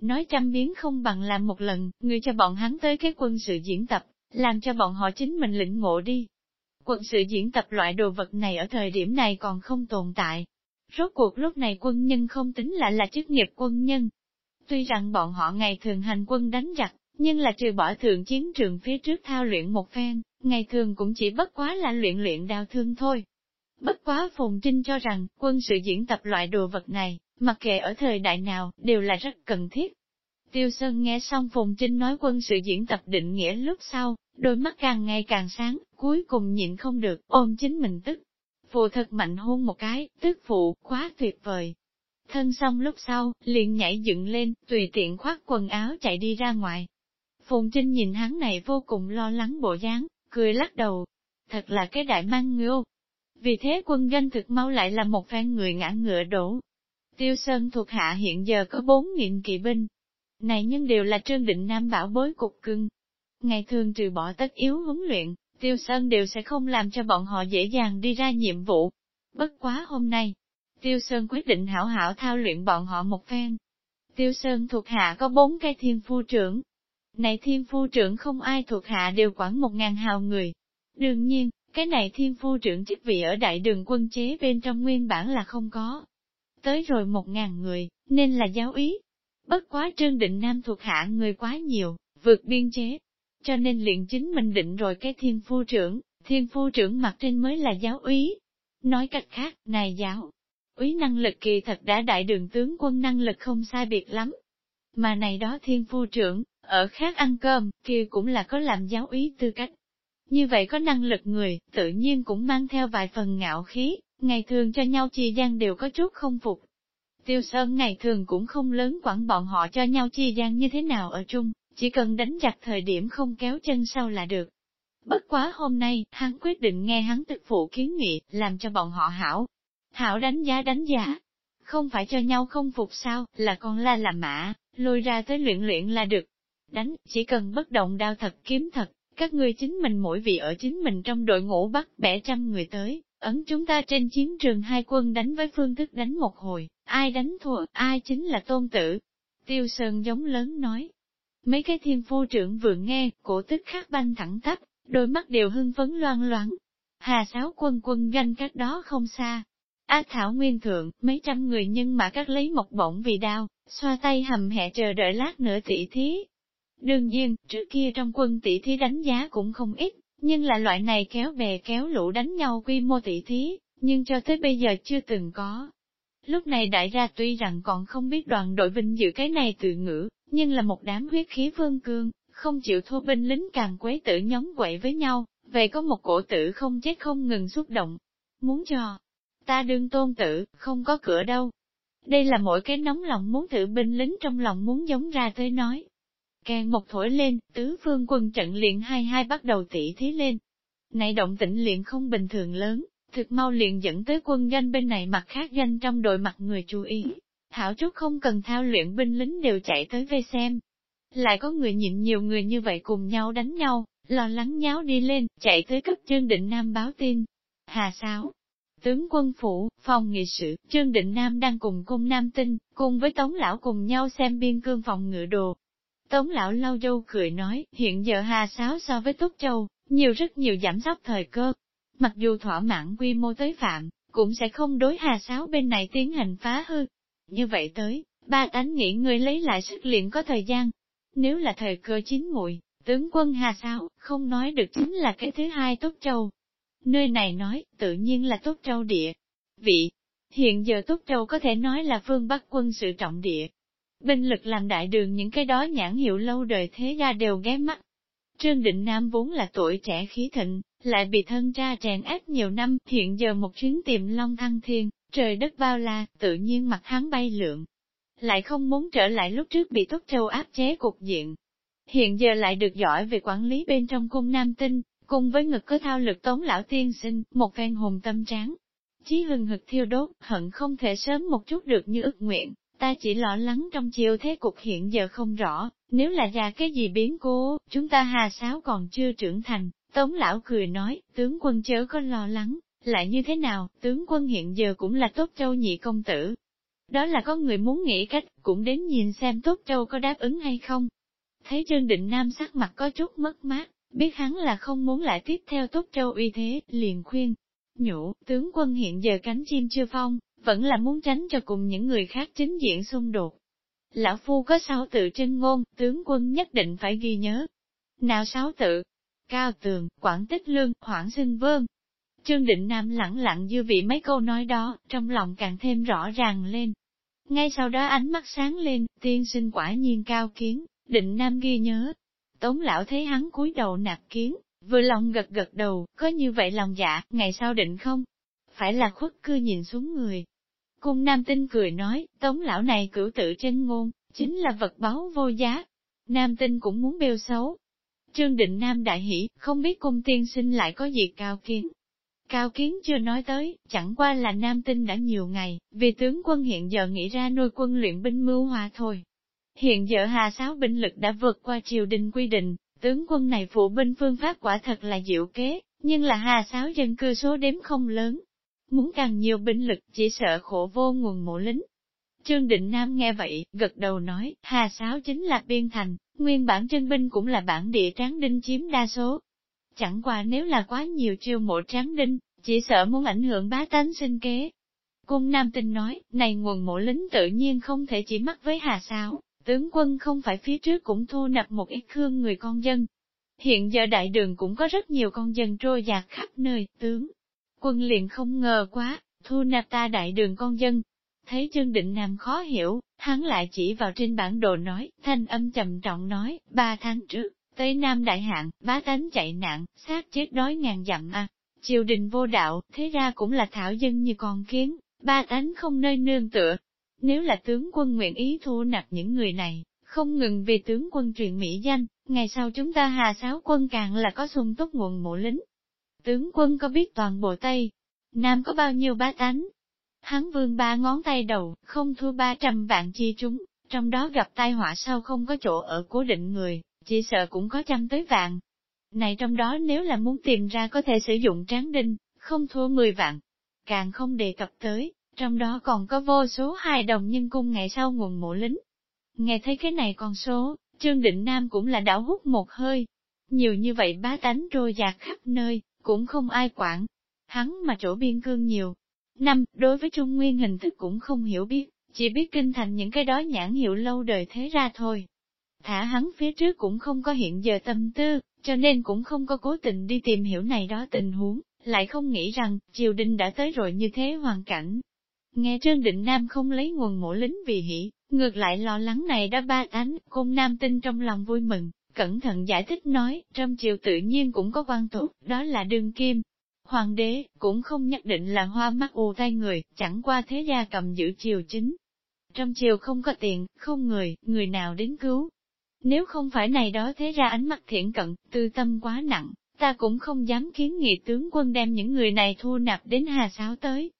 Nói trăm biến không bằng làm một lần, người cho bọn hắn tới cái quân sự diễn tập, làm cho bọn họ chính mình lĩnh ngộ đi. Quân sự diễn tập loại đồ vật này ở thời điểm này còn không tồn tại. Rốt cuộc lúc này quân nhân không tính là là chức nghiệp quân nhân. Tuy rằng bọn họ ngày thường hành quân đánh giặc, nhưng là trừ bỏ thượng chiến trường phía trước thao luyện một phen, ngày thường cũng chỉ bất quá là luyện luyện đào thương thôi. Bất quá Phùng Trinh cho rằng, quân sự diễn tập loại đồ vật này, mặc kệ ở thời đại nào, đều là rất cần thiết. Tiêu Sơn nghe xong Phùng Trinh nói quân sự diễn tập định nghĩa lúc sau, đôi mắt càng ngày càng sáng, cuối cùng nhịn không được, ôm chính mình tức. Phụ thật mạnh hôn một cái, tức phụ, quá tuyệt vời. Thân xong lúc sau, liền nhảy dựng lên, tùy tiện khoác quần áo chạy đi ra ngoài. Phùng Trinh nhìn hắn này vô cùng lo lắng bộ dáng, cười lắc đầu. Thật là cái đại mang ngưu. Vì thế quân danh thực mau lại là một phen người ngã ngựa đổ. Tiêu Sơn thuộc hạ hiện giờ có bốn nghìn kỵ binh. Này nhưng đều là Trương Định Nam bảo bối cục cưng. Ngày thường trừ bỏ tất yếu huấn luyện, Tiêu Sơn đều sẽ không làm cho bọn họ dễ dàng đi ra nhiệm vụ. Bất quá hôm nay, Tiêu Sơn quyết định hảo hảo thao luyện bọn họ một phen. Tiêu Sơn thuộc hạ có bốn cái thiên phu trưởng, này thiên phu trưởng không ai thuộc hạ đều quản một ngàn hào người. Đương nhiên, cái này thiên phu trưởng chức vị ở đại đường quân chế bên trong nguyên bản là không có. Tới rồi một ngàn người, nên là giáo ý. Bất quá trương định nam thuộc hạ người quá nhiều, vượt biên chế. Cho nên luyện chính mình định rồi cái thiên phu trưởng, thiên phu trưởng mặt trên mới là giáo úy. Nói cách khác, này giáo, úy năng lực kỳ thật đã đại đường tướng quân năng lực không sai biệt lắm. Mà này đó thiên phu trưởng, ở khác ăn cơm, kia cũng là có làm giáo úy tư cách. Như vậy có năng lực người, tự nhiên cũng mang theo vài phần ngạo khí, ngày thường cho nhau chi gian đều có chút không phục. Tiêu Sơn ngày thường cũng không lớn quản bọn họ cho nhau chi gian như thế nào ở chung, chỉ cần đánh chặt thời điểm không kéo chân sau là được. Bất quá hôm nay, hắn quyết định nghe hắn tức phụ kiến nghị, làm cho bọn họ hảo. Hảo đánh giá đánh giá. Không phải cho nhau không phục sao, là con la làm mã, lôi ra tới luyện luyện là được đánh, chỉ cần bất động đao thật kiếm thật, các ngươi chính mình mỗi vị ở chính mình trong đội ngũ bắt bẻ trăm người tới, ấn chúng ta trên chiến trường hai quân đánh với phương thức đánh một hồi, ai đánh thua, ai chính là tôn tử. Tiêu Sơn giống lớn nói. Mấy cái thiên phu trưởng vừa nghe, cổ tức khắc banh thẳng tắp, đôi mắt đều hưng phấn loan loáng. Hà sáo quân quân ganh cách đó không xa. Á thảo nguyên thượng, mấy trăm người nhưng mà các lấy một bổng vì đau xoa tay hầm hẹ chờ đợi lát nữa tỷ thí, Đương nhiên, trước kia trong quân tỷ thí đánh giá cũng không ít, nhưng là loại này kéo bè kéo lũ đánh nhau quy mô tỷ thí, nhưng cho tới bây giờ chưa từng có. Lúc này đại gia tuy rằng còn không biết đoàn đội vinh dự cái này từ ngữ, nhưng là một đám huyết khí vương cương, không chịu thua binh lính càng quấy tử nhóm quậy với nhau, vậy có một cổ tử không chết không ngừng xúc động. Muốn cho ta đương tôn tử, không có cửa đâu. Đây là mỗi cái nóng lòng muốn thử binh lính trong lòng muốn giống ra tới nói. Càng một thổi lên, tứ phương quân trận liền hai hai bắt đầu tỉ thí lên. Này động tĩnh liền không bình thường lớn, thực mau liền dẫn tới quân danh bên này mặt khác danh trong đội mặt người chú ý. Thảo chút không cần thao luyện binh lính đều chạy tới vây xem. Lại có người nhịn nhiều người như vậy cùng nhau đánh nhau, lo lắng nháo đi lên, chạy tới cấp Trương Định Nam báo tin. Hà Sáo, tướng quân phủ, phòng nghị sự, Trương Định Nam đang cùng cung Nam Tinh, cùng với Tống Lão cùng nhau xem biên cương phòng ngựa đồ, Tống lão lau dâu cười nói, hiện giờ Hà Sáo so với Túc Châu, nhiều rất nhiều giảm sóc thời cơ. Mặc dù thỏa mãn quy mô tới phạm, cũng sẽ không đối Hà Sáo bên này tiến hành phá hư. Như vậy tới, ba ánh nghĩ người lấy lại sức liền có thời gian. Nếu là thời cơ chín muội tướng quân Hà sao, không nói được chính là cái thứ hai tốt Châu. Nơi này nói, tự nhiên là tốt Châu địa. Vị, hiện giờ tốt Châu có thể nói là phương Bắc quân sự trọng địa, Binh lực làm đại đường những cái đó nhãn hiệu lâu đời thế gia đều ghé mắt. Trương Định Nam vốn là tuổi trẻ khí thịnh, lại bị thân cha tràn ép nhiều năm, hiện giờ một chuyến tìm long thăng thiên, trời đất bao la, tự nhiên mặt hắn bay lượn. Lại không muốn trở lại lúc trước bị Túc Châu áp chế cục diện. Hiện giờ lại được giỏi về quản lý bên trong cung nam tinh, cùng với ngực có thao lực tống lão tiên sinh, một phen hùng tâm tráng. Chí hừng hực thiêu đốt, hận không thể sớm một chút được như ước nguyện ta chỉ lo lắng trong chiều thế cục hiện giờ không rõ, nếu là ra cái gì biến cố, chúng ta hà sáo còn chưa trưởng thành, Tống lão cười nói, tướng quân chớ có lo lắng, lại như thế nào, tướng quân hiện giờ cũng là tốt châu nhị công tử. Đó là có người muốn nghĩ cách, cũng đến nhìn xem tốt châu có đáp ứng hay không. Thấy Trương Định Nam sắc mặt có chút mất mát, biết hắn là không muốn lại tiếp theo tốt châu uy thế, liền khuyên. Nhũ, tướng quân hiện giờ cánh chim chưa phong, vẫn là muốn tránh cho cùng những người khác chính diện xung đột. Lão Phu có sáu tự trên ngôn, tướng quân nhất định phải ghi nhớ. Nào sáu tự? Cao tường, quảng tích lương, hoảng sinh vương. Trương Định Nam lặng lặng dư vị mấy câu nói đó, trong lòng càng thêm rõ ràng lên. Ngay sau đó ánh mắt sáng lên, tiên sinh quả nhiên cao kiến, Định Nam ghi nhớ. Tống lão thấy hắn cúi đầu nạp kiến, vừa lòng gật gật đầu, có như vậy lòng dạ, ngày sau định không? Phải là khuất cư nhìn xuống người, Cung nam tinh cười nói, tống lão này cửu tự trên ngôn, chính là vật báu vô giá. Nam tinh cũng muốn bêu xấu. Trương định nam đại hỷ, không biết cung tiên sinh lại có gì cao kiến. Cao kiến chưa nói tới, chẳng qua là nam tinh đã nhiều ngày, vì tướng quân hiện giờ nghĩ ra nuôi quân luyện binh mưu hòa thôi. Hiện giờ hà sáo binh lực đã vượt qua triều đình quy định, tướng quân này phụ binh phương pháp quả thật là diệu kế, nhưng là hà sáo dân cư số đếm không lớn, muốn càng nhiều binh lực, chỉ sợ khổ vô nguồn mộ lính. Trương Định Nam nghe vậy, gật đầu nói, Hà Sáo chính là biên thành, nguyên bản chân binh cũng là bản địa tráng đinh chiếm đa số. Chẳng qua nếu là quá nhiều chiêu mộ tráng đinh, chỉ sợ muốn ảnh hưởng bá tánh sinh kế. Cung Nam Tinh nói, này nguồn mộ lính tự nhiên không thể chỉ mắc với Hà Sáo, tướng quân không phải phía trước cũng thu nạp một ít khương người con dân. Hiện giờ đại đường cũng có rất nhiều con dân trôi dạt khắp nơi, tướng Quân liền không ngờ quá, thu nạp ta đại đường con dân. Thấy chân định nam khó hiểu, hắn lại chỉ vào trên bản đồ nói, thanh âm trầm trọng nói, ba tháng trước, Tây Nam đại hạn, bá tánh chạy nạn, sát chết đói ngàn dặm à. Triều đình vô đạo, thế ra cũng là thảo dân như con kiến, ba tánh không nơi nương tựa. Nếu là tướng quân nguyện ý thu nạp những người này, không ngừng vì tướng quân truyền mỹ danh, ngày sau chúng ta hà sáo quân càng là có sung túc nguồn mộ lính, Tướng quân có biết toàn bộ Tây, Nam có bao nhiêu bá tánh? Hắn vương ba ngón tay đầu, không thua ba trăm vạn chi chúng, trong đó gặp tai họa sau không có chỗ ở cố định người, chỉ sợ cũng có trăm tới vạn. Này trong đó nếu là muốn tìm ra có thể sử dụng tráng đinh, không thua mười vạn, càng không đề cập tới, trong đó còn có vô số hài đồng nhân cung ngày sau nguồn mộ lính. Nghe thấy cái này con số, Trương Định Nam cũng là đảo hút một hơi. Nhiều như vậy bá tánh trôi dạt khắp nơi, cũng không ai quản. Hắn mà chỗ biên cương nhiều. Năm, đối với Trung Nguyên hình thức cũng không hiểu biết, chỉ biết kinh thành những cái đó nhãn hiệu lâu đời thế ra thôi. Thả hắn phía trước cũng không có hiện giờ tâm tư, cho nên cũng không có cố tình đi tìm hiểu này đó tình huống, lại không nghĩ rằng, triều đình đã tới rồi như thế hoàn cảnh. Nghe Trương Định Nam không lấy nguồn mộ lính vì hỉ, ngược lại lo lắng này đã ba ánh, cung Nam tin trong lòng vui mừng, Cẩn thận giải thích nói, trong triều tự nhiên cũng có quan tục, đó là đương kim. Hoàng đế, cũng không nhất định là hoa mắt ù tay người, chẳng qua thế gia cầm giữ triều chính. Trong triều không có tiền, không người, người nào đến cứu. Nếu không phải này đó thế ra ánh mắt thiện cận, tư tâm quá nặng, ta cũng không dám kiến nghị tướng quân đem những người này thu nạp đến Hà Sáo tới.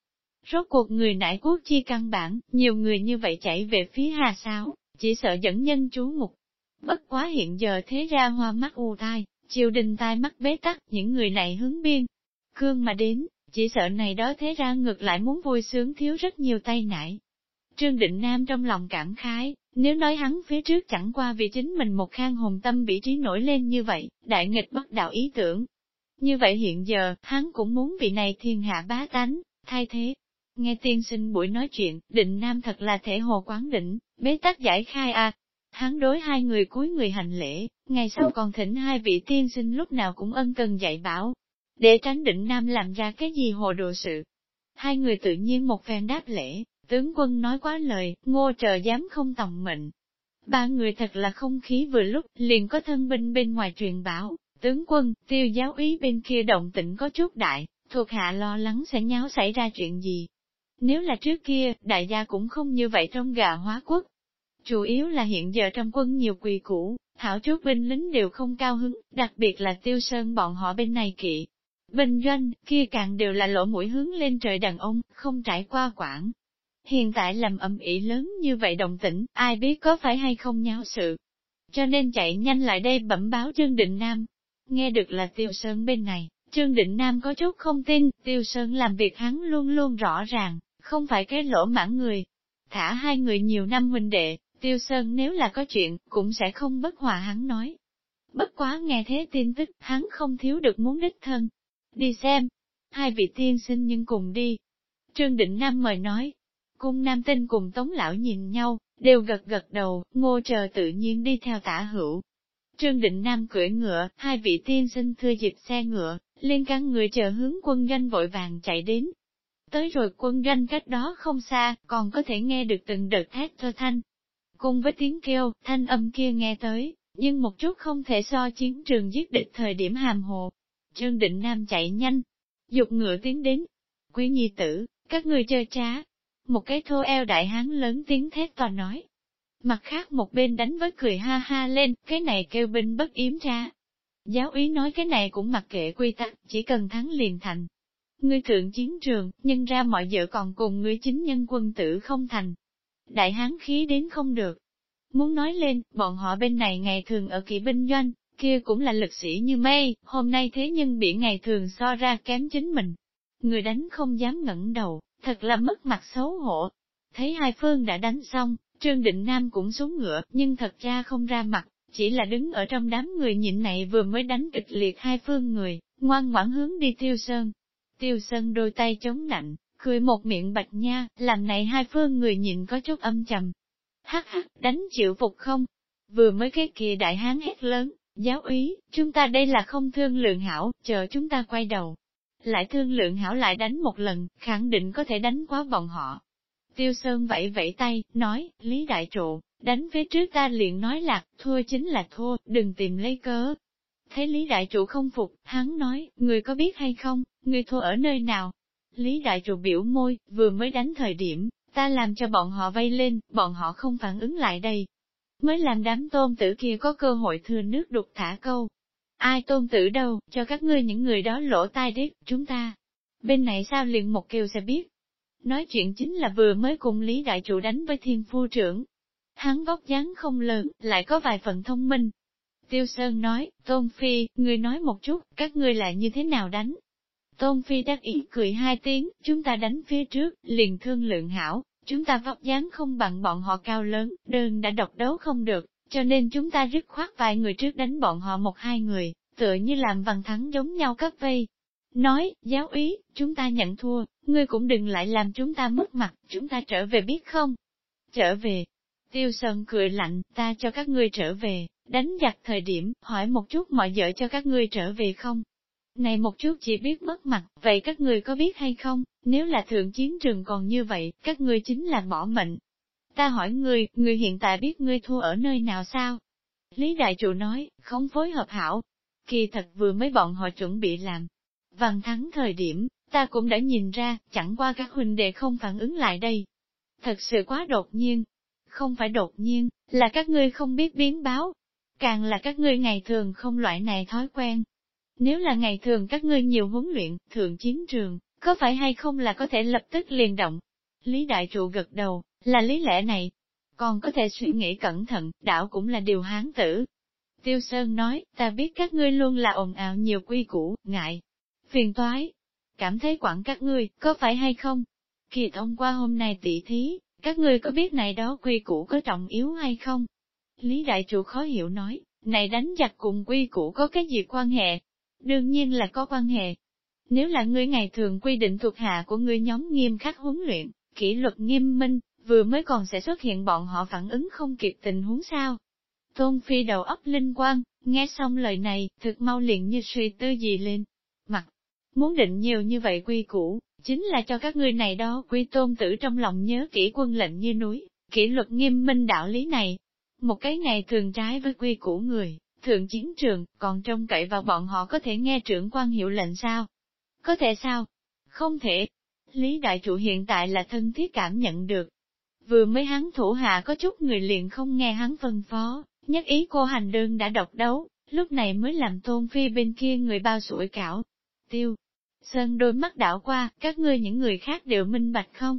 Rốt cuộc người nại quốc chi căn bản, nhiều người như vậy chạy về phía Hà Sáo, chỉ sợ dẫn nhân chú mục, Bất quá hiện giờ thế ra hoa mắt u tai, triều đình tai mắt bế tắc, những người này hướng biên. Cương mà đến, chỉ sợ này đó thế ra ngược lại muốn vui sướng thiếu rất nhiều tay nại. Trương Định Nam trong lòng cảm khái, nếu nói hắn phía trước chẳng qua vì chính mình một khang hồn tâm bị trí nổi lên như vậy, đại nghịch bất đạo ý tưởng. Như vậy hiện giờ, hắn cũng muốn vị này thiên hạ bá tánh, thay thế. Nghe tiên sinh buổi nói chuyện, định nam thật là thể hồ quán đỉnh, bế tắc giải khai à, Hắn đối hai người cuối người hành lễ, ngày sau còn thỉnh hai vị tiên sinh lúc nào cũng ân cần dạy bảo, để tránh định nam làm ra cái gì hồ đồ sự. Hai người tự nhiên một phen đáp lễ, tướng quân nói quá lời, ngô chờ dám không tòng mệnh. Ba người thật là không khí vừa lúc, liền có thân binh bên ngoài truyền bảo, tướng quân, tiêu giáo ý bên kia động tĩnh có chút đại, thuộc hạ lo lắng sẽ nháo xảy ra chuyện gì. Nếu là trước kia, đại gia cũng không như vậy trong gà hóa quốc, Chủ yếu là hiện giờ trong quân nhiều quỳ cũ, thảo chút binh lính đều không cao hứng, đặc biệt là tiêu sơn bọn họ bên này kỵ. Binh doanh, kia càng đều là lỗ mũi hướng lên trời đàn ông, không trải qua quảng. Hiện tại làm ầm ĩ lớn như vậy đồng tĩnh, ai biết có phải hay không nháo sự. Cho nên chạy nhanh lại đây bẩm báo Trương Định Nam. Nghe được là Tiêu Sơn bên này, Trương Định Nam có chút không tin, Tiêu Sơn làm việc hắn luôn luôn rõ ràng, không phải cái lỗ mãn người. Thả hai người nhiều năm huynh đệ, Tiêu Sơn nếu là có chuyện, cũng sẽ không bất hòa hắn nói. Bất quá nghe thế tin tức, hắn không thiếu được muốn đích thân. Đi xem, hai vị tiên sinh nhưng cùng đi. Trương Định Nam mời nói, cung nam tinh cùng tống lão nhìn nhau, đều gật gật đầu, ngô chờ tự nhiên đi theo tả hữu. Trương Định Nam cưỡi ngựa, hai vị tiên sinh thưa dịp xe ngựa, liên căn người chờ hướng quân doanh vội vàng chạy đến. Tới rồi quân doanh cách đó không xa, còn có thể nghe được từng đợt thét thơ thanh. Cùng với tiếng kêu, thanh âm kia nghe tới, nhưng một chút không thể so chiến trường giết địch thời điểm hàm hồ. Trương Định Nam chạy nhanh, dục ngựa tiến đến. Quý nhi tử, các người chơi trá. Một cái thô eo đại hán lớn tiếng thét to nói. Mặt khác một bên đánh với cười ha ha lên, cái này kêu binh bất yếm ra. Giáo úy nói cái này cũng mặc kệ quy tắc, chỉ cần thắng liền thành. Ngươi thượng chiến trường, nhân ra mọi vợ còn cùng ngươi chính nhân quân tử không thành. Đại hán khí đến không được. Muốn nói lên, bọn họ bên này ngày thường ở kỵ binh doanh, kia cũng là lực sĩ như mây, hôm nay thế nhân bị ngày thường so ra kém chính mình. Người đánh không dám ngẩng đầu, thật là mất mặt xấu hổ. Thấy hai phương đã đánh xong, Trương Định Nam cũng xuống ngựa, nhưng thật ra không ra mặt, chỉ là đứng ở trong đám người nhịn này vừa mới đánh kịch liệt hai phương người, ngoan ngoãn hướng đi Tiêu Sơn. Tiêu Sơn đôi tay chống nạnh, cười một miệng bạch nha, làm này hai phương người nhịn có chút âm trầm. Hắc hắc, đánh chịu phục không? Vừa mới cái kia đại hán hét lớn, giáo úy, chúng ta đây là không thương lượng hảo, chờ chúng ta quay đầu. Lại thương lượng hảo lại đánh một lần, khẳng định có thể đánh quá bọn họ. Tiêu Sơn vẫy vẫy tay, nói, Lý Đại Trụ, đánh phía trước ta liền nói lạc, thua chính là thua, đừng tìm lấy cớ. Thấy Lý Đại Trụ không phục, hắn nói, người có biết hay không, người thua ở nơi nào? Lý Đại Trụ biểu môi, vừa mới đánh thời điểm, ta làm cho bọn họ vây lên, bọn họ không phản ứng lại đây. Mới làm đám tôm tử kia có cơ hội thừa nước đục thả câu. Ai tôn tử đâu, cho các ngươi những người đó lỗ tai điếc, chúng ta. Bên này sao liền một kiều sẽ biết, Nói chuyện chính là vừa mới cùng Lý Đại Trụ đánh với thiên phu trưởng. Hắn vóc dáng không lớn, lại có vài phần thông minh. Tiêu Sơn nói, Tôn Phi, người nói một chút, các ngươi lại như thế nào đánh? Tôn Phi đắc ý cười hai tiếng, chúng ta đánh phía trước, liền thương lượng hảo, chúng ta vóc dáng không bằng bọn họ cao lớn, đơn đã độc đấu không được, cho nên chúng ta rứt khoát vài người trước đánh bọn họ một hai người, tựa như làm bằng thắng giống nhau cấp vây, nói, giáo ý, chúng ta nhận thua, ngươi cũng đừng lại làm chúng ta mất mặt, chúng ta trở về biết không? Trở về. Tiêu Sơn cười lạnh, ta cho các ngươi trở về, đánh giặc thời điểm, hỏi một chút mọi vợ cho các ngươi trở về không? Này một chút chỉ biết mất mặt, vậy các ngươi có biết hay không, nếu là thượng chiến trường còn như vậy, các ngươi chính là bỏ mệnh. Ta hỏi ngươi, ngươi hiện tại biết ngươi thua ở nơi nào sao? Lý Đại Trụ nói, không phối hợp hảo. Kỳ thật vừa mới bọn họ chuẩn bị làm, Vàng thắng thời điểm, ta cũng đã nhìn ra, chẳng qua các huynh đệ không phản ứng lại đây. Thật sự quá đột nhiên. Không phải đột nhiên, là các ngươi không biết biến báo. Càng là các ngươi ngày thường không loại này thói quen. Nếu là ngày thường các ngươi nhiều huấn luyện, thường chiến trường, có phải hay không là có thể lập tức liền động? Lý Đại Trụ gật đầu, là lý lẽ này. Còn có thể suy nghĩ cẩn thận, đảo cũng là điều hán tử. Tiêu Sơn nói, ta biết các ngươi luôn là ồn ào nhiều quy củ, ngại, phiền toái. Cảm thấy quản các ngươi, có phải hay không? Kỳ thông qua hôm nay tỷ thí, các ngươi có biết này đó quy củ có trọng yếu hay không? Lý đại chủ khó hiểu nói, này đánh giặc cùng quy củ có cái gì quan hệ? Đương nhiên là có quan hệ. Nếu là ngươi ngày thường quy định thuộc hạ của ngươi nhóm nghiêm khắc huấn luyện, kỷ luật nghiêm minh, vừa mới còn sẽ xuất hiện bọn họ phản ứng không kịp tình huống sao. Tôn Phi đầu óc linh quang, nghe xong lời này, thực mau liền như suy tư gì lên. Mặt Muốn định nhiều như vậy quy củ, chính là cho các ngươi này đó quy tôn tử trong lòng nhớ kỹ quân lệnh như núi, kỷ luật nghiêm minh đạo lý này. Một cái ngày thường trái với quy củ người, thượng chiến trường, còn trông cậy vào bọn họ có thể nghe trưởng quan hiệu lệnh sao? Có thể sao? Không thể. Lý đại trụ hiện tại là thân thiết cảm nhận được. Vừa mới hắn thủ hạ có chút người liền không nghe hắn phân phó, nhất ý cô hành đơn đã độc đấu, lúc này mới làm tôn phi bên kia người bao sủi cảo. Tiêu, Sơn đôi mắt đảo qua, các ngươi những người khác đều minh bạch không?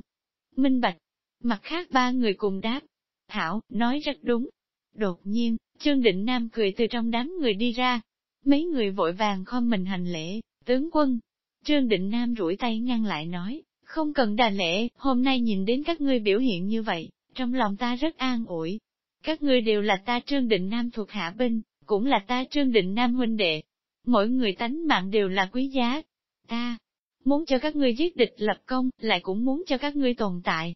Minh bạch. Mặt khác ba người cùng đáp. Hảo, nói rất đúng. Đột nhiên, Trương Định Nam cười từ trong đám người đi ra. Mấy người vội vàng khom mình hành lễ, tướng quân. Trương Định Nam rủi tay ngăn lại nói, không cần đà lễ, hôm nay nhìn đến các ngươi biểu hiện như vậy, trong lòng ta rất an ủi. Các ngươi đều là ta Trương Định Nam thuộc hạ binh, cũng là ta Trương Định Nam huynh đệ. Mỗi người tánh mạng đều là quý giá. Ta, muốn cho các ngươi giết địch lập công, lại cũng muốn cho các ngươi tồn tại.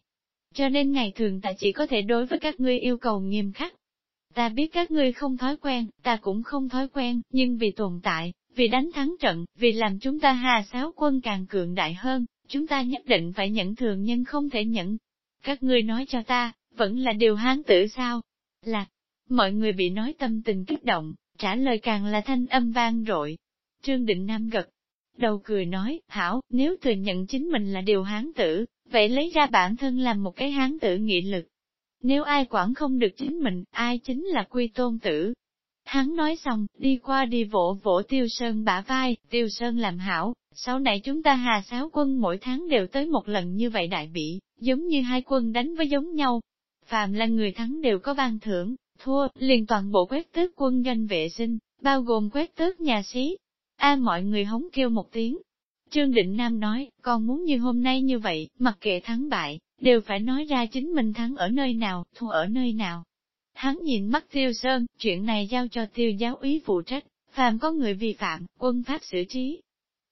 Cho nên ngày thường ta chỉ có thể đối với các ngươi yêu cầu nghiêm khắc. Ta biết các ngươi không thói quen, ta cũng không thói quen, nhưng vì tồn tại, vì đánh thắng trận, vì làm chúng ta hà sáo quân càng cường đại hơn, chúng ta nhất định phải nhận thường nhân không thể nhận. Các ngươi nói cho ta, vẫn là điều hán tử sao? Là, mọi người bị nói tâm tình kích động, trả lời càng là thanh âm vang rội. Trương Định Nam gật đầu cười nói, hảo, nếu thừa nhận chính mình là điều hán tử, vậy lấy ra bản thân làm một cái hán tử nghị lực. Nếu ai quản không được chính mình, ai chính là quy tôn tử. Hắn nói xong, đi qua đi vỗ vỗ Tiêu Sơn bả vai, Tiêu Sơn làm hảo, sau này chúng ta hà sáo quân mỗi tháng đều tới một lần như vậy đại bị, giống như hai quân đánh với giống nhau. Phạm là người thắng đều có ban thưởng, thua, liền toàn bộ quét tước quân doanh vệ sinh, bao gồm quét tước nhà xí, A mọi người hống kêu một tiếng. Trương Định Nam nói, con muốn như hôm nay như vậy, mặc kệ thắng bại, đều phải nói ra chính mình thắng ở nơi nào, thua ở nơi nào. Hắn nhìn mắt Tiêu Sơn, chuyện này giao cho Tiêu giáo úy phụ trách, phàm có người vi phạm, quân pháp xử trí.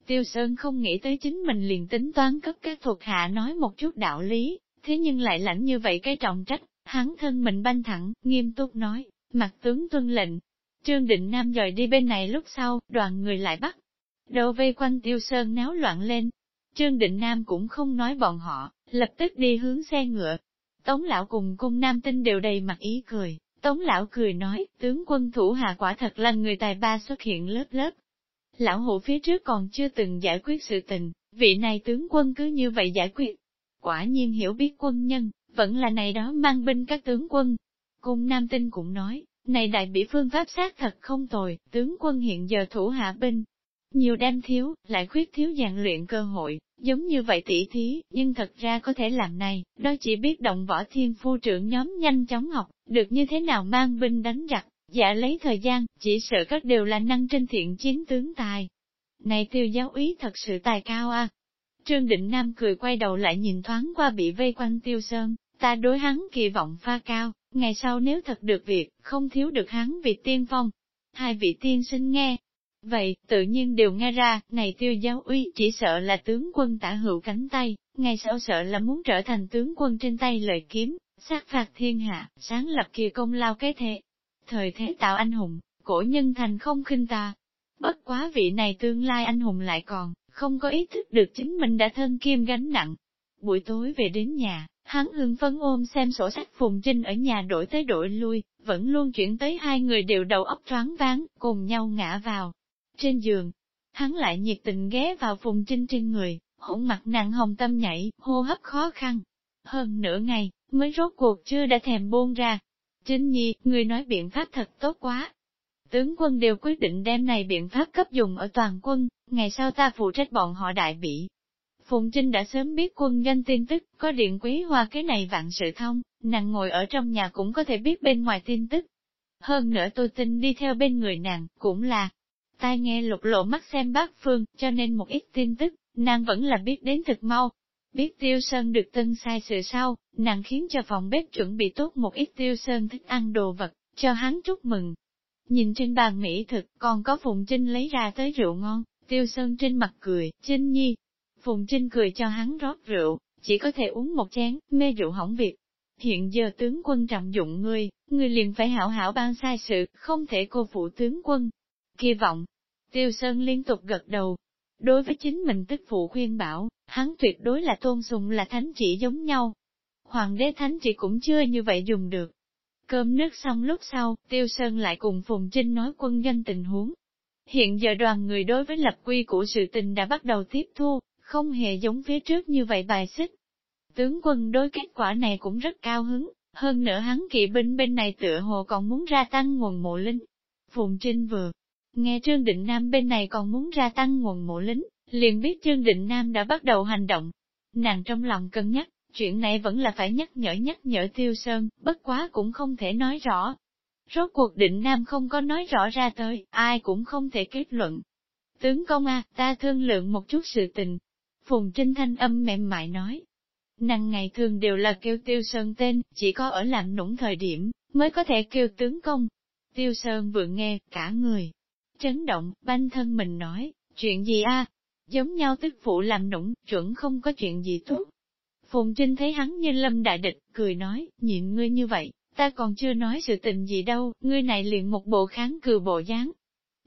Tiêu Sơn không nghĩ tới chính mình liền tính toán cấp các thuộc hạ nói một chút đạo lý, thế nhưng lại lãnh như vậy cái trọng trách, hắn thân mình banh thẳng, nghiêm túc nói, mặt tướng tuân lệnh, Trương Định Nam rời đi bên này lúc sau, đoàn người lại bắt. Đầu vây quanh tiêu sơn náo loạn lên. Trương Định Nam cũng không nói bọn họ, lập tức đi hướng xe ngựa. Tống lão cùng cung nam tinh đều đầy mặt ý cười. Tống lão cười nói, tướng quân thủ hạ quả thật là người tài ba xuất hiện lớp lớp. Lão hộ phía trước còn chưa từng giải quyết sự tình, vị này tướng quân cứ như vậy giải quyết. Quả nhiên hiểu biết quân nhân, vẫn là này đó mang binh các tướng quân. Cung nam tinh cũng nói, này đại bỉ phương pháp sát thật không tồi, tướng quân hiện giờ thủ hạ binh. Nhiều đem thiếu, lại khuyết thiếu dạng luyện cơ hội, giống như vậy tỷ thí, nhưng thật ra có thể làm này, đó chỉ biết động võ thiên phu trưởng nhóm nhanh chóng học, được như thế nào mang binh đánh giặc, giả lấy thời gian, chỉ sợ các đều là năng trên thiện chiến tướng tài. Này tiêu giáo úy thật sự tài cao a. Trương Định Nam cười quay đầu lại nhìn thoáng qua bị vây quanh tiêu sơn, ta đối hắn kỳ vọng pha cao, ngày sau nếu thật được việc, không thiếu được hắn vì tiên phong. Hai vị tiên sinh nghe. Vậy, tự nhiên đều nghe ra, này tiêu giáo uy chỉ sợ là tướng quân tả hữu cánh tay, ngày sau sợ là muốn trở thành tướng quân trên tay lời kiếm, sát phạt thiên hạ, sáng lập kỳ công lao cái thế. Thời thế tạo anh hùng, cổ nhân thành không khinh ta. Bất quá vị này tương lai anh hùng lại còn, không có ý thức được chính mình đã thân kim gánh nặng. Buổi tối về đến nhà, Hắn hưng phấn ôm xem sổ sách Phùng Trinh ở nhà đổi tới đổi lui, vẫn luôn chuyển tới hai người đều đầu óc thoáng váng, cùng nhau ngã vào. Trên giường, hắn lại nhiệt tình ghé vào Phùng Trinh trên người, hỗn mặt nàng hồng tâm nhảy, hô hấp khó khăn. Hơn nửa ngày, mới rốt cuộc chưa đã thèm buông ra. Trinh Nhi, người nói biện pháp thật tốt quá. Tướng quân đều quyết định đem này biện pháp cấp dùng ở toàn quân, ngày sau ta phụ trách bọn họ đại bị, Phùng Trinh đã sớm biết quân doanh tin tức, có điện quý hoa cái này vạn sự thông, nàng ngồi ở trong nhà cũng có thể biết bên ngoài tin tức. Hơn nữa tôi tin đi theo bên người nàng, cũng là tai nghe lục lộ mắt xem bác phương, cho nên một ít tin tức, nàng vẫn là biết đến thực mau. Biết tiêu sơn được tân sai sự sau, nàng khiến cho phòng bếp chuẩn bị tốt một ít tiêu sơn thích ăn đồ vật, cho hắn chúc mừng. Nhìn trên bàn mỹ thực, còn có Phùng Trinh lấy ra tới rượu ngon, tiêu sơn trên mặt cười, Trinh Nhi, Phùng Trinh cười cho hắn rót rượu, chỉ có thể uống một chén, mê rượu hỏng việc. Hiện giờ tướng quân trọng dụng ngươi, ngươi liền phải hảo hảo ban sai sự, không thể cô phụ tướng quân. Kỳ vọng, Tiêu Sơn liên tục gật đầu. Đối với chính mình tức phụ khuyên bảo, hắn tuyệt đối là tôn sùng là thánh chỉ giống nhau. Hoàng đế thánh chỉ cũng chưa như vậy dùng được. Cơm nước xong lúc sau, Tiêu Sơn lại cùng Phùng Trinh nói quân danh tình huống. Hiện giờ đoàn người đối với lập quy của sự tình đã bắt đầu tiếp thu, không hề giống phía trước như vậy bài xích. Tướng quân đối kết quả này cũng rất cao hứng, hơn nữa hắn kỵ binh bên này tựa hồ còn muốn ra tăng nguồn mộ linh. Phùng Trinh vừa nghe Trương Định Nam bên này còn muốn ra tăng nguồn mộ lính, liền biết Trương Định Nam đã bắt đầu hành động. Nàng trong lòng cân nhắc, chuyện này vẫn là phải nhắc nhở nhắc nhở Tiêu Sơn, bất quá cũng không thể nói rõ. Rốt cuộc định Nam không có nói rõ ra tới, ai cũng không thể kết luận. Tướng công a, ta thương lượng một chút sự tình. Phùng Trinh thanh âm mềm mại nói. Nàng ngày thường đều là kêu tiêu sơn tên, chỉ có ở làm nũng thời điểm, mới có thể kêu tướng công. Tiêu sơn vừa nghe, cả người, chấn động, banh thân mình nói, chuyện gì a? Giống nhau tức phụ làm nũng, chuẩn không có chuyện gì tốt. Phùng Trinh thấy hắn như lâm đại địch, cười nói, nhịn ngươi như vậy, ta còn chưa nói sự tình gì đâu, ngươi này liền một bộ kháng cừ bộ dáng.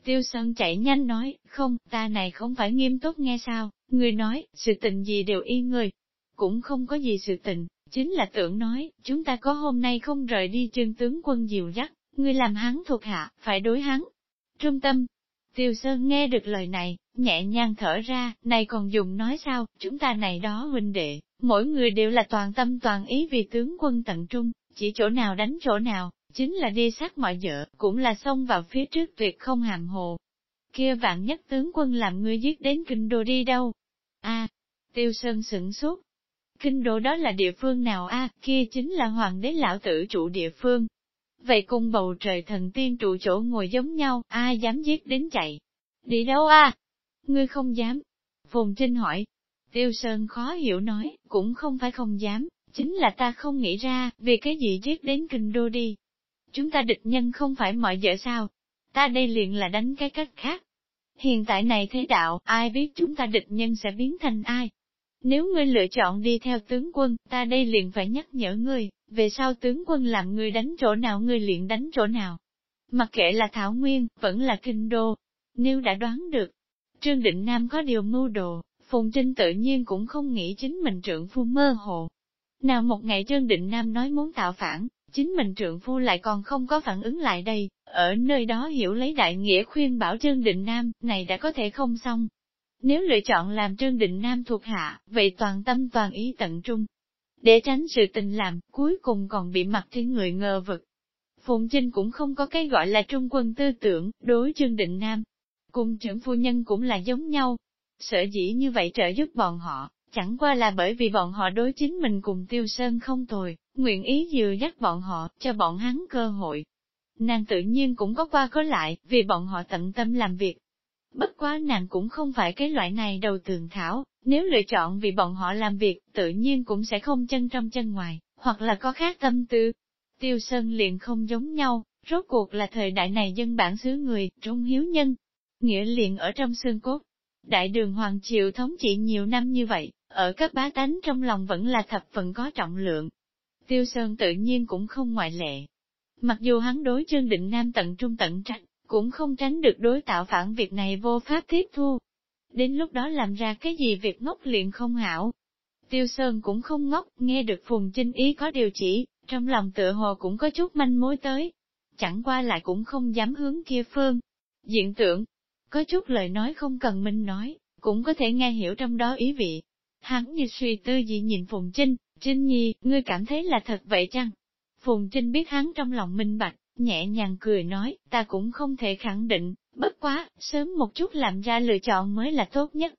Tiêu Sơn chạy nhanh nói, không, ta này không phải nghiêm túc nghe sao, ngươi nói, sự tình gì đều yên ngươi. Cũng không có gì sự tình, chính là tưởng nói, chúng ta có hôm nay không rời đi trương tướng quân dìu dắt, ngươi làm hắn thuộc hạ, phải đối hắn. Trung tâm, Tiêu Sơn nghe được lời này, nhẹ nhàng thở ra, này còn dùng nói sao, chúng ta này đó huynh đệ, mỗi người đều là toàn tâm toàn ý vì tướng quân tận trung, chỉ chỗ nào đánh chỗ nào, chính là đi sát mọi vợ, cũng là xông vào phía trước việc không hàm hồ. Kia vạn nhất tướng quân làm ngươi giết đến kinh đô đi đâu? a Tiêu Sơn sửng sốt. Kinh đô đó là địa phương nào a kia chính là hoàng đế lão tử chủ địa phương, Vậy cùng bầu trời thần tiên trụ chỗ ngồi giống nhau, ai dám giết đến chạy? Đi đâu a? Ngươi không dám. Phùng Trinh hỏi. Tiêu Sơn khó hiểu nói, cũng không phải không dám, chính là ta không nghĩ ra, vì cái gì giết đến kinh đô đi. Chúng ta địch nhân không phải mọi vợ sao? Ta đây liền là đánh cái cách khác. Hiện tại này thế đạo, ai biết chúng ta địch nhân sẽ biến thành ai? Nếu ngươi lựa chọn đi theo tướng quân, ta đây liền phải nhắc nhở ngươi, về sau tướng quân làm người đánh chỗ nào người liền đánh chỗ nào. Mặc kệ là Thảo Nguyên, vẫn là Kinh Đô. Nếu đã đoán được, Trương Định Nam có điều mưu đồ, Phùng Trinh tự nhiên cũng không nghĩ chính mình trượng phu mơ hồ. Nào một ngày Trương Định Nam nói muốn tạo phản, chính mình trượng phu lại còn không có phản ứng lại đây, ở nơi đó hiểu lấy đại nghĩa khuyên bảo Trương Định Nam, này đã có thể không xong. Nếu lựa chọn làm Trương Định Nam thuộc hạ, vậy toàn tâm toàn ý tận trung, để tránh sự tình làm, cuối cùng còn bị mặt thiên người ngờ vực. Phùng Trinh cũng không có cái gọi là trung quân tư tưởng, đối Trương Định Nam. Cùng trưởng phu nhân cũng là giống nhau. Sở dĩ như vậy trợ giúp bọn họ, chẳng qua là bởi vì bọn họ đối chính mình cùng Tiêu Sơn không tồi, nguyện ý dìu dắt bọn họ, cho bọn hắn cơ hội. Nàng tự nhiên cũng có qua có lại, vì bọn họ tận tâm làm việc. Bất quá nàng cũng không phải cái loại này đầu tường thảo, nếu lựa chọn vì bọn họ làm việc, tự nhiên cũng sẽ không chân trong chân ngoài, hoặc là có khác tâm tư. Tiêu Sơn liền không giống nhau, rốt cuộc là thời đại này dân bản xứ người, trung hiếu nhân, nghĩa liền ở trong xương cốt. Đại đường Hoàng Triều thống trị nhiều năm như vậy, ở các bá tánh trong lòng vẫn là thập phần có trọng lượng. Tiêu Sơn tự nhiên cũng không ngoại lệ. Mặc dù hắn đối Trương Định Nam tận trung tận trách, cũng không tránh được đối tạo phản việc này vô pháp tiếp thu, đến lúc đó làm ra cái gì việc ngốc liền không hảo. Tiêu Sơn cũng không ngốc, nghe được Phùng Trinh ý có điều chỉ, trong lòng tựa hồ cũng có chút manh mối tới. Chẳng qua lại cũng không dám hướng kia phương. Diện tượng, có chút lời nói không cần mình nói, cũng có thể nghe hiểu trong đó ý vị. Hắn như suy tư gì nhìn Phùng Trinh, Trinh Nhi, ngươi cảm thấy là thật vậy chăng? Phùng Trinh biết hắn trong lòng minh bạch, nhẹ nhàng cười nói, ta cũng không thể khẳng định, bất quá, sớm một chút làm ra lựa chọn mới là tốt nhất.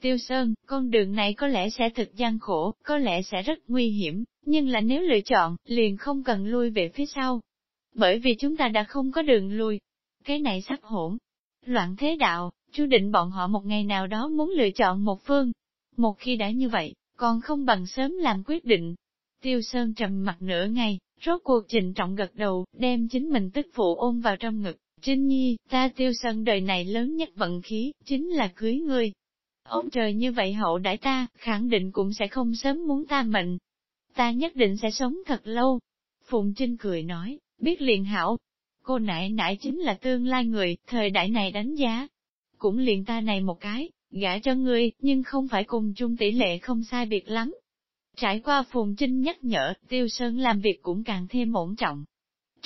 Tiêu Sơn, con đường này có lẽ sẽ thực gian khổ, có lẽ sẽ rất nguy hiểm, nhưng là nếu lựa chọn, liền không cần lui về phía sau. Bởi vì chúng ta đã không có đường lui. Cái này sắp hỗn. Loạn thế đạo, chú định bọn họ một ngày nào đó muốn lựa chọn một phương. Một khi đã như vậy, còn không bằng sớm làm quyết định. Tiêu Sơn trầm mặt nửa ngày, Rốt cuộc trình trọng gật đầu, đem chính mình tức phụ ôm vào trong ngực. Trinh Nhi, ta tiêu sân đời này lớn nhất vận khí, chính là cưới ngươi. Ông trời như vậy hậu đãi ta, khẳng định cũng sẽ không sớm muốn ta mệnh. Ta nhất định sẽ sống thật lâu. Phụng Trinh cười nói, biết liền hảo. Cô nại nại chính là tương lai người, thời đại này đánh giá. Cũng liền ta này một cái, gả cho ngươi, nhưng không phải cùng chung tỷ lệ không sai biệt lắm. Trải qua Phùng Trinh nhắc nhở, Tiêu Sơn làm việc cũng càng thêm ổn trọng.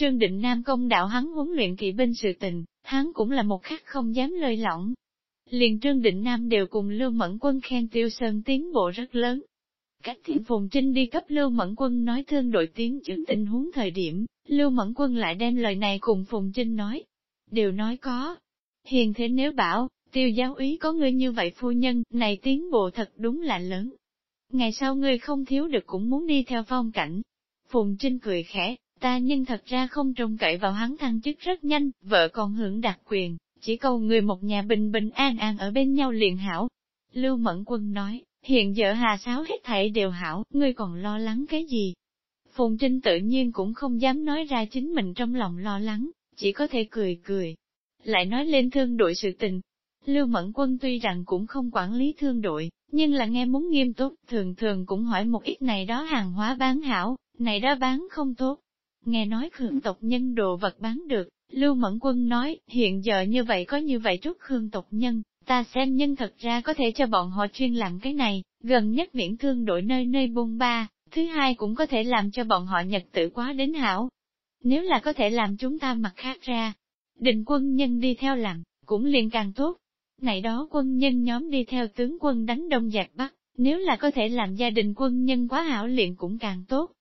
Trương Định Nam công đạo hắn huấn luyện kỵ binh sự tình, hắn cũng là một khắc không dám lơi lỏng. Liền Trương Định Nam đều cùng Lưu Mẫn Quân khen Tiêu Sơn tiến bộ rất lớn. Cách Thiên Phùng Trinh đi cấp Lưu Mẫn Quân nói thương đội tiến trước tình huống thời điểm, Lưu Mẫn Quân lại đem lời này cùng Phùng Trinh nói. Đều nói có. Hiền thế nếu bảo, tiêu giáo úy có người như vậy phu nhân, này tiến bộ thật đúng là lớn. Ngày sau ngươi không thiếu được cũng muốn đi theo phong cảnh. Phùng Trinh cười khẽ, ta nhưng thật ra không trông cậy vào hắn thăng chức rất nhanh, vợ còn hưởng đặc quyền, chỉ cầu người một nhà bình bình an an ở bên nhau liền hảo. Lưu Mẫn Quân nói, hiện giờ hà sáo hết thảy đều hảo, ngươi còn lo lắng cái gì? Phùng Trinh tự nhiên cũng không dám nói ra chính mình trong lòng lo lắng, chỉ có thể cười cười. Lại nói lên thương đội sự tình. Lưu Mẫn Quân tuy rằng cũng không quản lý thương đội, nhưng là nghe muốn nghiêm túc, thường thường cũng hỏi một ít này đó hàng hóa bán hảo, này đó bán không tốt. Nghe nói khương tộc nhân đồ vật bán được, Lưu Mẫn Quân nói, hiện giờ như vậy có như vậy chút khương tộc nhân, ta xem nhân thật ra có thể cho bọn họ chuyên làm cái này, gần nhất miễn thương đổi nơi nơi bôn ba, thứ hai cũng có thể làm cho bọn họ nhật tự quá đến hảo. Nếu là có thể làm chúng ta mặt khác ra, định quân nhân đi theo làm, cũng liền càng tốt. Này đó quân nhân nhóm đi theo tướng quân đánh đông giặc bắc, nếu là có thể làm gia đình quân nhân quá hảo liền cũng càng tốt.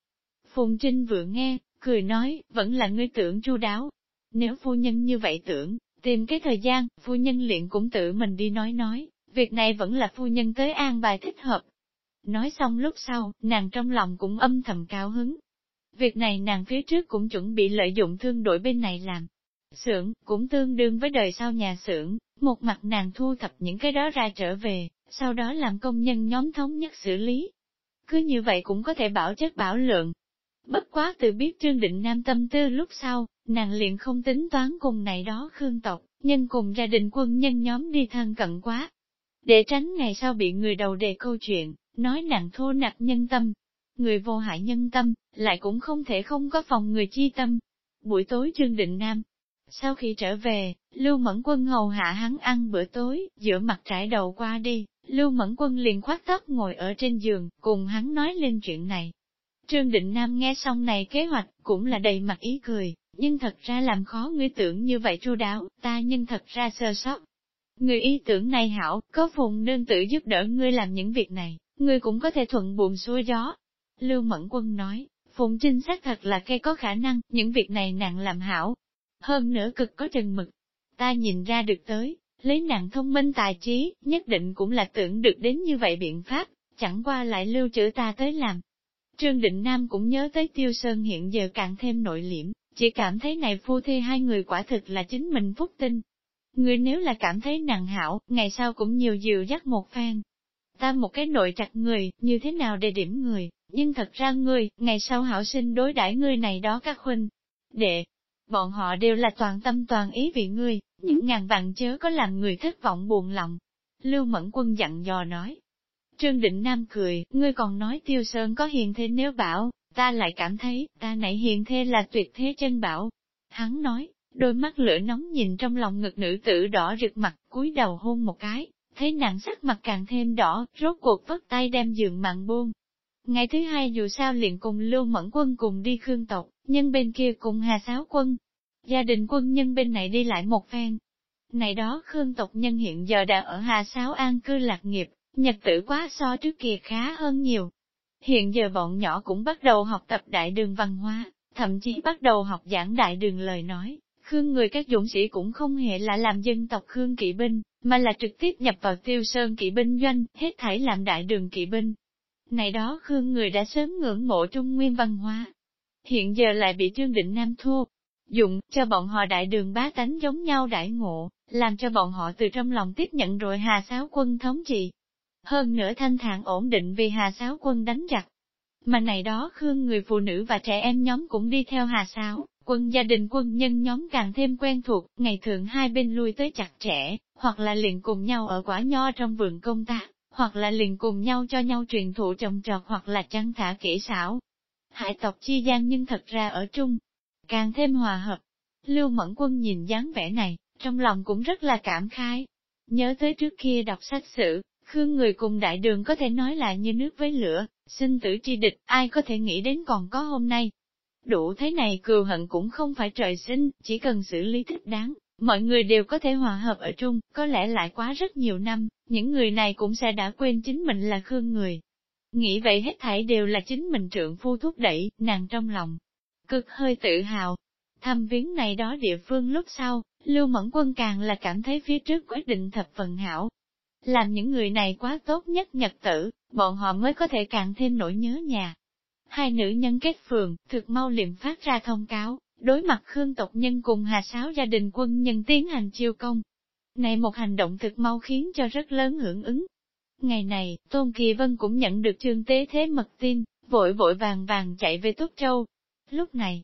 Phùng Trinh vừa nghe, cười nói, vẫn là ngươi tưởng chu đáo. Nếu phu nhân như vậy tưởng, tìm cái thời gian, phu nhân liền cũng tự mình đi nói nói, việc này vẫn là phu nhân tới an bài thích hợp. Nói xong lúc sau, nàng trong lòng cũng âm thầm cao hứng. Việc này nàng phía trước cũng chuẩn bị lợi dụng thương đội bên này làm. Xưởng, cũng tương đương với đời sau nhà xưởng, một mặt nàng thu thập những cái đó ra trở về, sau đó làm công nhân nhóm thống nhất xử lý. Cứ như vậy cũng có thể bảo chất bảo lượng, Bất quá từ biết Trương Định Nam tâm tư lúc sau, nàng liền không tính toán cùng này đó khương tộc, nhưng cùng gia đình quân nhân nhóm đi thân cận quá. Để tránh ngày sau bị người đầu đề câu chuyện, nói nàng thô nặc nhân tâm. Người vô hại nhân tâm, lại cũng không thể không có phòng người chi tâm. Buổi tối Trương Định Nam, sau khi trở về, Lưu Mẫn Quân hầu hạ hắn ăn bữa tối, giữa mặt trải đầu qua đi, Lưu Mẫn Quân liền khoát tóc ngồi ở trên giường, cùng hắn nói lên chuyện này. Trương Định Nam nghe xong này kế hoạch, cũng là đầy mặt ý cười, nhưng thật ra làm khó ngươi tưởng như vậy chu đáo, ta nhưng thật ra sơ sót. Người ý tưởng này hảo, có phùng nương tự giúp đỡ ngươi làm những việc này, ngươi cũng có thể thuận buồm xuôi gió. Lưu Mẫn Quân nói, Phùng Trinh xác thật là cây có khả năng, những việc này nặng làm hảo. Hơn nữa cực có chừng mực. Ta nhìn ra được tới, lấy nặng thông minh tài trí, nhất định cũng là tưởng được đến như vậy biện pháp, chẳng qua lại lưu trữ ta tới làm, Trương Định Nam cũng nhớ tới Tiêu Sơn hiện giờ càng thêm nội liễm, chỉ cảm thấy này phu thê hai người quả thực là chính mình phúc tinh. Người nếu là cảm thấy nặng hảo, ngày sau cũng nhiều dịu dắt một phen. Ta một cái nội chặt người, như thế nào để điểm người, nhưng thật ra người, ngày sau hảo sinh đối đãi người này đó các huynh. Đệ, bọn họ đều là toàn tâm toàn ý vì ngươi, những ngàn vạn chớ có làm người thất vọng buồn lòng. Lưu Mẫn Quân dặn dò nói, Trương Định Nam cười, ngươi còn nói Tiêu Sơn có hiền thế nếu bảo, ta lại cảm thấy, ta nãy hiền thế là tuyệt thế chân bảo. Hắn nói, đôi mắt lửa nóng nhìn trong lòng ngực nữ tử đỏ rực mặt, cúi đầu hôn một cái, thấy nàng sắc mặt càng thêm đỏ, rốt cuộc vất tay đem giường mạng buông. Ngày thứ hai dù sao liền cùng Lưu Mẫn Quân cùng đi khương tộc, nhân bên kia cùng Hà Sáo Quân. Gia đình quân nhân bên này đi lại một phen. Này đó khương tộc nhân hiện giờ đã ở Hà Sáo an cư lạc nghiệp, nhật tử quá so trước kia khá hơn nhiều. Hiện giờ bọn nhỏ cũng bắt đầu học tập đại đường văn hóa, thậm chí bắt đầu học giảng đại đường lời nói. Khương người các dũng sĩ cũng không hề là làm dân tộc Khương kỵ binh, mà là trực tiếp nhập vào tiêu sơn kỵ binh doanh, hết thảy làm đại đường kỵ binh. Này đó Khương người đã sớm ngưỡng mộ trung nguyên văn hóa. Hiện giờ lại bị Trương Định Nam thua, dụng cho bọn họ đại đường bá tánh giống nhau đại ngộ, làm cho bọn họ từ trong lòng tiếp nhận rồi hà sáo quân thống trị hơn nữa thanh thản ổn định vì Hà Sáo quân đánh giặc. Mà này đó Khương người phụ nữ và trẻ em nhóm cũng đi theo Hà Sáo, quân gia đình quân nhân nhóm càng thêm quen thuộc, ngày thường hai bên lui tới chặt chẽ, hoặc là liền cùng nhau ở quả nho trong vườn công tác, hoặc là liền cùng nhau cho nhau truyền thụ trồng trọt hoặc là chăn thả kỹ xảo. Hải tộc chi gian nhưng thật ra ở chung, càng thêm hòa hợp. Lưu Mẫn Quân nhìn dáng vẻ này, trong lòng cũng rất là cảm khái Nhớ tới trước kia đọc sách sử, Khương người cùng đại đường có thể nói là như nước với lửa, sinh tử chi địch, ai có thể nghĩ đến còn có hôm nay. Đủ thế này cừu hận cũng không phải trời sinh, chỉ cần xử lý thích đáng, mọi người đều có thể hòa hợp ở chung, có lẽ lại quá rất nhiều năm, những người này cũng sẽ đã quên chính mình là Khương người. Nghĩ vậy hết thảy đều là chính mình trượng phu thúc đẩy, nàng trong lòng. Cực hơi tự hào. Thăm viếng này đó địa phương lúc sau, Lưu Mẫn Quân càng là cảm thấy phía trước quyết định thập phần hảo, làm những người này quá tốt nhất nhật tử, bọn họ mới có thể càng thêm nỗi nhớ nhà. hai nữ nhân kết phường, thực mau liệm phát ra thông cáo, đối mặt Khương tộc nhân cùng Hà Sáo gia đình quân nhân tiến hành chiêu công. Này một hành động thực mau khiến cho rất lớn hưởng ứng. Ngày này, Tôn Kỳ Vân cũng nhận được trương tế thế mật tin, vội vội vàng vàng chạy về túc Châu. Lúc này,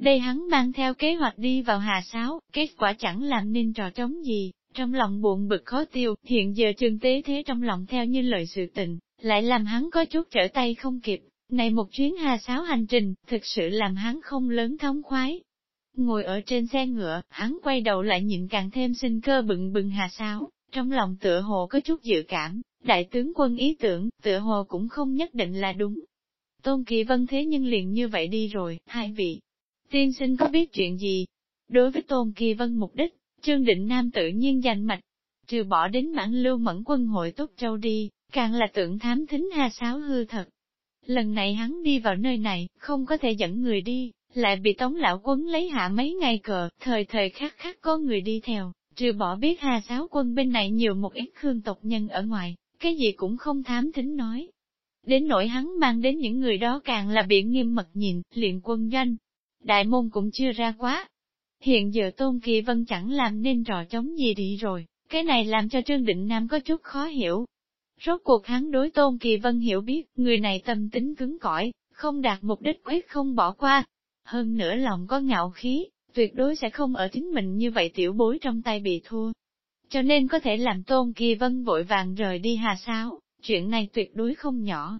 đây hắn mang theo kế hoạch đi vào Hà Sáo, kết quả chẳng làm nên trò trống gì, trong lòng buồn bực khó tiêu, hiện giờ trường tế thế trong lòng theo như lời sự tình, lại làm hắn có chút trở tay không kịp, này một chuyến hà sáo hành trình, thực sự làm hắn không lớn thống khoái. Ngồi ở trên xe ngựa, hắn quay đầu lại nhìn càng thêm sinh cơ bừng bừng hà sáo, trong lòng tựa hồ có chút dự cảm, đại tướng quân ý tưởng, tựa hồ cũng không nhất định là đúng. Tôn Kỳ Vân thế nhưng liền như vậy đi rồi, hai vị. Tiên sinh có biết chuyện gì? Đối với Tôn Kỳ Vân mục đích, Trương Định Nam tự nhiên giành mạch, trừ bỏ đến mãn lưu mẫn quân hội tốt châu đi, càng là tưởng thám thính hà sáo hư thật. Lần này hắn đi vào nơi này, không có thể dẫn người đi, lại bị tống lão quấn lấy hạ mấy ngày cờ, thời thời khắc khắc có người đi theo, trừ bỏ biết hà sáo quân bên này nhiều một ít khương tộc nhân ở ngoài, cái gì cũng không thám thính nói. Đến nỗi hắn mang đến những người đó càng là bị nghiêm mật nhìn, luyện quân doanh. Đại môn cũng chưa ra quá. Hiện giờ Tôn Kỳ Vân chẳng làm nên trò chống gì đi rồi, cái này làm cho Trương Định Nam có chút khó hiểu, Rốt cuộc hắn đối Tôn Kỳ Vân hiểu biết, người này tâm tính cứng cỏi, không đạt mục đích quyết không bỏ qua. Hơn nữa lòng có ngạo khí, tuyệt đối sẽ không ở chính mình như vậy tiểu bối trong tay bị thua. Cho nên có thể làm Tôn Kỳ Vân vội vàng rời đi hà sao, chuyện này tuyệt đối không nhỏ.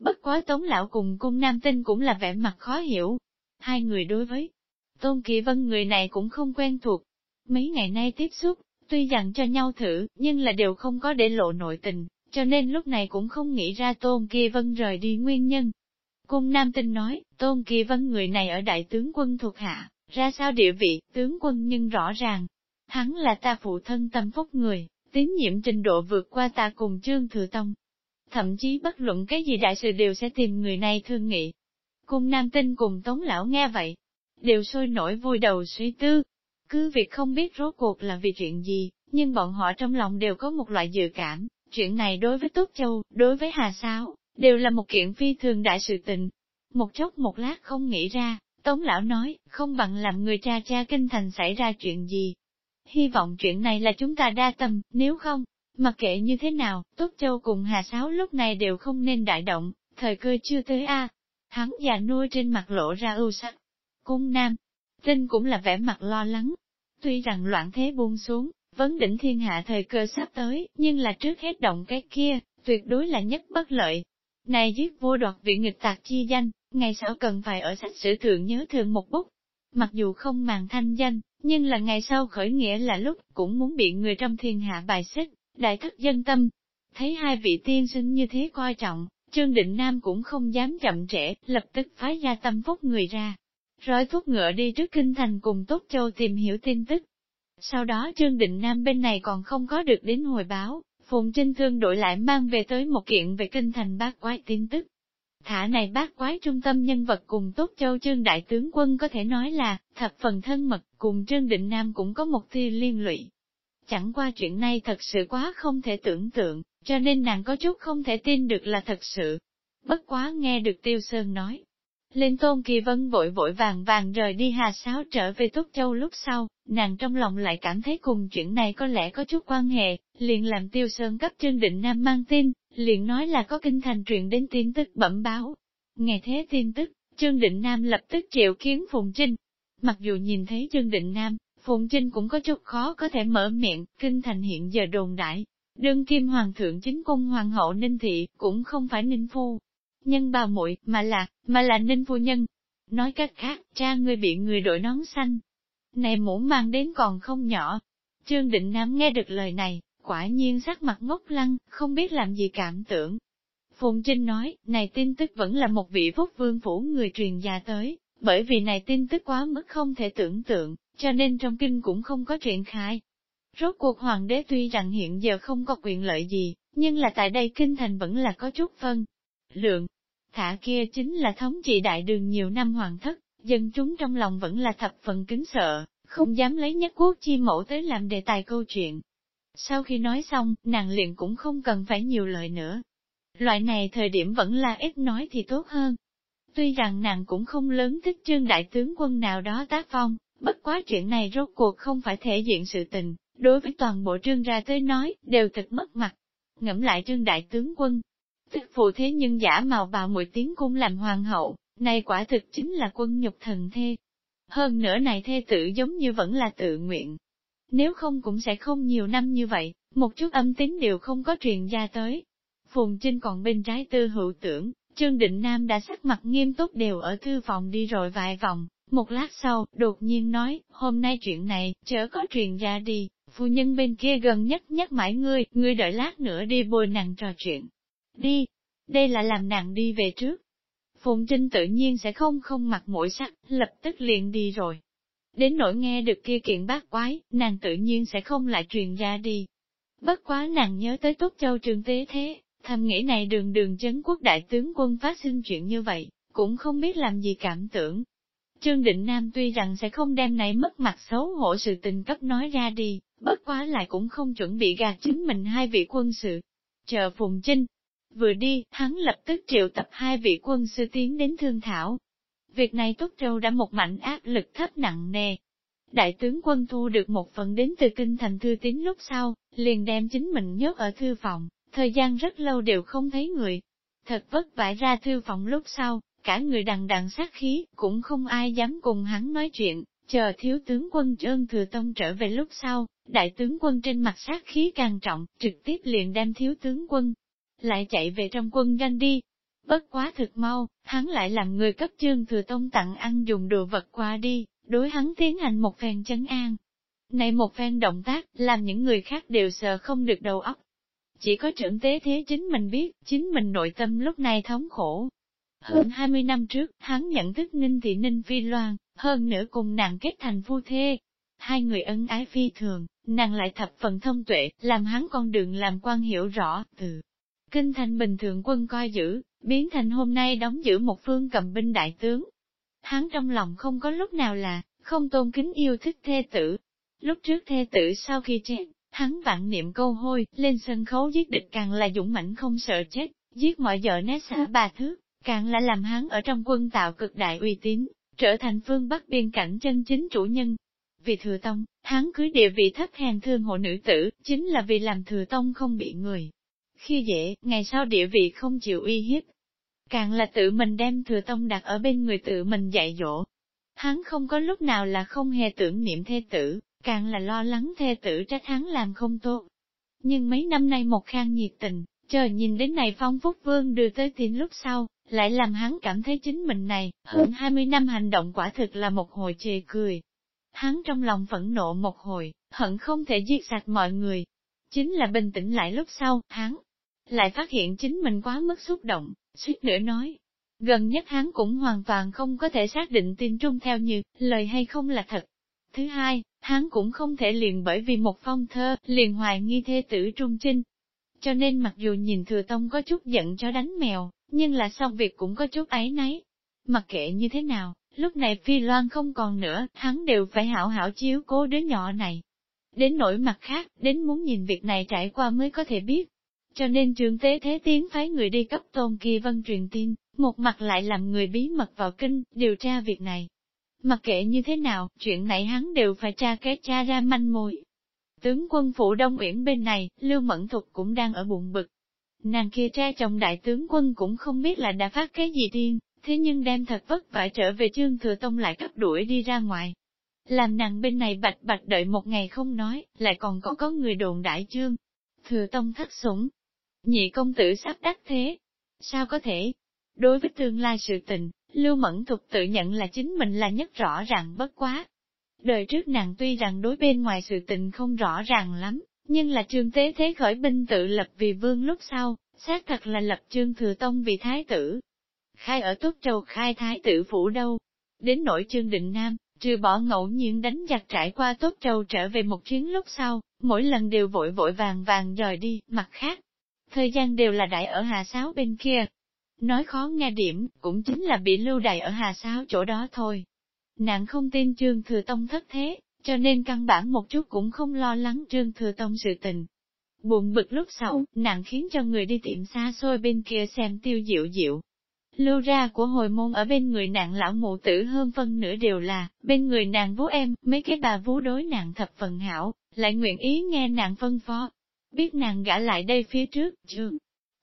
Bất quá Tống Lão cùng cung Nam Tinh cũng là vẻ mặt khó hiểu. Hai người đối với Tôn Kỳ Vân người này cũng không quen thuộc. Mấy ngày nay tiếp xúc, tuy dặn cho nhau thử, nhưng là đều không có để lộ nội tình, cho nên lúc này cũng không nghĩ ra Tôn Kỳ Vân rời đi nguyên nhân. Cung Nam Tinh nói, Tôn Kỳ Vân người này ở đại tướng quân thuộc hạ, ra sao địa vị, tướng quân nhưng rõ ràng. Hắn là ta phụ thân tâm phúc người, tín nhiệm trình độ vượt qua ta cùng Trương Thừa Tông. Thậm chí bất luận cái gì đại sự đều sẽ tìm người này thương nghị. Cung Nam Tinh cùng Tống Lão nghe vậy, đều sôi nổi vui đầu suy tư. Cứ việc không biết rốt cuộc là vì chuyện gì, nhưng bọn họ trong lòng đều có một loại dự cảm, Chuyện này đối với Tốt Châu, đối với Hà Sao, đều là một kiện phi thường đại sự tình. Một chốc một lát không nghĩ ra, Tống Lão nói, không bằng làm người cha cha kinh thành xảy ra chuyện gì. Hy vọng chuyện này là chúng ta đa tâm, nếu không, mặc kệ như thế nào, Tốt Châu cùng Hà Sáo lúc này đều không nên đại động, thời cơ chưa tới a. Hắn già nuôi trên mặt lộ ra ưu sắc. Cung Nam, Tinh cũng là vẻ mặt lo lắng. Tuy rằng loạn thế buông xuống, Vấn đỉnh thiên hạ thời cơ sắp tới, nhưng là trước hết động cái kia, tuyệt đối là nhất bất lợi. Này giết vua đoạt vị nghịch tạc chi danh, ngày sau cần phải ở sách sử thượng nhớ thường một bút. Mặc dù không màng thanh danh, nhưng là ngày sau khởi nghĩa là lúc cũng muốn bị người trong thiên hạ bài xích, đại thất dân tâm. Thấy hai vị tiên sinh như thế coi trọng, Trương Định Nam cũng không dám chậm trễ, lập tức phái ra tâm phúc người ra. Rồi thúc ngựa đi trước kinh thành cùng Tốt Châu tìm hiểu tin tức, sau đó Trương Định Nam bên này còn không có được đến hồi báo, Phùng Trinh Thương đội lại mang về tới một kiện về kinh thành bát quái tin tức. Thả này bát quái trung tâm nhân vật cùng Tốt Châu Trương Đại Tướng Quân có thể nói là, thập phần thân mật, cùng Trương Định Nam cũng có một tia liên lụy. Chẳng qua chuyện này thật sự quá không thể tưởng tượng, cho nên nàng có chút không thể tin được là thật sự. Bất quá nghe được Tiêu Sơn nói, lên Tôn Kỳ Vân vội vội vàng vàng rời đi Hà Sáo trở về Túc Châu lúc sau, nàng trong lòng lại cảm thấy cùng chuyện này có lẽ có chút quan hệ, liền làm Tiêu Sơn cấp Trương Định Nam mang tin, liền nói là có kinh thành truyền đến tin tức bẩm báo. Nghe thế tin tức, Trương Định Nam lập tức triệu kiến Phùng Trinh. Mặc dù nhìn thấy Trương Định Nam, Phùng Trinh cũng có chút khó có thể mở miệng, kinh thành hiện giờ đồn đại. Đương kim hoàng thượng chính cung hoàng hậu Ninh Thị, cũng không phải Ninh Phu, nhân bà muội mà là, mà là ninh phu nhân. Nói cách khác, cha ngươi bị người đội nón xanh. Này mũ mang đến còn không nhỏ. Trương Định Nam nghe được lời này, quả nhiên sắc mặt ngốc lăng, không biết làm gì cảm tưởng. Phùng Trinh nói, này tin tức vẫn là một vị phúc vương phủ người truyền gia tới, bởi vì này tin tức quá mức không thể tưởng tượng, cho nên trong kinh cũng không có chuyện khai. Rốt cuộc hoàng đế tuy rằng hiện giờ không có quyền lợi gì, nhưng là tại đây kinh thành vẫn là có chút phân. Lượng, Thả kia chính là thống trị đại đường nhiều năm hoàng thất, dân chúng trong lòng vẫn là thập phần kính sợ, không dám lấy nhất quốc chi mẫu tới làm đề tài câu chuyện. Sau khi nói xong, nàng liền cũng không cần phải nhiều lời nữa. Loại này thời điểm vẫn là ít nói thì tốt hơn. Tuy rằng nàng cũng không lớn thích trương đại tướng quân nào đó tác phong, bất quá chuyện này rốt cuộc không phải thể diện sự tình, đối với toàn bộ trương ra tới nói, đều thật mất mặt. Ngẫm lại trương đại tướng quân, tức phụ thế nhưng giả màu vào mùi tiếng cung làm hoàng hậu, này quả thực chính là quân nhục thần thê. Hơn nữa này thê tự giống như vẫn là tự nguyện. Nếu không cũng sẽ không nhiều năm như vậy, một chút âm tính đều không có truyền ra tới. Phùng Trinh còn bên trái tư hữu tưởng, Trương Định Nam đã sắc mặt nghiêm túc đều ở thư phòng đi rồi vài vòng, một lát sau, đột nhiên nói, hôm nay chuyện này, chớ có truyền ra đi, phu nhân bên kia gần nhất nhắc mãi ngươi, ngươi đợi lát nữa đi bồi nàng trò chuyện. Đi, đây là làm nàng đi về trước. Phùng Trinh tự nhiên sẽ không không mặc mũi sắc, lập tức liền đi rồi. Đến nỗi nghe được kia kiện bác quái, nàng tự nhiên sẽ không lại truyền ra đi. Bất quá nàng nhớ tới Tốt Châu Trường Tế thế, thầm nghĩ này đường đường chấn quốc đại tướng quân phát sinh chuyện như vậy, cũng không biết làm gì cảm tưởng. Trương Định Nam tuy rằng sẽ không đem này mất mặt xấu hổ sự tình cấp nói ra đi, bất quá lại cũng không chuẩn bị gạt chính mình hai vị quân sự. Chờ Phùng Trinh, vừa đi, hắn lập tức triệu tập hai vị quân sư tiến đến thương thảo. Việc này Tốt Châu đã một mạnh áp lực thấp nặng nề. Đại tướng quân thu được một phần đến từ kinh thành thư tín lúc sau, liền đem chính mình nhốt ở thư phòng, thời gian rất lâu đều không thấy người. Thật vất vả ra thư phòng lúc sau, cả người đằng đằng sát khí, cũng không ai dám cùng hắn nói chuyện, chờ thiếu tướng quân trơn thừa tông trở về lúc sau, đại tướng quân trên mặt sát khí càng trọng, trực tiếp liền đem thiếu tướng quân, lại chạy về trong quân ganh đi. Bất quá thực mau, hắn lại làm người cấp trương thừa tông tặng ăn dùng đồ vật qua đi, đối hắn tiến hành một phen chấn an. Này một phen động tác, làm những người khác đều sợ không được đầu óc. Chỉ có trưởng tế thế chính mình biết, chính mình nội tâm lúc này thống khổ. Hơn 20 năm trước, hắn nhận thức Ninh Thị Ninh Phi Loan, hơn nữa cùng nàng kết thành phu thê. Hai người ân ái phi thường, nàng lại thập phần thông tuệ, làm hắn con đường làm quan hiểu rõ, từ kinh thành bình thường quân coi giữ, biến thành hôm nay đóng giữ một phương cầm binh đại tướng. Hắn trong lòng không có lúc nào là, không tôn kính yêu thích thê tử. Lúc trước thê tử sau khi chết, hắn vạn niệm câu hôi, lên sân khấu giết địch càng là dũng mãnh không sợ chết, giết mọi vợ né xã bà thước, càng là làm hắn ở trong quân tạo cực đại uy tín, trở thành phương Bắc biên cảnh chân chính chủ nhân. Vì thừa tông, hắn cưới địa vị thấp hèn thương hộ nữ tử, chính là vì làm thừa tông không bị người. Khi dễ, ngày sau địa vị không chịu uy hiếp. Càng là tự mình đem thừa tông đặt ở bên người tự mình dạy dỗ. Hắn không có lúc nào là không hề tưởng niệm thê tử, càng là lo lắng thê tử trách hắn làm không tốt. Nhưng mấy năm nay một khang nhiệt tình, chờ nhìn đến này phong phúc vương đưa tới tin lúc sau, lại làm hắn cảm thấy chính mình này, hơn 20 năm hành động quả thực là một hồi chê cười. Hắn trong lòng phẫn nộ một hồi, hận không thể giết sạch mọi người. Chính là bình tĩnh lại lúc sau, hắn lại phát hiện chính mình quá mức xúc động, suýt nữa nói. Gần nhất hắn cũng hoàn toàn không có thể xác định tin trung theo như, lời hay không là thật. Thứ hai, hắn cũng không thể liền bởi vì một phong thơ, liền hoài nghi thê tử trung trinh. Cho nên mặc dù nhìn thừa tông có chút giận cho đánh mèo, nhưng là xong việc cũng có chút ấy nấy. Mặc kệ như thế nào, lúc này Phi Loan không còn nữa, hắn đều phải hảo hảo chiếu cố đứa nhỏ này. Đến nỗi mặt khác, đến muốn nhìn việc này trải qua mới có thể biết. Cho nên trường tế thế tiến phái người đi cấp tôn kia vân truyền tin, một mặt lại làm người bí mật vào kinh, điều tra việc này. Mặc kệ như thế nào, chuyện này hắn đều phải tra cái tra ra manh mối. Tướng quân phủ Đông Uyển bên này, Lưu Mẫn Thục cũng đang ở bụng bực, Nàng kia tra chồng đại tướng quân cũng không biết là đã phát cái gì điên, thế nhưng đem thật vất vả trở về trương thừa tông lại cấp đuổi đi ra ngoài. Làm nàng bên này bạch bạch đợi một ngày không nói, lại còn có có người đồn đại trương. Thừa tông thất sủng. Nhị công tử sắp đắc thế. Sao có thể? Đối với tương lai sự tình, Lưu Mẫn Thục tự nhận là chính mình là nhất rõ ràng bất quá. Đời trước nàng tuy rằng đối bên ngoài sự tình không rõ ràng lắm, nhưng là trương tế thế khởi binh tự lập vì vương lúc sau, xác thật là lập trương thừa tông vì thái tử. Khai ở Tốt Châu khai thái tử phủ đâu? Đến nỗi trương định nam, trừ bỏ ngẫu nhiên đánh giặc trải qua Tốt Châu trở về một chuyến lúc sau, mỗi lần đều vội vội vàng vàng rời đi, mặt khác. Thời gian đều là đại ở Hà Sáo bên kia. Nói khó nghe điểm, cũng chính là bị lưu đại ở Hà Sáo chỗ đó thôi. Nàng không tin trương thừa tông thất thế, cho nên căn bản một chút cũng không lo lắng Trương Thừa Tông sự tình. Buồn bực lúc sau, nàng khiến cho người đi tiệm xa xôi bên kia xem tiêu diệu diệu. Lưu ra của hồi môn ở bên người nạn lão mụ tử hơn phân nửa đều là, bên người nàng vú em, mấy cái bà vú đối nàng thập phần hảo, lại nguyện ý nghe nàng phân phó. Biết nàng gã lại đây phía trước, chưa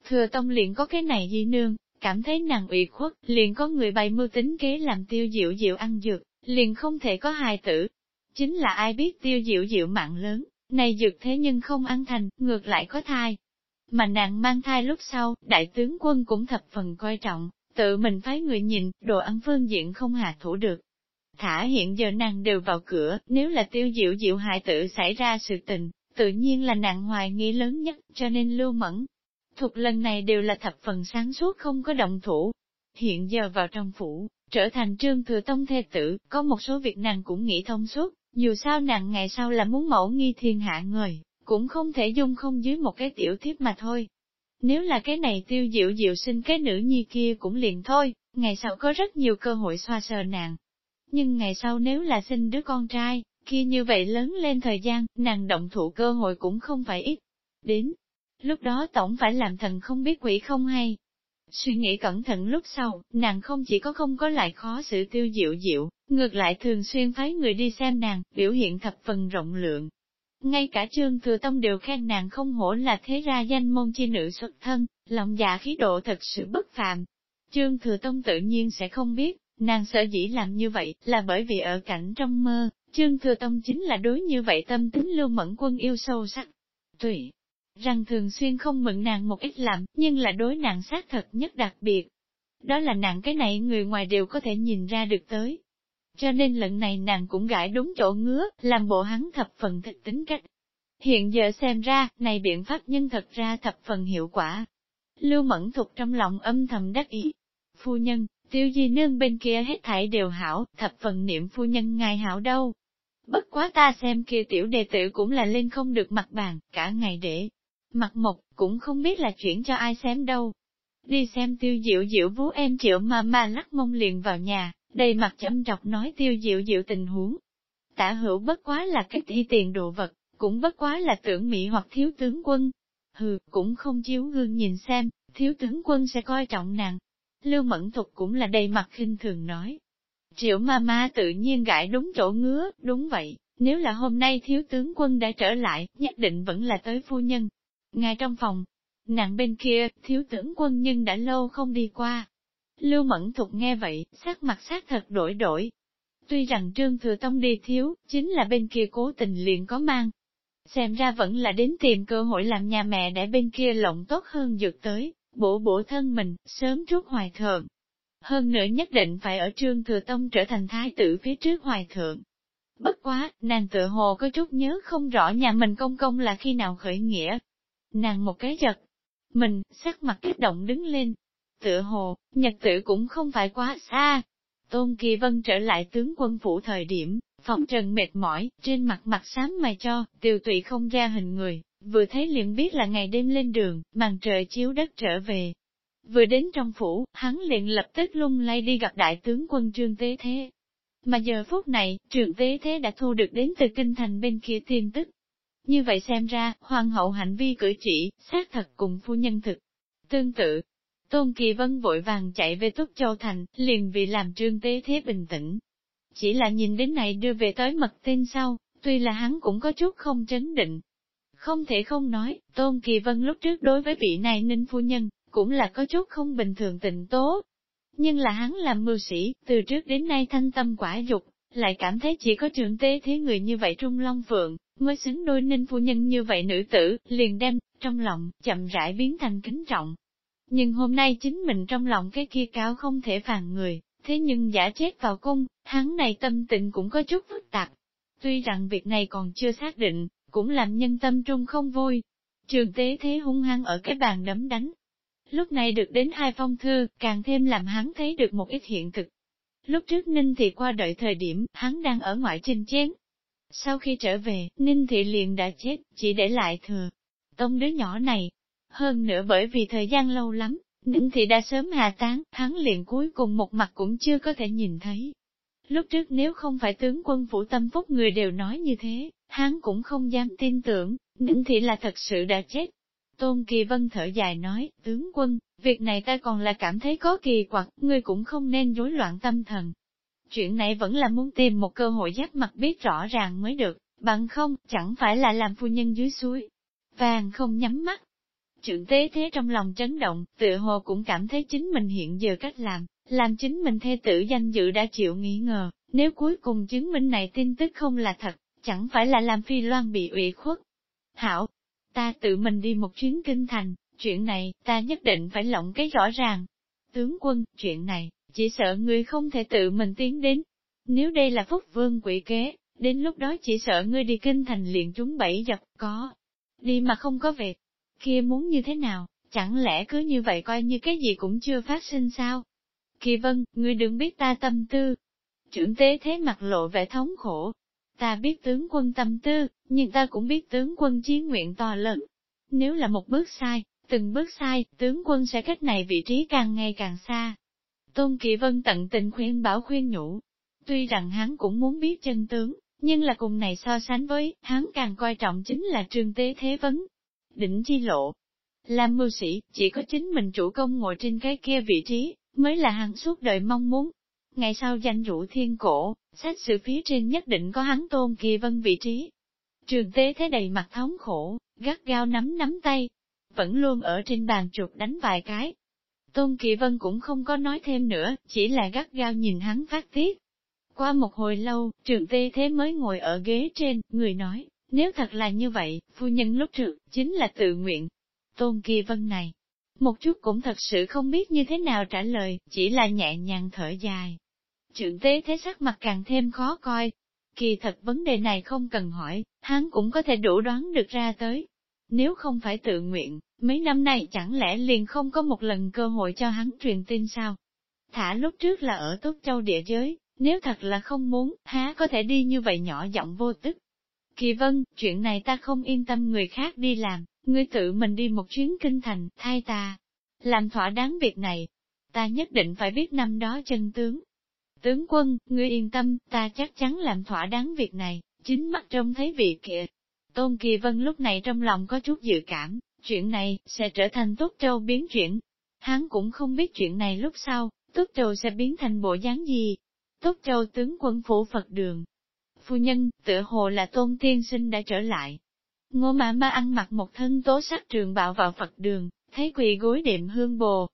Thừa tông liền có cái này di nương, cảm thấy nàng ủy khuất, liền có người bày mưu tính kế làm tiêu diệu diệu ăn dược, liền không thể có hài tử. Chính là ai biết tiêu diệu diệu mạng lớn, này dược thế nhưng không ăn thành, ngược lại có thai. Mà nàng mang thai lúc sau, đại tướng quân cũng thập phần coi trọng, tự mình phái người nhìn, đồ ăn phương diện không hạ thủ được. Thả hiện giờ nàng đều vào cửa, nếu là tiêu diệu diệu hại tự xảy ra sự tình, tự nhiên là nàng hoài nghi lớn nhất, cho nên lưu mẫn. Thục lần này đều là thập phần sáng suốt không có động thủ. Hiện giờ vào trong phủ, trở thành trương thừa tông thê tử, có một số việc nàng cũng nghĩ thông suốt, dù sao nàng ngày sau là muốn mẫu nghi thiên hạ người, cũng không thể dung không dưới một cái tiểu thiếp mà thôi. Nếu là cái này tiêu diệu diệu sinh cái nữ nhi kia cũng liền thôi, ngày sau có rất nhiều cơ hội xoa sờ nàng. Nhưng ngày sau nếu là sinh đứa con trai, kia như vậy lớn lên thời gian, nàng động thủ cơ hội cũng không phải ít. Đến, lúc đó tổng phải làm thần không biết quỷ không hay. Suy nghĩ cẩn thận lúc sau, nàng không chỉ có không có lại khó xử tiêu diệu diệu, ngược lại thường xuyên phái người đi xem nàng, biểu hiện thập phần rộng lượng, ngay cả trương thừa tông đều khen nàng không hổ là thế ra danh môn chi nữ xuất thân, lòng dạ khí độ thật sự bất phàm. Trương thừa tông tự nhiên sẽ không biết, nàng sợ dĩ làm như vậy là bởi vì ở cảnh trong mơ, trương thừa tông chính là đối như vậy tâm tính lưu mẫn quân yêu sâu sắc. Tùy rằng thường xuyên không mượn nàng một ít làm, nhưng là đối nàng xác thật nhất đặc biệt. Đó là nàng cái này người ngoài đều có thể nhìn ra được tới. Cho nên lần này nàng cũng gãi đúng chỗ ngứa, làm bộ hắn thập phần thích tính cách. Hiện giờ xem ra, này biện pháp nhân thật ra thập phần hiệu quả. Lưu Mẫn Thục trong lòng âm thầm đắc ý. Phu nhân, tiêu di nương bên kia hết thảy đều hảo, thập phần niệm phu nhân ngài hảo đâu. Bất quá ta xem kia tiểu đệ tử cũng là lên không được mặt bàn, cả ngày để. Mặt mộc, cũng không biết là chuyển cho ai xem đâu. Đi xem tiêu diệu diệu vú em triệu mà mà lắc mông liền vào nhà, đầy mặt chăm trọc nói tiêu diệu diệu tình huống. Tả hữu bất quá là cái thi tiền đồ vật, cũng bất quá là tưởng mỹ hoặc thiếu tướng quân. Hừ, cũng không chiếu gương nhìn xem, thiếu tướng quân sẽ coi trọng nàng. Lưu Mẫn Thục cũng là đầy mặt khinh thường nói. Triệu ma ma tự nhiên gãi đúng chỗ ngứa, đúng vậy, nếu là hôm nay thiếu tướng quân đã trở lại, nhất định vẫn là tới phu nhân. Ngay trong phòng, nàng bên kia, thiếu tướng quân nhưng đã lâu không đi qua, Lưu Mẫn Thục nghe vậy, sắc mặt sát thật đổi đổi. Tuy rằng Trương Thừa Tông đi thiếu, chính là bên kia cố tình liền có mang. Xem ra vẫn là đến tìm cơ hội làm nhà mẹ để bên kia lộng tốt hơn dược tới, bổ bổ thân mình, sớm trước hoài thượng. Hơn nữa nhất định phải ở Trương Thừa Tông trở thành thái tử phía trước hoài thượng. Bất quá, nàng tự hồ có chút nhớ không rõ nhà mình công công là khi nào khởi nghĩa. Nàng một cái giật, mình, sắc mặt kích động đứng lên, tựa hồ, nhật tử cũng không phải quá xa. Tôn Kỳ Vân trở lại tướng quân phủ thời điểm, phòng trần mệt mỏi, trên mặt mặt xám mày cho, tiêu tụy không ra hình người, vừa thấy liền biết là ngày đêm lên đường, màn trời chiếu đất trở về. Vừa đến trong phủ, hắn liền lập tức lung lay đi gặp đại tướng quân Trương Tế Thế. Mà giờ phút này, Trương Tế Thế đã thu được đến từ kinh thành bên kia tin tức. Như vậy xem ra, hoàng hậu hành vi cử chỉ, xác thật cùng phu nhân thực. Tương tự, Tôn Kỳ Vân vội vàng chạy về Túc Châu Thành, liền vì làm trương tế thế bình tĩnh. Chỉ là nhìn đến này đưa về tới mật tên sau, tuy là hắn cũng có chút không chấn định. Không thể không nói, Tôn Kỳ Vân lúc trước đối với vị này ninh phu nhân, cũng là có chút không bình thường tình tố. Nhưng là hắn làm mưu sĩ, từ trước đến nay thanh tâm quả dục, lại cảm thấy chỉ có trưởng tế thế người như vậy Trung Long Phượng, mới xứng đôi ninh phu nhân như vậy nữ tử, liền đem, trong lòng, chậm rãi biến thành kính trọng, nhưng hôm nay chính mình trong lòng cái kia cao không thể phàn người, thế nhưng giả chết vào cung, hắn này tâm tình cũng có chút phức tạp. Tuy rằng việc này còn chưa xác định, cũng làm nhân tâm trung không vui. Trường tế thế hung hăng ở cái bàn đấm đánh. Lúc này được đến hai phong thư, càng thêm làm hắn thấy được một ít hiện thực. Lúc trước Ninh Thị qua đợi thời điểm, hắn đang ở ngoại trình chén. Sau khi trở về, Ninh Thị liền đã chết, chỉ để lại thừa. Tông đứa nhỏ này, hơn nữa bởi vì thời gian lâu lắm, Ninh Thị đã sớm hạ tán, hắn liền cuối cùng một mặt cũng chưa có thể nhìn thấy. Lúc trước nếu không phải tướng quân phủ tâm phúc người đều nói như thế, hắn cũng không dám tin tưởng, Ninh Thị là thật sự đã chết. Tôn Kỳ Vân thở dài nói, tướng quân, việc này ta còn là cảm thấy có kỳ quặc, ngươi cũng không nên rối loạn tâm thần. Chuyện này vẫn là muốn tìm một cơ hội giáp mặt biết rõ ràng mới được, bằng không, chẳng phải là làm phu nhân dưới suối. Vàng không nhắm mắt. Trưởng tế thế trong lòng chấn động, tự hồ cũng cảm thấy chính mình hiện giờ cách làm, làm chính mình thê tử danh dự đã chịu nghi ngờ, nếu cuối cùng chứng minh này tin tức không là thật, chẳng phải là làm phi loan bị ủy khuất. Hảo, ta tự mình đi một chuyến kinh thành, chuyện này, ta nhất định phải lộng cái rõ ràng. Tướng quân, chuyện này, chỉ sợ ngươi không thể tự mình tiến đến. Nếu đây là phúc vương quỷ kế, đến lúc đó chỉ sợ ngươi đi kinh thành liền chúng bẫy dập có. Đi mà không có về. Kia muốn như thế nào, chẳng lẽ cứ như vậy coi như cái gì cũng chưa phát sinh sao? Kỳ vân, ngươi đừng biết ta tâm tư. Trưởng tế thế mặt lộ vẻ thống khổ. Ta biết tướng quân tâm tư, nhưng ta cũng biết tướng quân chí nguyện to lớn. Nếu là một bước sai, từng bước sai, tướng quân sẽ cách này vị trí càng ngày càng xa. Tôn Kỳ Vân tận tình khuyên bảo khuyên nhủ. Tuy rằng hắn cũng muốn biết chân tướng, nhưng là cùng này so sánh với, hắn càng coi trọng chính là trương tế thế vấn. Đỉnh chi lộ. Làm mưu sĩ, chỉ có chính mình chủ công ngồi trên cái kia vị trí, mới là hắn suốt đời mong muốn. Ngày sau danh rủ thiên cổ, xét sự phía trên nhất định có hắn tôn kỳ vân vị trí. Trường tế thế đầy mặt thống khổ, gắt gao nắm nắm tay, vẫn luôn ở trên bàn trục đánh vài cái. Tôn Kỳ Vân cũng không có nói thêm nữa, chỉ là gắt gao nhìn hắn phát tiết. Qua một hồi lâu, trường tê thế mới ngồi ở ghế trên, người nói, nếu thật là như vậy, phu nhân lúc trước, chính là tự nguyện. Tôn Kỳ Vân này, một chút cũng thật sự không biết như thế nào trả lời, chỉ là nhẹ nhàng thở dài. trưởng tế thế sắc mặt càng thêm khó coi. Kỳ thật vấn đề này không cần hỏi, hắn cũng có thể đủ đoán được ra tới. Nếu không phải tự nguyện, mấy năm nay chẳng lẽ liền không có một lần cơ hội cho hắn truyền tin sao? Thả lúc trước là ở Tốt Châu địa giới, nếu thật là không muốn, há có thể đi như vậy nhỏ giọng vô tức. Kỳ vân, chuyện này ta không yên tâm người khác đi làm, ngươi tự mình đi một chuyến kinh thành, thay ta. Làm thỏa đáng việc này, ta nhất định phải biết năm đó chân tướng. Tướng quân, ngươi yên tâm, ta chắc chắn làm thỏa đáng việc này, chính mắt trông thấy việc kìa. Tôn Kỳ Vân lúc này trong lòng có chút dự cảm, chuyện này sẽ trở thành tốt châu biến chuyển. Hắn cũng không biết chuyện này lúc sau, tốt châu sẽ biến thành bộ dáng gì. Tốt châu tướng quân phủ Phật đường. Phu nhân, tựa hồ là tôn tiên sinh đã trở lại, Ngô mã ma ăn mặc một thân tố sắc trường bạo vào Phật đường, thấy quỳ gối niệm hương bồ.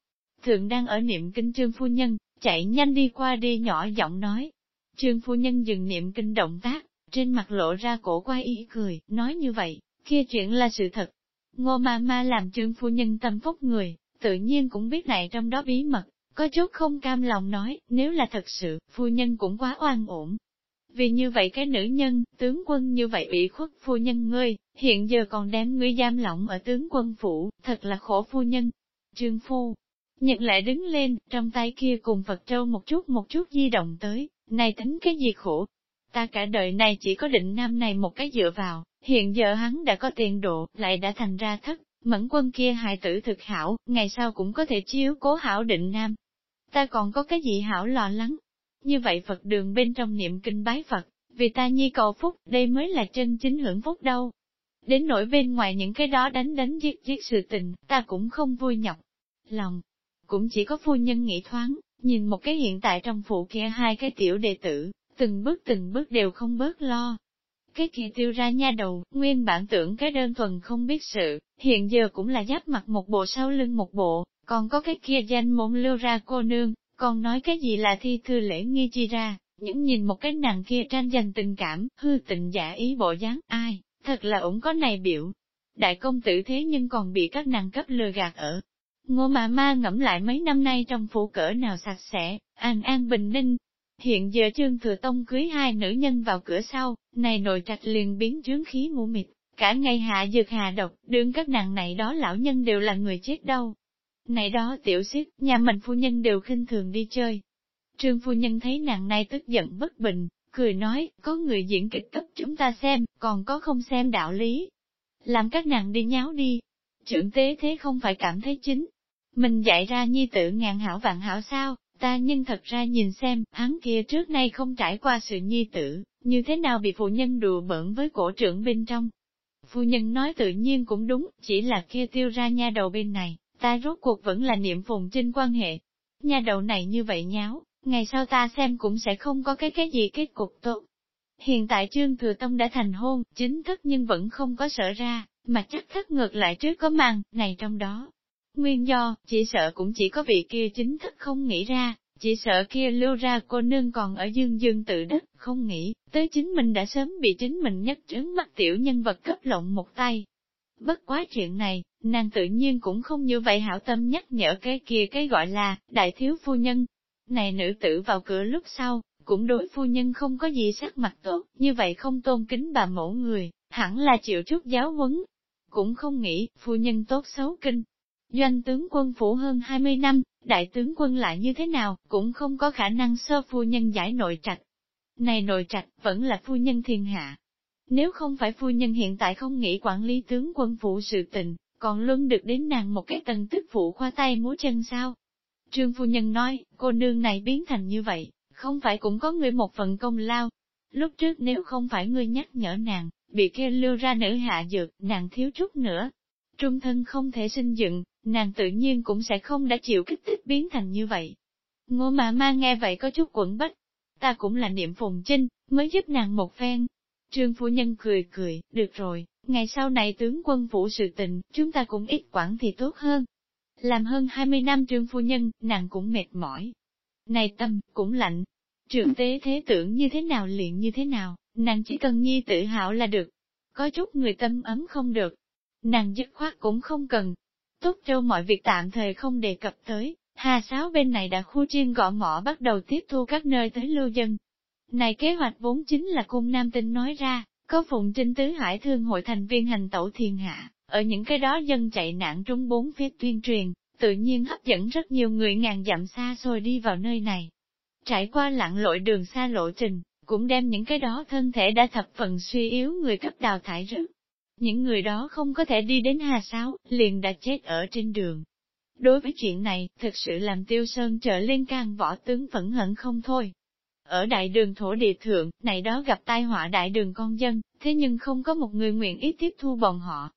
Thượng đang ở niệm kinh trương phu nhân, chạy nhanh đi qua đi nhỏ giọng nói. Trương phu nhân dừng niệm kinh động tác, trên mặt lộ ra cổ quay ý cười, nói như vậy, kia chuyện là sự thật. Ngô ma ma làm trương phu nhân tâm phúc người, tự nhiên cũng biết này trong đó bí mật, có chút không cam lòng nói, nếu là thật sự, phu nhân cũng quá oan ổn, vì như vậy cái nữ nhân, tướng quân như vậy ủy khuất phu nhân ngươi, hiện giờ còn đem ngươi giam lỏng ở tướng quân phủ, thật là khổ phu nhân. Trương phu, nhận lại đứng lên, trong tay kia cùng Phật Châu một chút một chút di động tới, này tính cái gì khổ. Ta cả đời này chỉ có định nam này một cái dựa vào, hiện giờ hắn đã có tiền độ, lại đã thành ra thất, mẫn quân kia hài tử thực hảo, ngày sau cũng có thể chiếu cố hảo định nam. Ta còn có cái gì hảo lo lắng, như vậy Phật đường bên trong niệm kinh bái Phật, vì ta nhi cầu phúc, đây mới là chân chính hưởng phúc đâu. Đến nỗi bên ngoài những cái đó đánh đánh giết giết sự tình, ta cũng không vui nhọc. Lòng, cũng chỉ có phu nhân nghĩ thoáng, nhìn một cái hiện tại trong phụ kia hai cái tiểu đệ tử, từng bước từng bước đều không bớt lo. Cái kia tiêu ra nha đầu, nguyên bản tưởng cái đơn thuần không biết sự, hiện giờ cũng là giáp mặt một bộ sau lưng một bộ, còn có cái kia danh môn lưu ra cô nương, còn nói cái gì là thi thư lễ nghi chi ra, những nhìn một cái nàng kia tranh giành tình cảm, hư tình giả ý bộ dáng, ai, thật là ổng có này biểu. Đại công tử thế nhưng còn bị các nàng cấp lừa gạt ở. Ngô mà ma ngẫm lại mấy năm nay trong phủ cỡ nào sạch sẽ, an an bình ninh. Hiện giờ trương thừa tông cưới hai nữ nhân vào cửa sau, này nội trạch liền biến trướng khí mù mịt, cả ngày hạ dược hạ độc, đương các nàng này đó lão nhân đều là người chết đâu, này đó tiểu xích, nhà mình phu nhân đều khinh thường đi chơi. Trương phu nhân thấy nàng này tức giận bất bình, cười nói, có người diễn kịch cấp chúng ta xem, còn có không xem đạo lý. Làm các nàng đi nháo đi. Trưởng tế thế không phải cảm thấy chính. Mình dạy ra nhi tử ngàn hảo vạn hảo sao, ta nhưng thật ra nhìn xem, hắn kia trước nay không trải qua sự nhi tử, như thế nào bị phụ nhân đùa bỡn với cổ trưởng bên trong. phu nhân nói tự nhiên cũng đúng, chỉ là kia tiêu ra nha đầu bên này, ta rốt cuộc vẫn là niệm phùng trinh quan hệ. nhà đầu này như vậy nháo, ngày sau ta xem cũng sẽ không có cái cái gì kết cục tốt. Hiện tại Trương Thừa Tông đã thành hôn, chính thức nhưng vẫn không có sợ ra, mà chắc thất ngược lại trước có màn, này trong đó. Nguyên do, chỉ sợ cũng chỉ có vị kia chính thức không nghĩ ra, chỉ sợ kia lưu ra cô nương còn ở dương dương tự đất, không nghĩ, tới chính mình đã sớm bị chính mình nhất trứng mắt tiểu nhân vật cấp lộng một tay. Bất quá chuyện này, nàng tự nhiên cũng không như vậy hảo tâm nhắc nhở cái kia cái gọi là, đại thiếu phu nhân. Này nữ tử vào cửa lúc sau, cũng đối phu nhân không có gì sắc mặt tốt, như vậy không tôn kính bà mẫu người, hẳn là chịu chút giáo huấn. Cũng không nghĩ, phu nhân tốt xấu kinh. Doanh tướng quân phủ hơn 20 năm, đại tướng quân lại như thế nào, cũng không có khả năng sơ phu nhân giải nội trạch. Này nội trạch, vẫn là phu nhân thiên hạ. Nếu không phải phu nhân hiện tại không nghĩ quản lý tướng quân phụ sự tình, còn luôn được đến nàng một cái tầng tức phụ khoa tay múa chân sao. Trương phu nhân nói, cô nương này biến thành như vậy, không phải cũng có người một phần công lao. Lúc trước nếu không phải ngươi nhắc nhở nàng, bị kia lưu ra nữ hạ dược, nàng thiếu chút nữa. Trung thân không thể sinh dựng, nàng tự nhiên cũng sẽ không đã chịu kích thích biến thành như vậy. Ngô mà ma nghe vậy có chút quẩn bách. Ta cũng là niệm phùng chinh, mới giúp nàng một phen. Trương phu nhân cười cười, được rồi, ngày sau này tướng quân phủ sự tình, chúng ta cũng ít quản thì tốt hơn. Làm hơn 20 năm trương phu nhân, nàng cũng mệt mỏi. Này tâm, cũng lạnh. Trường tế thế tưởng như thế nào luyện như thế nào, nàng chỉ cần nhi tự hào là được. Có chút người tâm ấm không được. Nàng dứt khoát cũng không cần, Tốt châu mọi việc tạm thời không đề cập tới, Hà Sáo bên này đã khu chiên gõ mỏ bắt đầu tiếp thu các nơi tới lưu dân. Này kế hoạch vốn chính là cung nam tinh nói ra, có phụng trinh tứ hải thương hội thành viên hành tẩu thiên hạ, ở những cái đó dân chạy nạn trung bốn phía tuyên truyền, tự nhiên hấp dẫn rất nhiều người ngàn dặm xa xôi đi vào nơi này. Trải qua lặn lội đường xa lộ trình, cũng đem những cái đó thân thể đã thập phần suy yếu người cấp đào thải rớt. Những người đó không có thể đi đến Hà Sáo, liền đã chết ở trên đường. Đối với chuyện này, thực sự làm tiêu sơn trợ lên can võ tướng phẫn hận không thôi. Ở đại đường thổ địa thượng, này đó gặp tai họa đại đường con dân, thế nhưng không có một người nguyện ý tiếp thu bọn họ.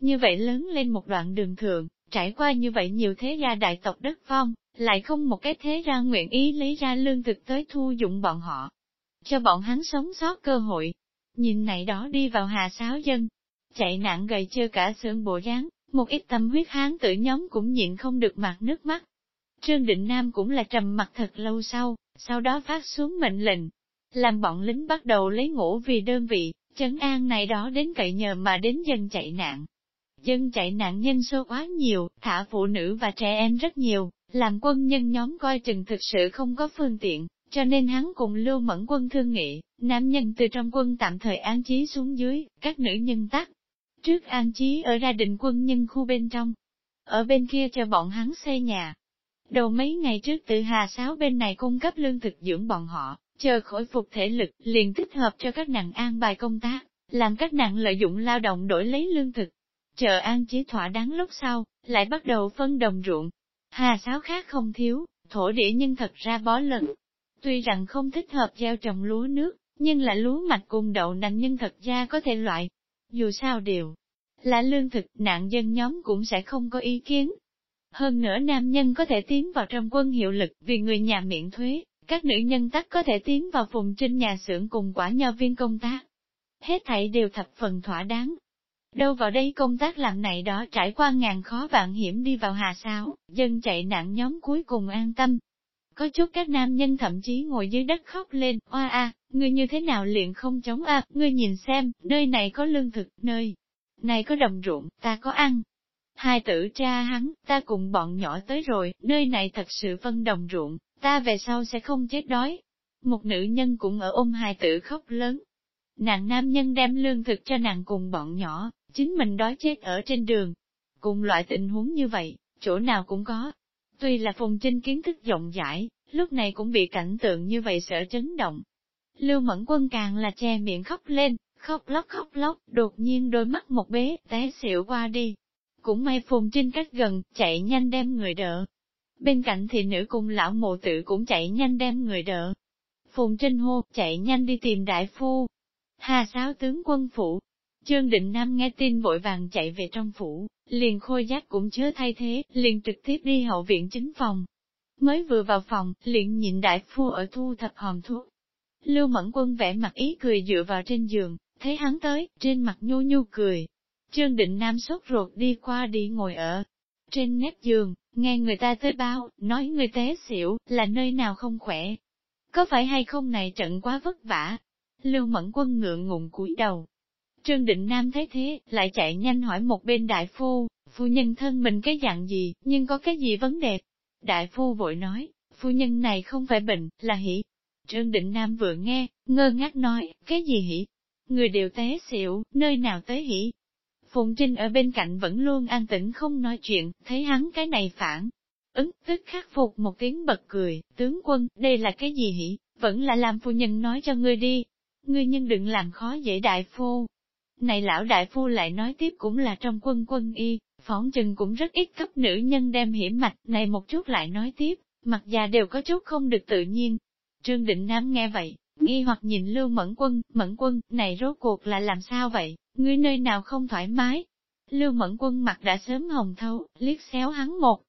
Như vậy lớn lên một đoạn đường thượng, trải qua như vậy nhiều thế gia đại tộc đất phong, lại không một cái thế ra nguyện ý lấy ra lương thực tới thu dụng bọn họ. Cho bọn hắn sống sót cơ hội. Nhìn này đó đi vào hà sáo dân, chạy nạn gầy chưa cả xương bộ dáng, một ít tâm huyết hán tử nhóm cũng nhịn không được mặt nước mắt. Trương Định Nam cũng là trầm mặt thật lâu sau, sau đó phát xuống mệnh lệnh, làm bọn lính bắt đầu lấy ngũ vì đơn vị, chấn an này đó đến cậy nhờ mà đến dân chạy nạn. Dân chạy nạn nhân số quá nhiều, thả phụ nữ và trẻ em rất nhiều, làm quân nhân nhóm coi chừng thực sự không có phương tiện, cho nên hắn cùng lưu mẫn quân thương nghị, nam nhân từ trong quân tạm thời an trí xuống dưới, các nữ nhân tắt, Trước an trí ở ra định quân nhân khu bên trong, ở bên kia cho bọn hắn xây nhà. Đầu mấy ngày trước tự hà sáo bên này cung cấp lương thực dưỡng bọn họ, chờ khôi phục thể lực, liền thích hợp cho các nàng an bài công tác, làm các nàng lợi dụng lao động đổi lấy lương thực. Chờ an chế thỏa đáng lúc sau, lại bắt đầu phân đồng ruộng. Hà sáo khác không thiếu, thổ địa nhưng thật ra bó lận. Tuy rằng không thích hợp gieo trồng lúa nước, nhưng là lúa mạch cùng đậu nành nhưng thật ra có thể loại, dù sao đều là lương thực, nạn dân nhóm cũng sẽ không có ý kiến. Hơn nữa nam nhân có thể tiến vào trong quân hiệu lực vì người nhà miễn thuế, các nữ nhân tắc có thể tiến vào vùng trên nhà xưởng cùng quả nho viên công tác. Hết thảy đều thập phần thỏa đáng. Đâu vào đây công tác làm này đó trải qua ngàn khó vạn hiểm đi vào hà sao, dân chạy nạn nhóm cuối cùng an tâm. Có chút các nam nhân thậm chí ngồi dưới đất khóc lên, oa a, ngươi như thế nào liền không chống a, ngươi nhìn xem, nơi này có lương thực, nơi này có đồng ruộng, ta có ăn. Hai tử cha hắn, ta cùng bọn nhỏ tới rồi, nơi này thật sự phân đồng ruộng, ta về sau sẽ không chết đói. Một nữ nhân cũng ở ôm hai tử khóc lớn. Nàng nam nhân đem lương thực cho nàng cùng bọn nhỏ, chính mình đói chết ở trên đường. Cùng loại tình huống như vậy, chỗ nào cũng có. Tuy là phùng trinh kiến thức rộng rãi, lúc này cũng bị cảnh tượng như vậy sợ chấn động. Lưu Mẫn Quân càng là che miệng khóc lên, khóc lóc khóc lóc, đột nhiên đôi mắt một bế, té xỉu qua đi. Cũng may Phùng Trinh cách gần, chạy nhanh đem người đỡ. Bên cạnh thì nữ cùng lão mộ tử cũng chạy nhanh đem người đỡ. Phùng Trinh hô, chạy nhanh đi tìm đại phu. Hà sáo tướng quân phủ. Trương Định Nam nghe tin vội vàng chạy về trong phủ, liền khôi giác cũng chớ thay thế, liền trực tiếp đi hậu viện chính phòng. Mới vừa vào phòng, liền nhìn đại phu ở thu thập hòm thuốc. Lưu Mẫn Quân vẽ mặt ý cười dựa vào trên giường, thấy hắn tới, trên mặt nhu nhu cười. Trương Định Nam sốt ruột đi qua đi ngồi ở trên mép giường, nghe người ta tới bao, nói người té xỉu, là nơi nào không khỏe. Có phải hay không này trận quá vất vả? Lưu Mẫn Quân ngượng ngùng cúi đầu, Trương Định Nam thấy thế, lại chạy nhanh hỏi một bên đại phu, phu nhân thân mình cái dạng gì, nhưng có cái gì vấn đề? Đại phu vội nói, phu nhân này không phải bệnh, là hỉ. Trương Định Nam vừa nghe, ngơ ngác nói, cái gì hỉ? Người đều té xỉu, nơi nào tới hỉ? Phùng Trinh ở bên cạnh vẫn luôn an tĩnh không nói chuyện, thấy hắn cái này phản. Ứng, tức khắc phục một tiếng bật cười, tướng quân, đây là cái gì hỉ? Vẫn là làm phu nhân nói cho ngươi đi. Ngươi nhưng đừng làm khó dễ đại phu, này lão đại phu lại nói tiếp cũng là trong quân quân y, phỏng chừng cũng rất ít cấp nữ nhân đem hiểm mạch, này một chút lại nói tiếp, mặt già đều có chút không được tự nhiên. Trương Định Nam nghe vậy, nghi hoặc nhìn Lưu Mẫn Quân, Mẫn Quân, này rốt cuộc là làm sao vậy, ngươi nơi nào không thoải mái? Lưu Mẫn Quân mặt đã sớm hồng thấu, liếc xéo hắn một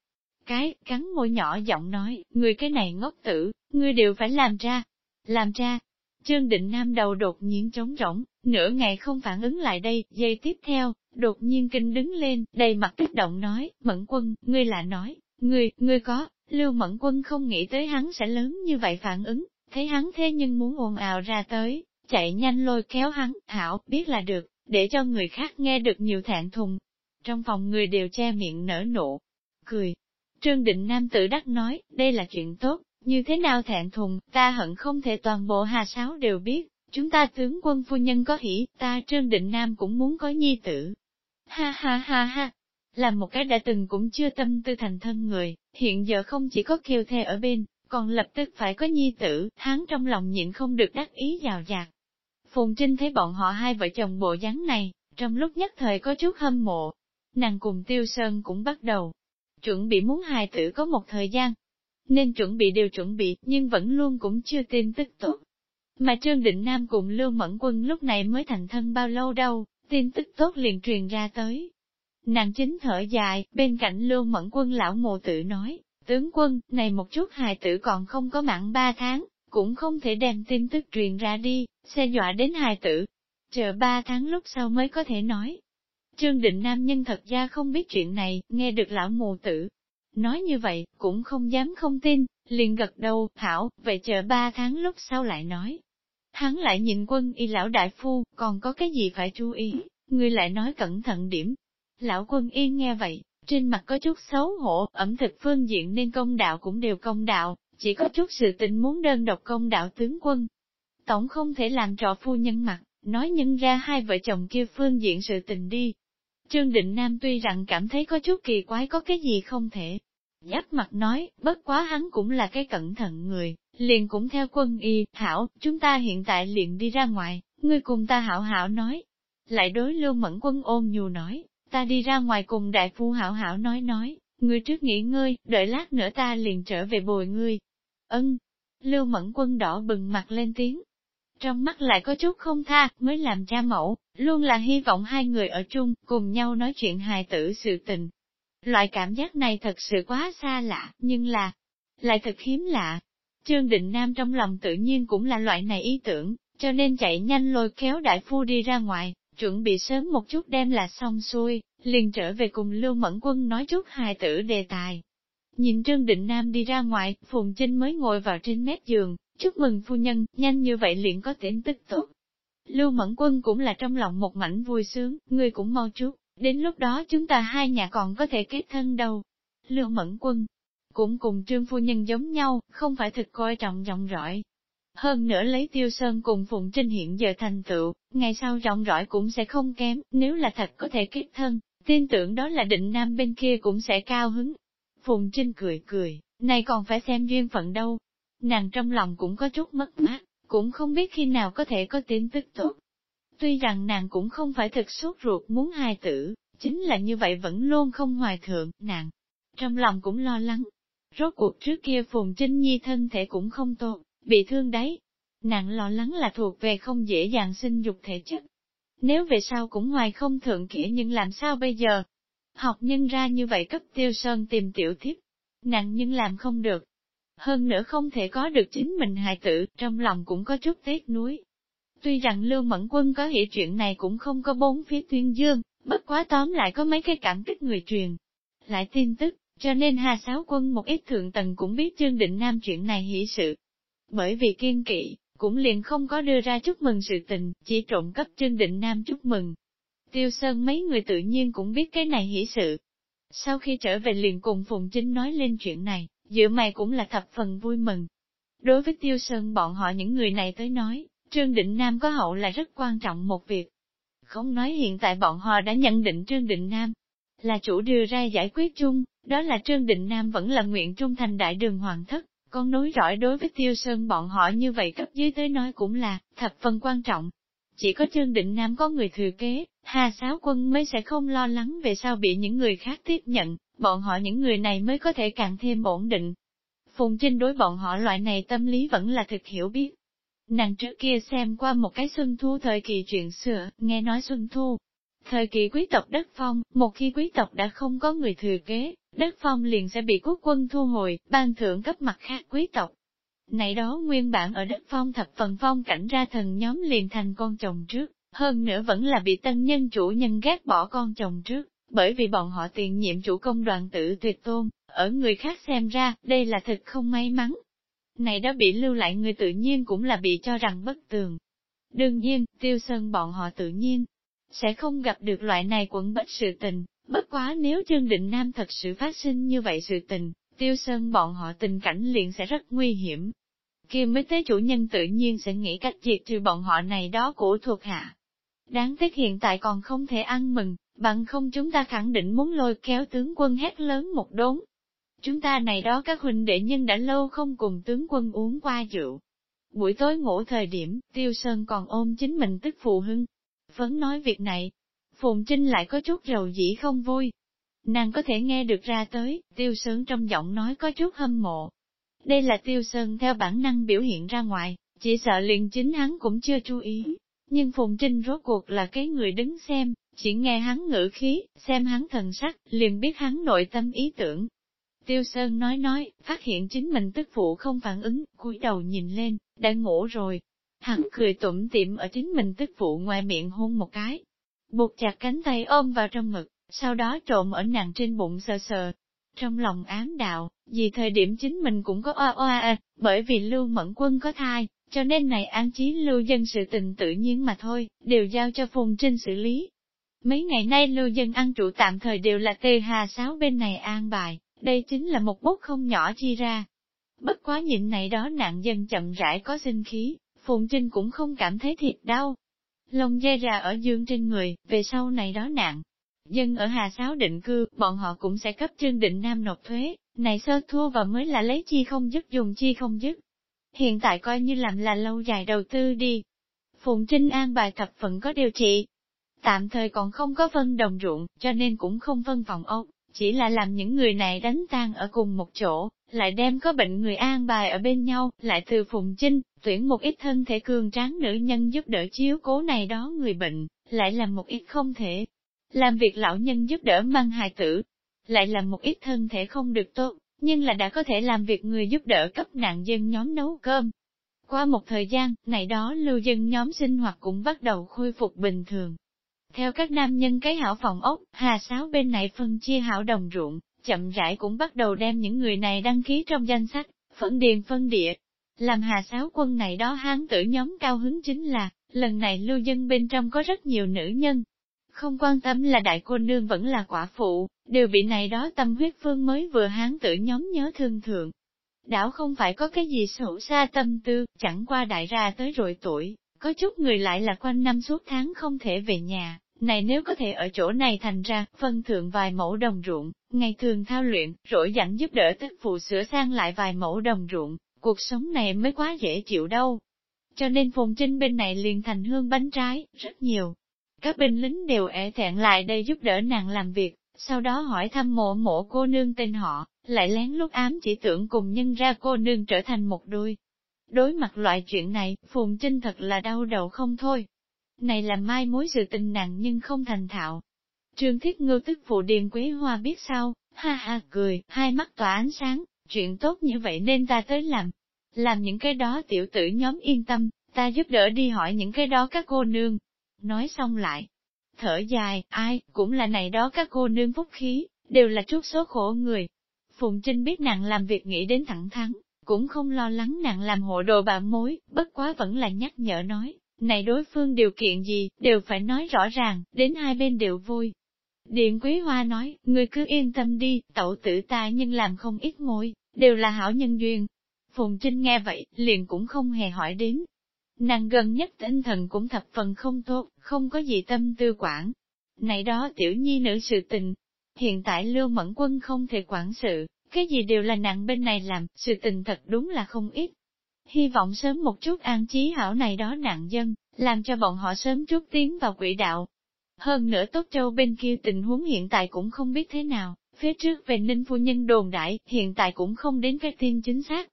cái, cắn môi nhỏ giọng nói, ngươi cái này ngốc tử, ngươi đều phải làm ra. Làm ra, Trương Định Nam đầu đột nhiên trống rỗng, nửa ngày không phản ứng lại đây, giây tiếp theo, đột nhiên kinh đứng lên, đầy mặt kích động nói, Mẫn quân, ngươi là nói, ngươi, ngươi có, Lưu Mẫn quân không nghĩ tới hắn sẽ lớn như vậy phản ứng, thấy hắn thế nhưng muốn ồn ào ra tới, chạy nhanh lôi kéo hắn, hảo, biết là được, để cho người khác nghe được nhiều thẹn thùng. Trong phòng người đều che miệng nở nụ, cười. Trương Định Nam tự đắc nói, đây là chuyện tốt, như thế nào thẹn thùng, ta hận không thể toàn bộ hà sáo đều biết, chúng ta tướng quân phu nhân có hỉ, ta Trương Định Nam cũng muốn có nhi tử. Ha ha ha ha, làm một cái đã từng cũng chưa tâm tư thành thân người, hiện giờ không chỉ có kiều thê ở bên, còn lập tức phải có nhi tử, hắn trong lòng nhịn không được đắc ý giàu rạt. Phùng Trinh thấy bọn họ hai vợ chồng bộ dáng này, trong lúc nhất thời có chút hâm mộ. Nàng cùng Tiêu Sơn cũng bắt đầu, chuẩn bị muốn hài tử có một thời gian, nên chuẩn bị đều chuẩn bị, nhưng vẫn luôn cũng chưa tin tức tốt. Mà Trương Định Nam cùng Lưu Mẫn Quân lúc này mới thành thân bao lâu đâu, tin tức tốt liền truyền ra tới. Nàng chính thở dài, bên cạnh Lưu Mẫn Quân lão mộ tự nói, tướng quân, này một chút hài tử còn không có mặn ba tháng, cũng không thể đem tin tức truyền ra đi, xe dọa đến hài tử. Chờ ba tháng lúc sau mới có thể nói. Trương Định Nam nhân thật ra không biết chuyện này, nghe được lão mù tử, Nói như vậy, cũng không dám không tin, liền gật đầu, hảo, vậy chờ ba tháng lúc sau lại nói. Hắn lại nhìn quân y lão đại phu, còn có cái gì phải chú ý, người lại nói cẩn thận điểm. Lão quân y nghe vậy, trên mặt có chút xấu hổ, ẩm thực phương diện nên công đạo cũng đều công đạo, chỉ có chút sự tình muốn đơn độc công đạo tướng quân. Tổng không thể làm trò phu nhân mặt, nói nhân ra hai vợ chồng kia phương diện sự tình đi. Trương Định Nam tuy rằng cảm thấy có chút kỳ quái có cái gì không thể, Giáp mặt nói, bất quá hắn cũng là cái cẩn thận người, liền cũng theo quân y, hảo, chúng ta hiện tại liền đi ra ngoài, ngươi cùng ta hảo hảo nói. Lại đối lưu mẫn quân ôm nhù nói, ta đi ra ngoài cùng đại phu hảo hảo nói nói, ngươi trước nghỉ ngơi, đợi lát nữa ta liền trở về bồi ngươi. Ân, lưu mẫn quân đỏ bừng mặt lên tiếng. Trong mắt lại có chút không tha, mới làm cha mẫu, luôn là hy vọng hai người ở chung, cùng nhau nói chuyện hài tử sự tình, Loại cảm giác này thật sự quá xa lạ, nhưng là, lại thật hiếm lạ. Trương Định Nam trong lòng tự nhiên cũng là loại này ý tưởng, cho nên chạy nhanh lôi kéo đại phu đi ra ngoài, chuẩn bị sớm một chút đem là xong xuôi, liền trở về cùng Lưu Mẫn Quân nói chút hài tử đề tài. Nhìn Trương Định Nam đi ra ngoài, Phùng Trinh mới ngồi vào trên mép giường, chúc mừng phu nhân, nhanh như vậy liền có tin tức tốt. Lưu Mẫn Quân cũng là trong lòng một mảnh vui sướng, người cũng mau chút. Đến lúc đó chúng ta hai nhà còn có thể kết thân đâu. Lưu Mẫn Quân cũng cùng Trương Phu Nhân giống nhau, không phải thực coi trọng giọng rõi. Hơn nữa lấy Tiêu Sơn cùng Phụng Trinh hiện giờ thành tựu, ngày sau giọng rõi cũng sẽ không kém, nếu là thật có thể kết thân, tin tưởng đó là định nam bên kia cũng sẽ cao hứng. Phùng Trinh cười cười, này còn phải xem duyên phận đâu. Nàng trong lòng cũng có chút mất mát, cũng không biết khi nào có thể có tin tức tốt. Tuy rằng nàng cũng không phải thực sốt ruột muốn hài tử, chính là như vậy vẫn luôn không hoài thượng, nàng. Trong lòng cũng lo lắng. Rốt cuộc trước kia Phùng Trinh Nhi thân thể cũng không tốt, bị thương đấy. Nàng lo lắng là thuộc về không dễ dàng sinh dục thể chất nếu về sau cũng ngoài không thượng kỹ nhưng làm sao bây giờ? Học nhân ra như vậy cấp tiêu sơn tìm tiểu thiếp, nặng nhưng làm không được. Hơn nữa không thể có được chính mình hài tử, trong lòng cũng có chút tiếc nuối. Tuy rằng Lưu Mẫn Quân có hiểu chuyện này cũng không có bốn phía tuyên dương, bất quá tóm lại có mấy cái cảm kích người truyền. Lại tin tức, cho nên Hà Sáu Quân một ít thượng tầng cũng biết Trương Định Nam chuyện này hỷ sự. Bởi vì kiên kỵ, cũng liền không có đưa ra chúc mừng sự tình, chỉ trộm cấp Trương Định Nam chúc mừng. Tiêu Sơn mấy người tự nhiên cũng biết cái này hỷ sự. Sau khi trở về liền cùng Phùng Trinh nói lên chuyện này, giữa mày cũng là thập phần vui mừng. Đối với Tiêu Sơn bọn họ những người này tới nói, Trương Định Nam có hậu là rất quan trọng một việc. Không nói hiện tại bọn họ đã nhận định Trương Định Nam là chủ đưa ra giải quyết chung, đó là Trương Định Nam vẫn là nguyện trung thành đại đường hoàng thất, con nối rõi đối với Tiêu Sơn bọn họ như vậy cấp dưới tới nói cũng là thập phần quan trọng. Chỉ có Trương Định Nam có người thừa kế, Hà Sáo Quân mới sẽ không lo lắng về sau bị những người khác tiếp nhận, bọn họ những người này mới có thể càng thêm ổn định. Phùng Trinh đối bọn họ loại này tâm lý vẫn là thực hiểu biết, Nàng trước kia xem qua một cái xuân thu thời kỳ chuyện xưa, nghe nói xuân thu. Thời kỳ quý tộc đất phong, một khi quý tộc đã không có người thừa kế, đất phong liền sẽ bị quốc quân thu hồi, ban thưởng cấp mặt khác quý tộc. Này đó nguyên bản ở đất phong thập phần phong cảnh ra thần nhóm liền thành con chồng trước, hơn nữa vẫn là bị tân nhân chủ nhân ghét bỏ con chồng trước, bởi vì bọn họ tiền nhiệm chủ công đoàn tử tuyệt tôn, ở người khác xem ra, đây là thật không may mắn, này đó bị lưu lại người tự nhiên cũng là bị cho rằng bất tường. Đương nhiên, tiêu sơn bọn họ tự nhiên, sẽ không gặp được loại này quẩn bách sự tình, bất quá nếu Trương Định Nam thật sự phát sinh như vậy sự tình, tiêu sơn bọn họ tình cảnh liền sẽ rất nguy hiểm. kia mới tới chủ nhân tự nhiên sẽ nghĩ cách diệt trừ bọn họ này đó của thuộc hạ. Đáng tiếc hiện tại còn không thể ăn mừng, bằng không chúng ta khẳng định muốn lôi kéo tướng quân hét lớn một đốn, Chúng ta này đó các huynh đệ nhân đã lâu không cùng tướng quân uống qua rượu. Buổi tối ngủ thời điểm, Tiêu Sơn còn ôm chính mình tức phụ hưng. Phấn nói việc này, Phùng Trinh lại có chút rầu dĩ không vui. Nàng có thể nghe được ra tới, Tiêu Sơn trong giọng nói có chút hâm mộ. Đây là Tiêu Sơn theo bản năng biểu hiện ra ngoài, chỉ sợ liền chính hắn cũng chưa chú ý. Nhưng Phùng Trinh rốt cuộc là cái người đứng xem, chỉ nghe hắn ngữ khí, xem hắn thần sắc, liền biết hắn nội tâm ý tưởng, Tiêu Sơn nói nói, phát hiện chính mình tức phụ không phản ứng, cúi đầu nhìn lên, đã ngủ rồi. Hắn cười tủm tỉm ở chính mình tức phụ ngoài miệng hôn một cái, buộc chặt cánh tay ôm vào trong ngực, sau đó trộm ở nàng trên bụng sờ sờ. Trong lòng ám đạo, vì thời điểm chính mình cũng có oa oa à, bởi vì lưu mẫn quân có thai, cho nên này an chí lưu dân sự tình tự nhiên mà thôi, đều giao cho Phùng Trinh xử lý. Mấy ngày nay lưu dân ăn trụ tạm thời đều là tê hà sáo bên này an bài, đây chính là một bút không nhỏ chi ra. Bất quá nhịn này đó nạn dân chậm rãi có sinh khí, Phùng Trinh cũng không cảm thấy thiệt đau. Lông dây ra ở dương trên người, về sau này đó nạn. Dân ở Hà Sáo định cư, bọn họ cũng sẽ cấp trương định nam nộp thuế, này sơ thua và mới là lấy chi không dứt dùng chi không dứt. Hiện tại coi như làm là lâu dài đầu tư đi. Phùng Trinh an bài thập phận có điều trị. Tạm thời còn không có phân đồng ruộng, cho nên cũng không phân phòng ốc chỉ là làm những người này đánh tan ở cùng một chỗ, lại đem có bệnh người an bài ở bên nhau, lại từ phụng chinh, tuyển một ít thân thể cường tráng nữ nhân giúp đỡ chiếu cố này đó người bệnh, lại làm một ít không thể. Làm việc lão nhân giúp đỡ mang hài tử, lại làm một ít thân thể không được tốt, nhưng là đã có thể làm việc người giúp đỡ cấp nạn dân nhóm nấu cơm. Qua một thời gian, này đó lưu dân nhóm sinh hoạt cũng bắt đầu khôi phục bình thường. Theo các nam nhân cái hảo phòng ốc, hà sáo bên này phân chia hảo đồng ruộng, chậm rãi cũng bắt đầu đem những người này đăng ký trong danh sách, phẫn điền phân địa. Làm hà sáo quân này đó hán tử nhóm cao hứng chính là, lần này lưu dân bên trong có rất nhiều nữ nhân. Không quan tâm là đại cô nương vẫn là quả phụ, đều bị này đó tâm huyết phương mới vừa hán tử nhóm nhớ thương thượng. Đảo không phải có cái gì sổ xa tâm tư, chẳng qua đại ra tới rồi tuổi, có chút người lại là quanh năm suốt tháng không thể về nhà, này nếu có thể ở chỗ này thành ra, phân thượng vài mẫu đồng ruộng, ngày thường thao luyện, rỗi dặn giúp đỡ tức phụ sửa sang lại vài mẫu đồng ruộng, cuộc sống này mới quá dễ chịu đâu. Cho nên phùng trinh bên này liền thành hương bánh trái, rất nhiều. Các binh lính đều ẻ thẹn lại đây giúp đỡ nàng làm việc, sau đó hỏi thăm mộ mộ cô nương tên họ, lại lén lút ám chỉ tưởng cùng nhân ra cô nương trở thành một đôi. Đối mặt loại chuyện này, Phùng Trinh thật là đau đầu không thôi này là mai mối sự tình nặng nhưng không thành thạo. Trương Thiết Ngưu tức phụ Điền Quế Hoa biết sao, ha ha cười, hai mắt tỏa ánh sáng, chuyện tốt như vậy nên ta tới làm. Làm những cái đó tiểu tử nhóm yên tâm, ta giúp đỡ đi hỏi những cái đó các cô nương. Nói xong lại, thở dài, ai, cũng là này đó các cô nương phúc khí, đều là chút số khổ người. Phùng Trinh biết nàng làm việc nghĩ đến thẳng thắn, cũng không lo lắng nàng làm hộ đồ bà mối, bất quá vẫn là nhắc nhở nói, này đối phương điều kiện gì, đều phải nói rõ ràng, đến hai bên đều vui. Điện Quý Hoa nói, người cứ yên tâm đi, tẩu tử ta nhưng làm không ít mối, đều là hảo nhân duyên. Phùng Trinh nghe vậy, liền cũng không hề hỏi đến. Nàng gần nhất tinh thần cũng thập phần không tốt, không có gì tâm tư quản. Này đó tiểu nhi nữ sự tình. Hiện tại Lưu Mẫn Quân không thể quản sự, cái gì đều là nàng bên này làm, sự tình thật đúng là không ít. Hy vọng sớm một chút an trí hảo này đó nạn dân, làm cho bọn họ sớm chút tiến vào quỹ đạo. Hơn nữa Tốt Châu bên kia tình huống hiện tại cũng không biết thế nào, phía trước về Ninh Phu Nhân đồn đại, hiện tại cũng không đến cái tin chính xác.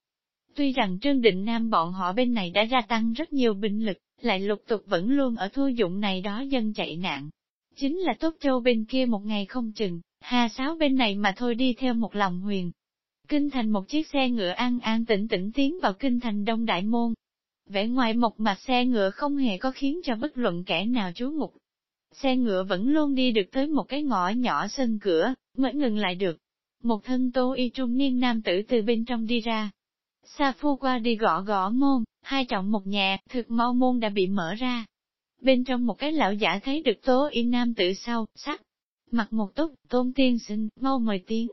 Tuy rằng Trương Định Nam bọn họ bên này đã gia tăng rất nhiều binh lực, lại lục tục vẫn luôn ở thu dụng này đó dân chạy nạn. Chính là Tốt Châu bên kia một ngày không chừng, Hà sáo bên này mà thôi đi theo một lòng huyền. Kinh thành một chiếc xe ngựa an an tĩnh tĩnh tiến vào kinh thành Đông Đại Môn. Vẻ ngoài một mặt xe ngựa không hề có khiến cho bất luận kẻ nào chú mục. Xe ngựa vẫn luôn đi được tới một cái ngõ nhỏ sân cửa, mới ngừng lại được. Một thân tô y trung niên nam tử từ bên trong đi ra. Sa phu qua đi gõ gõ môn, hai trọng một nhà, thực mau môn đã bị mở ra. Bên trong một cái lão giả thấy được tố y nam tử sau, sắc, Mặt một túc, tôn tiên sinh, mau mời tiên.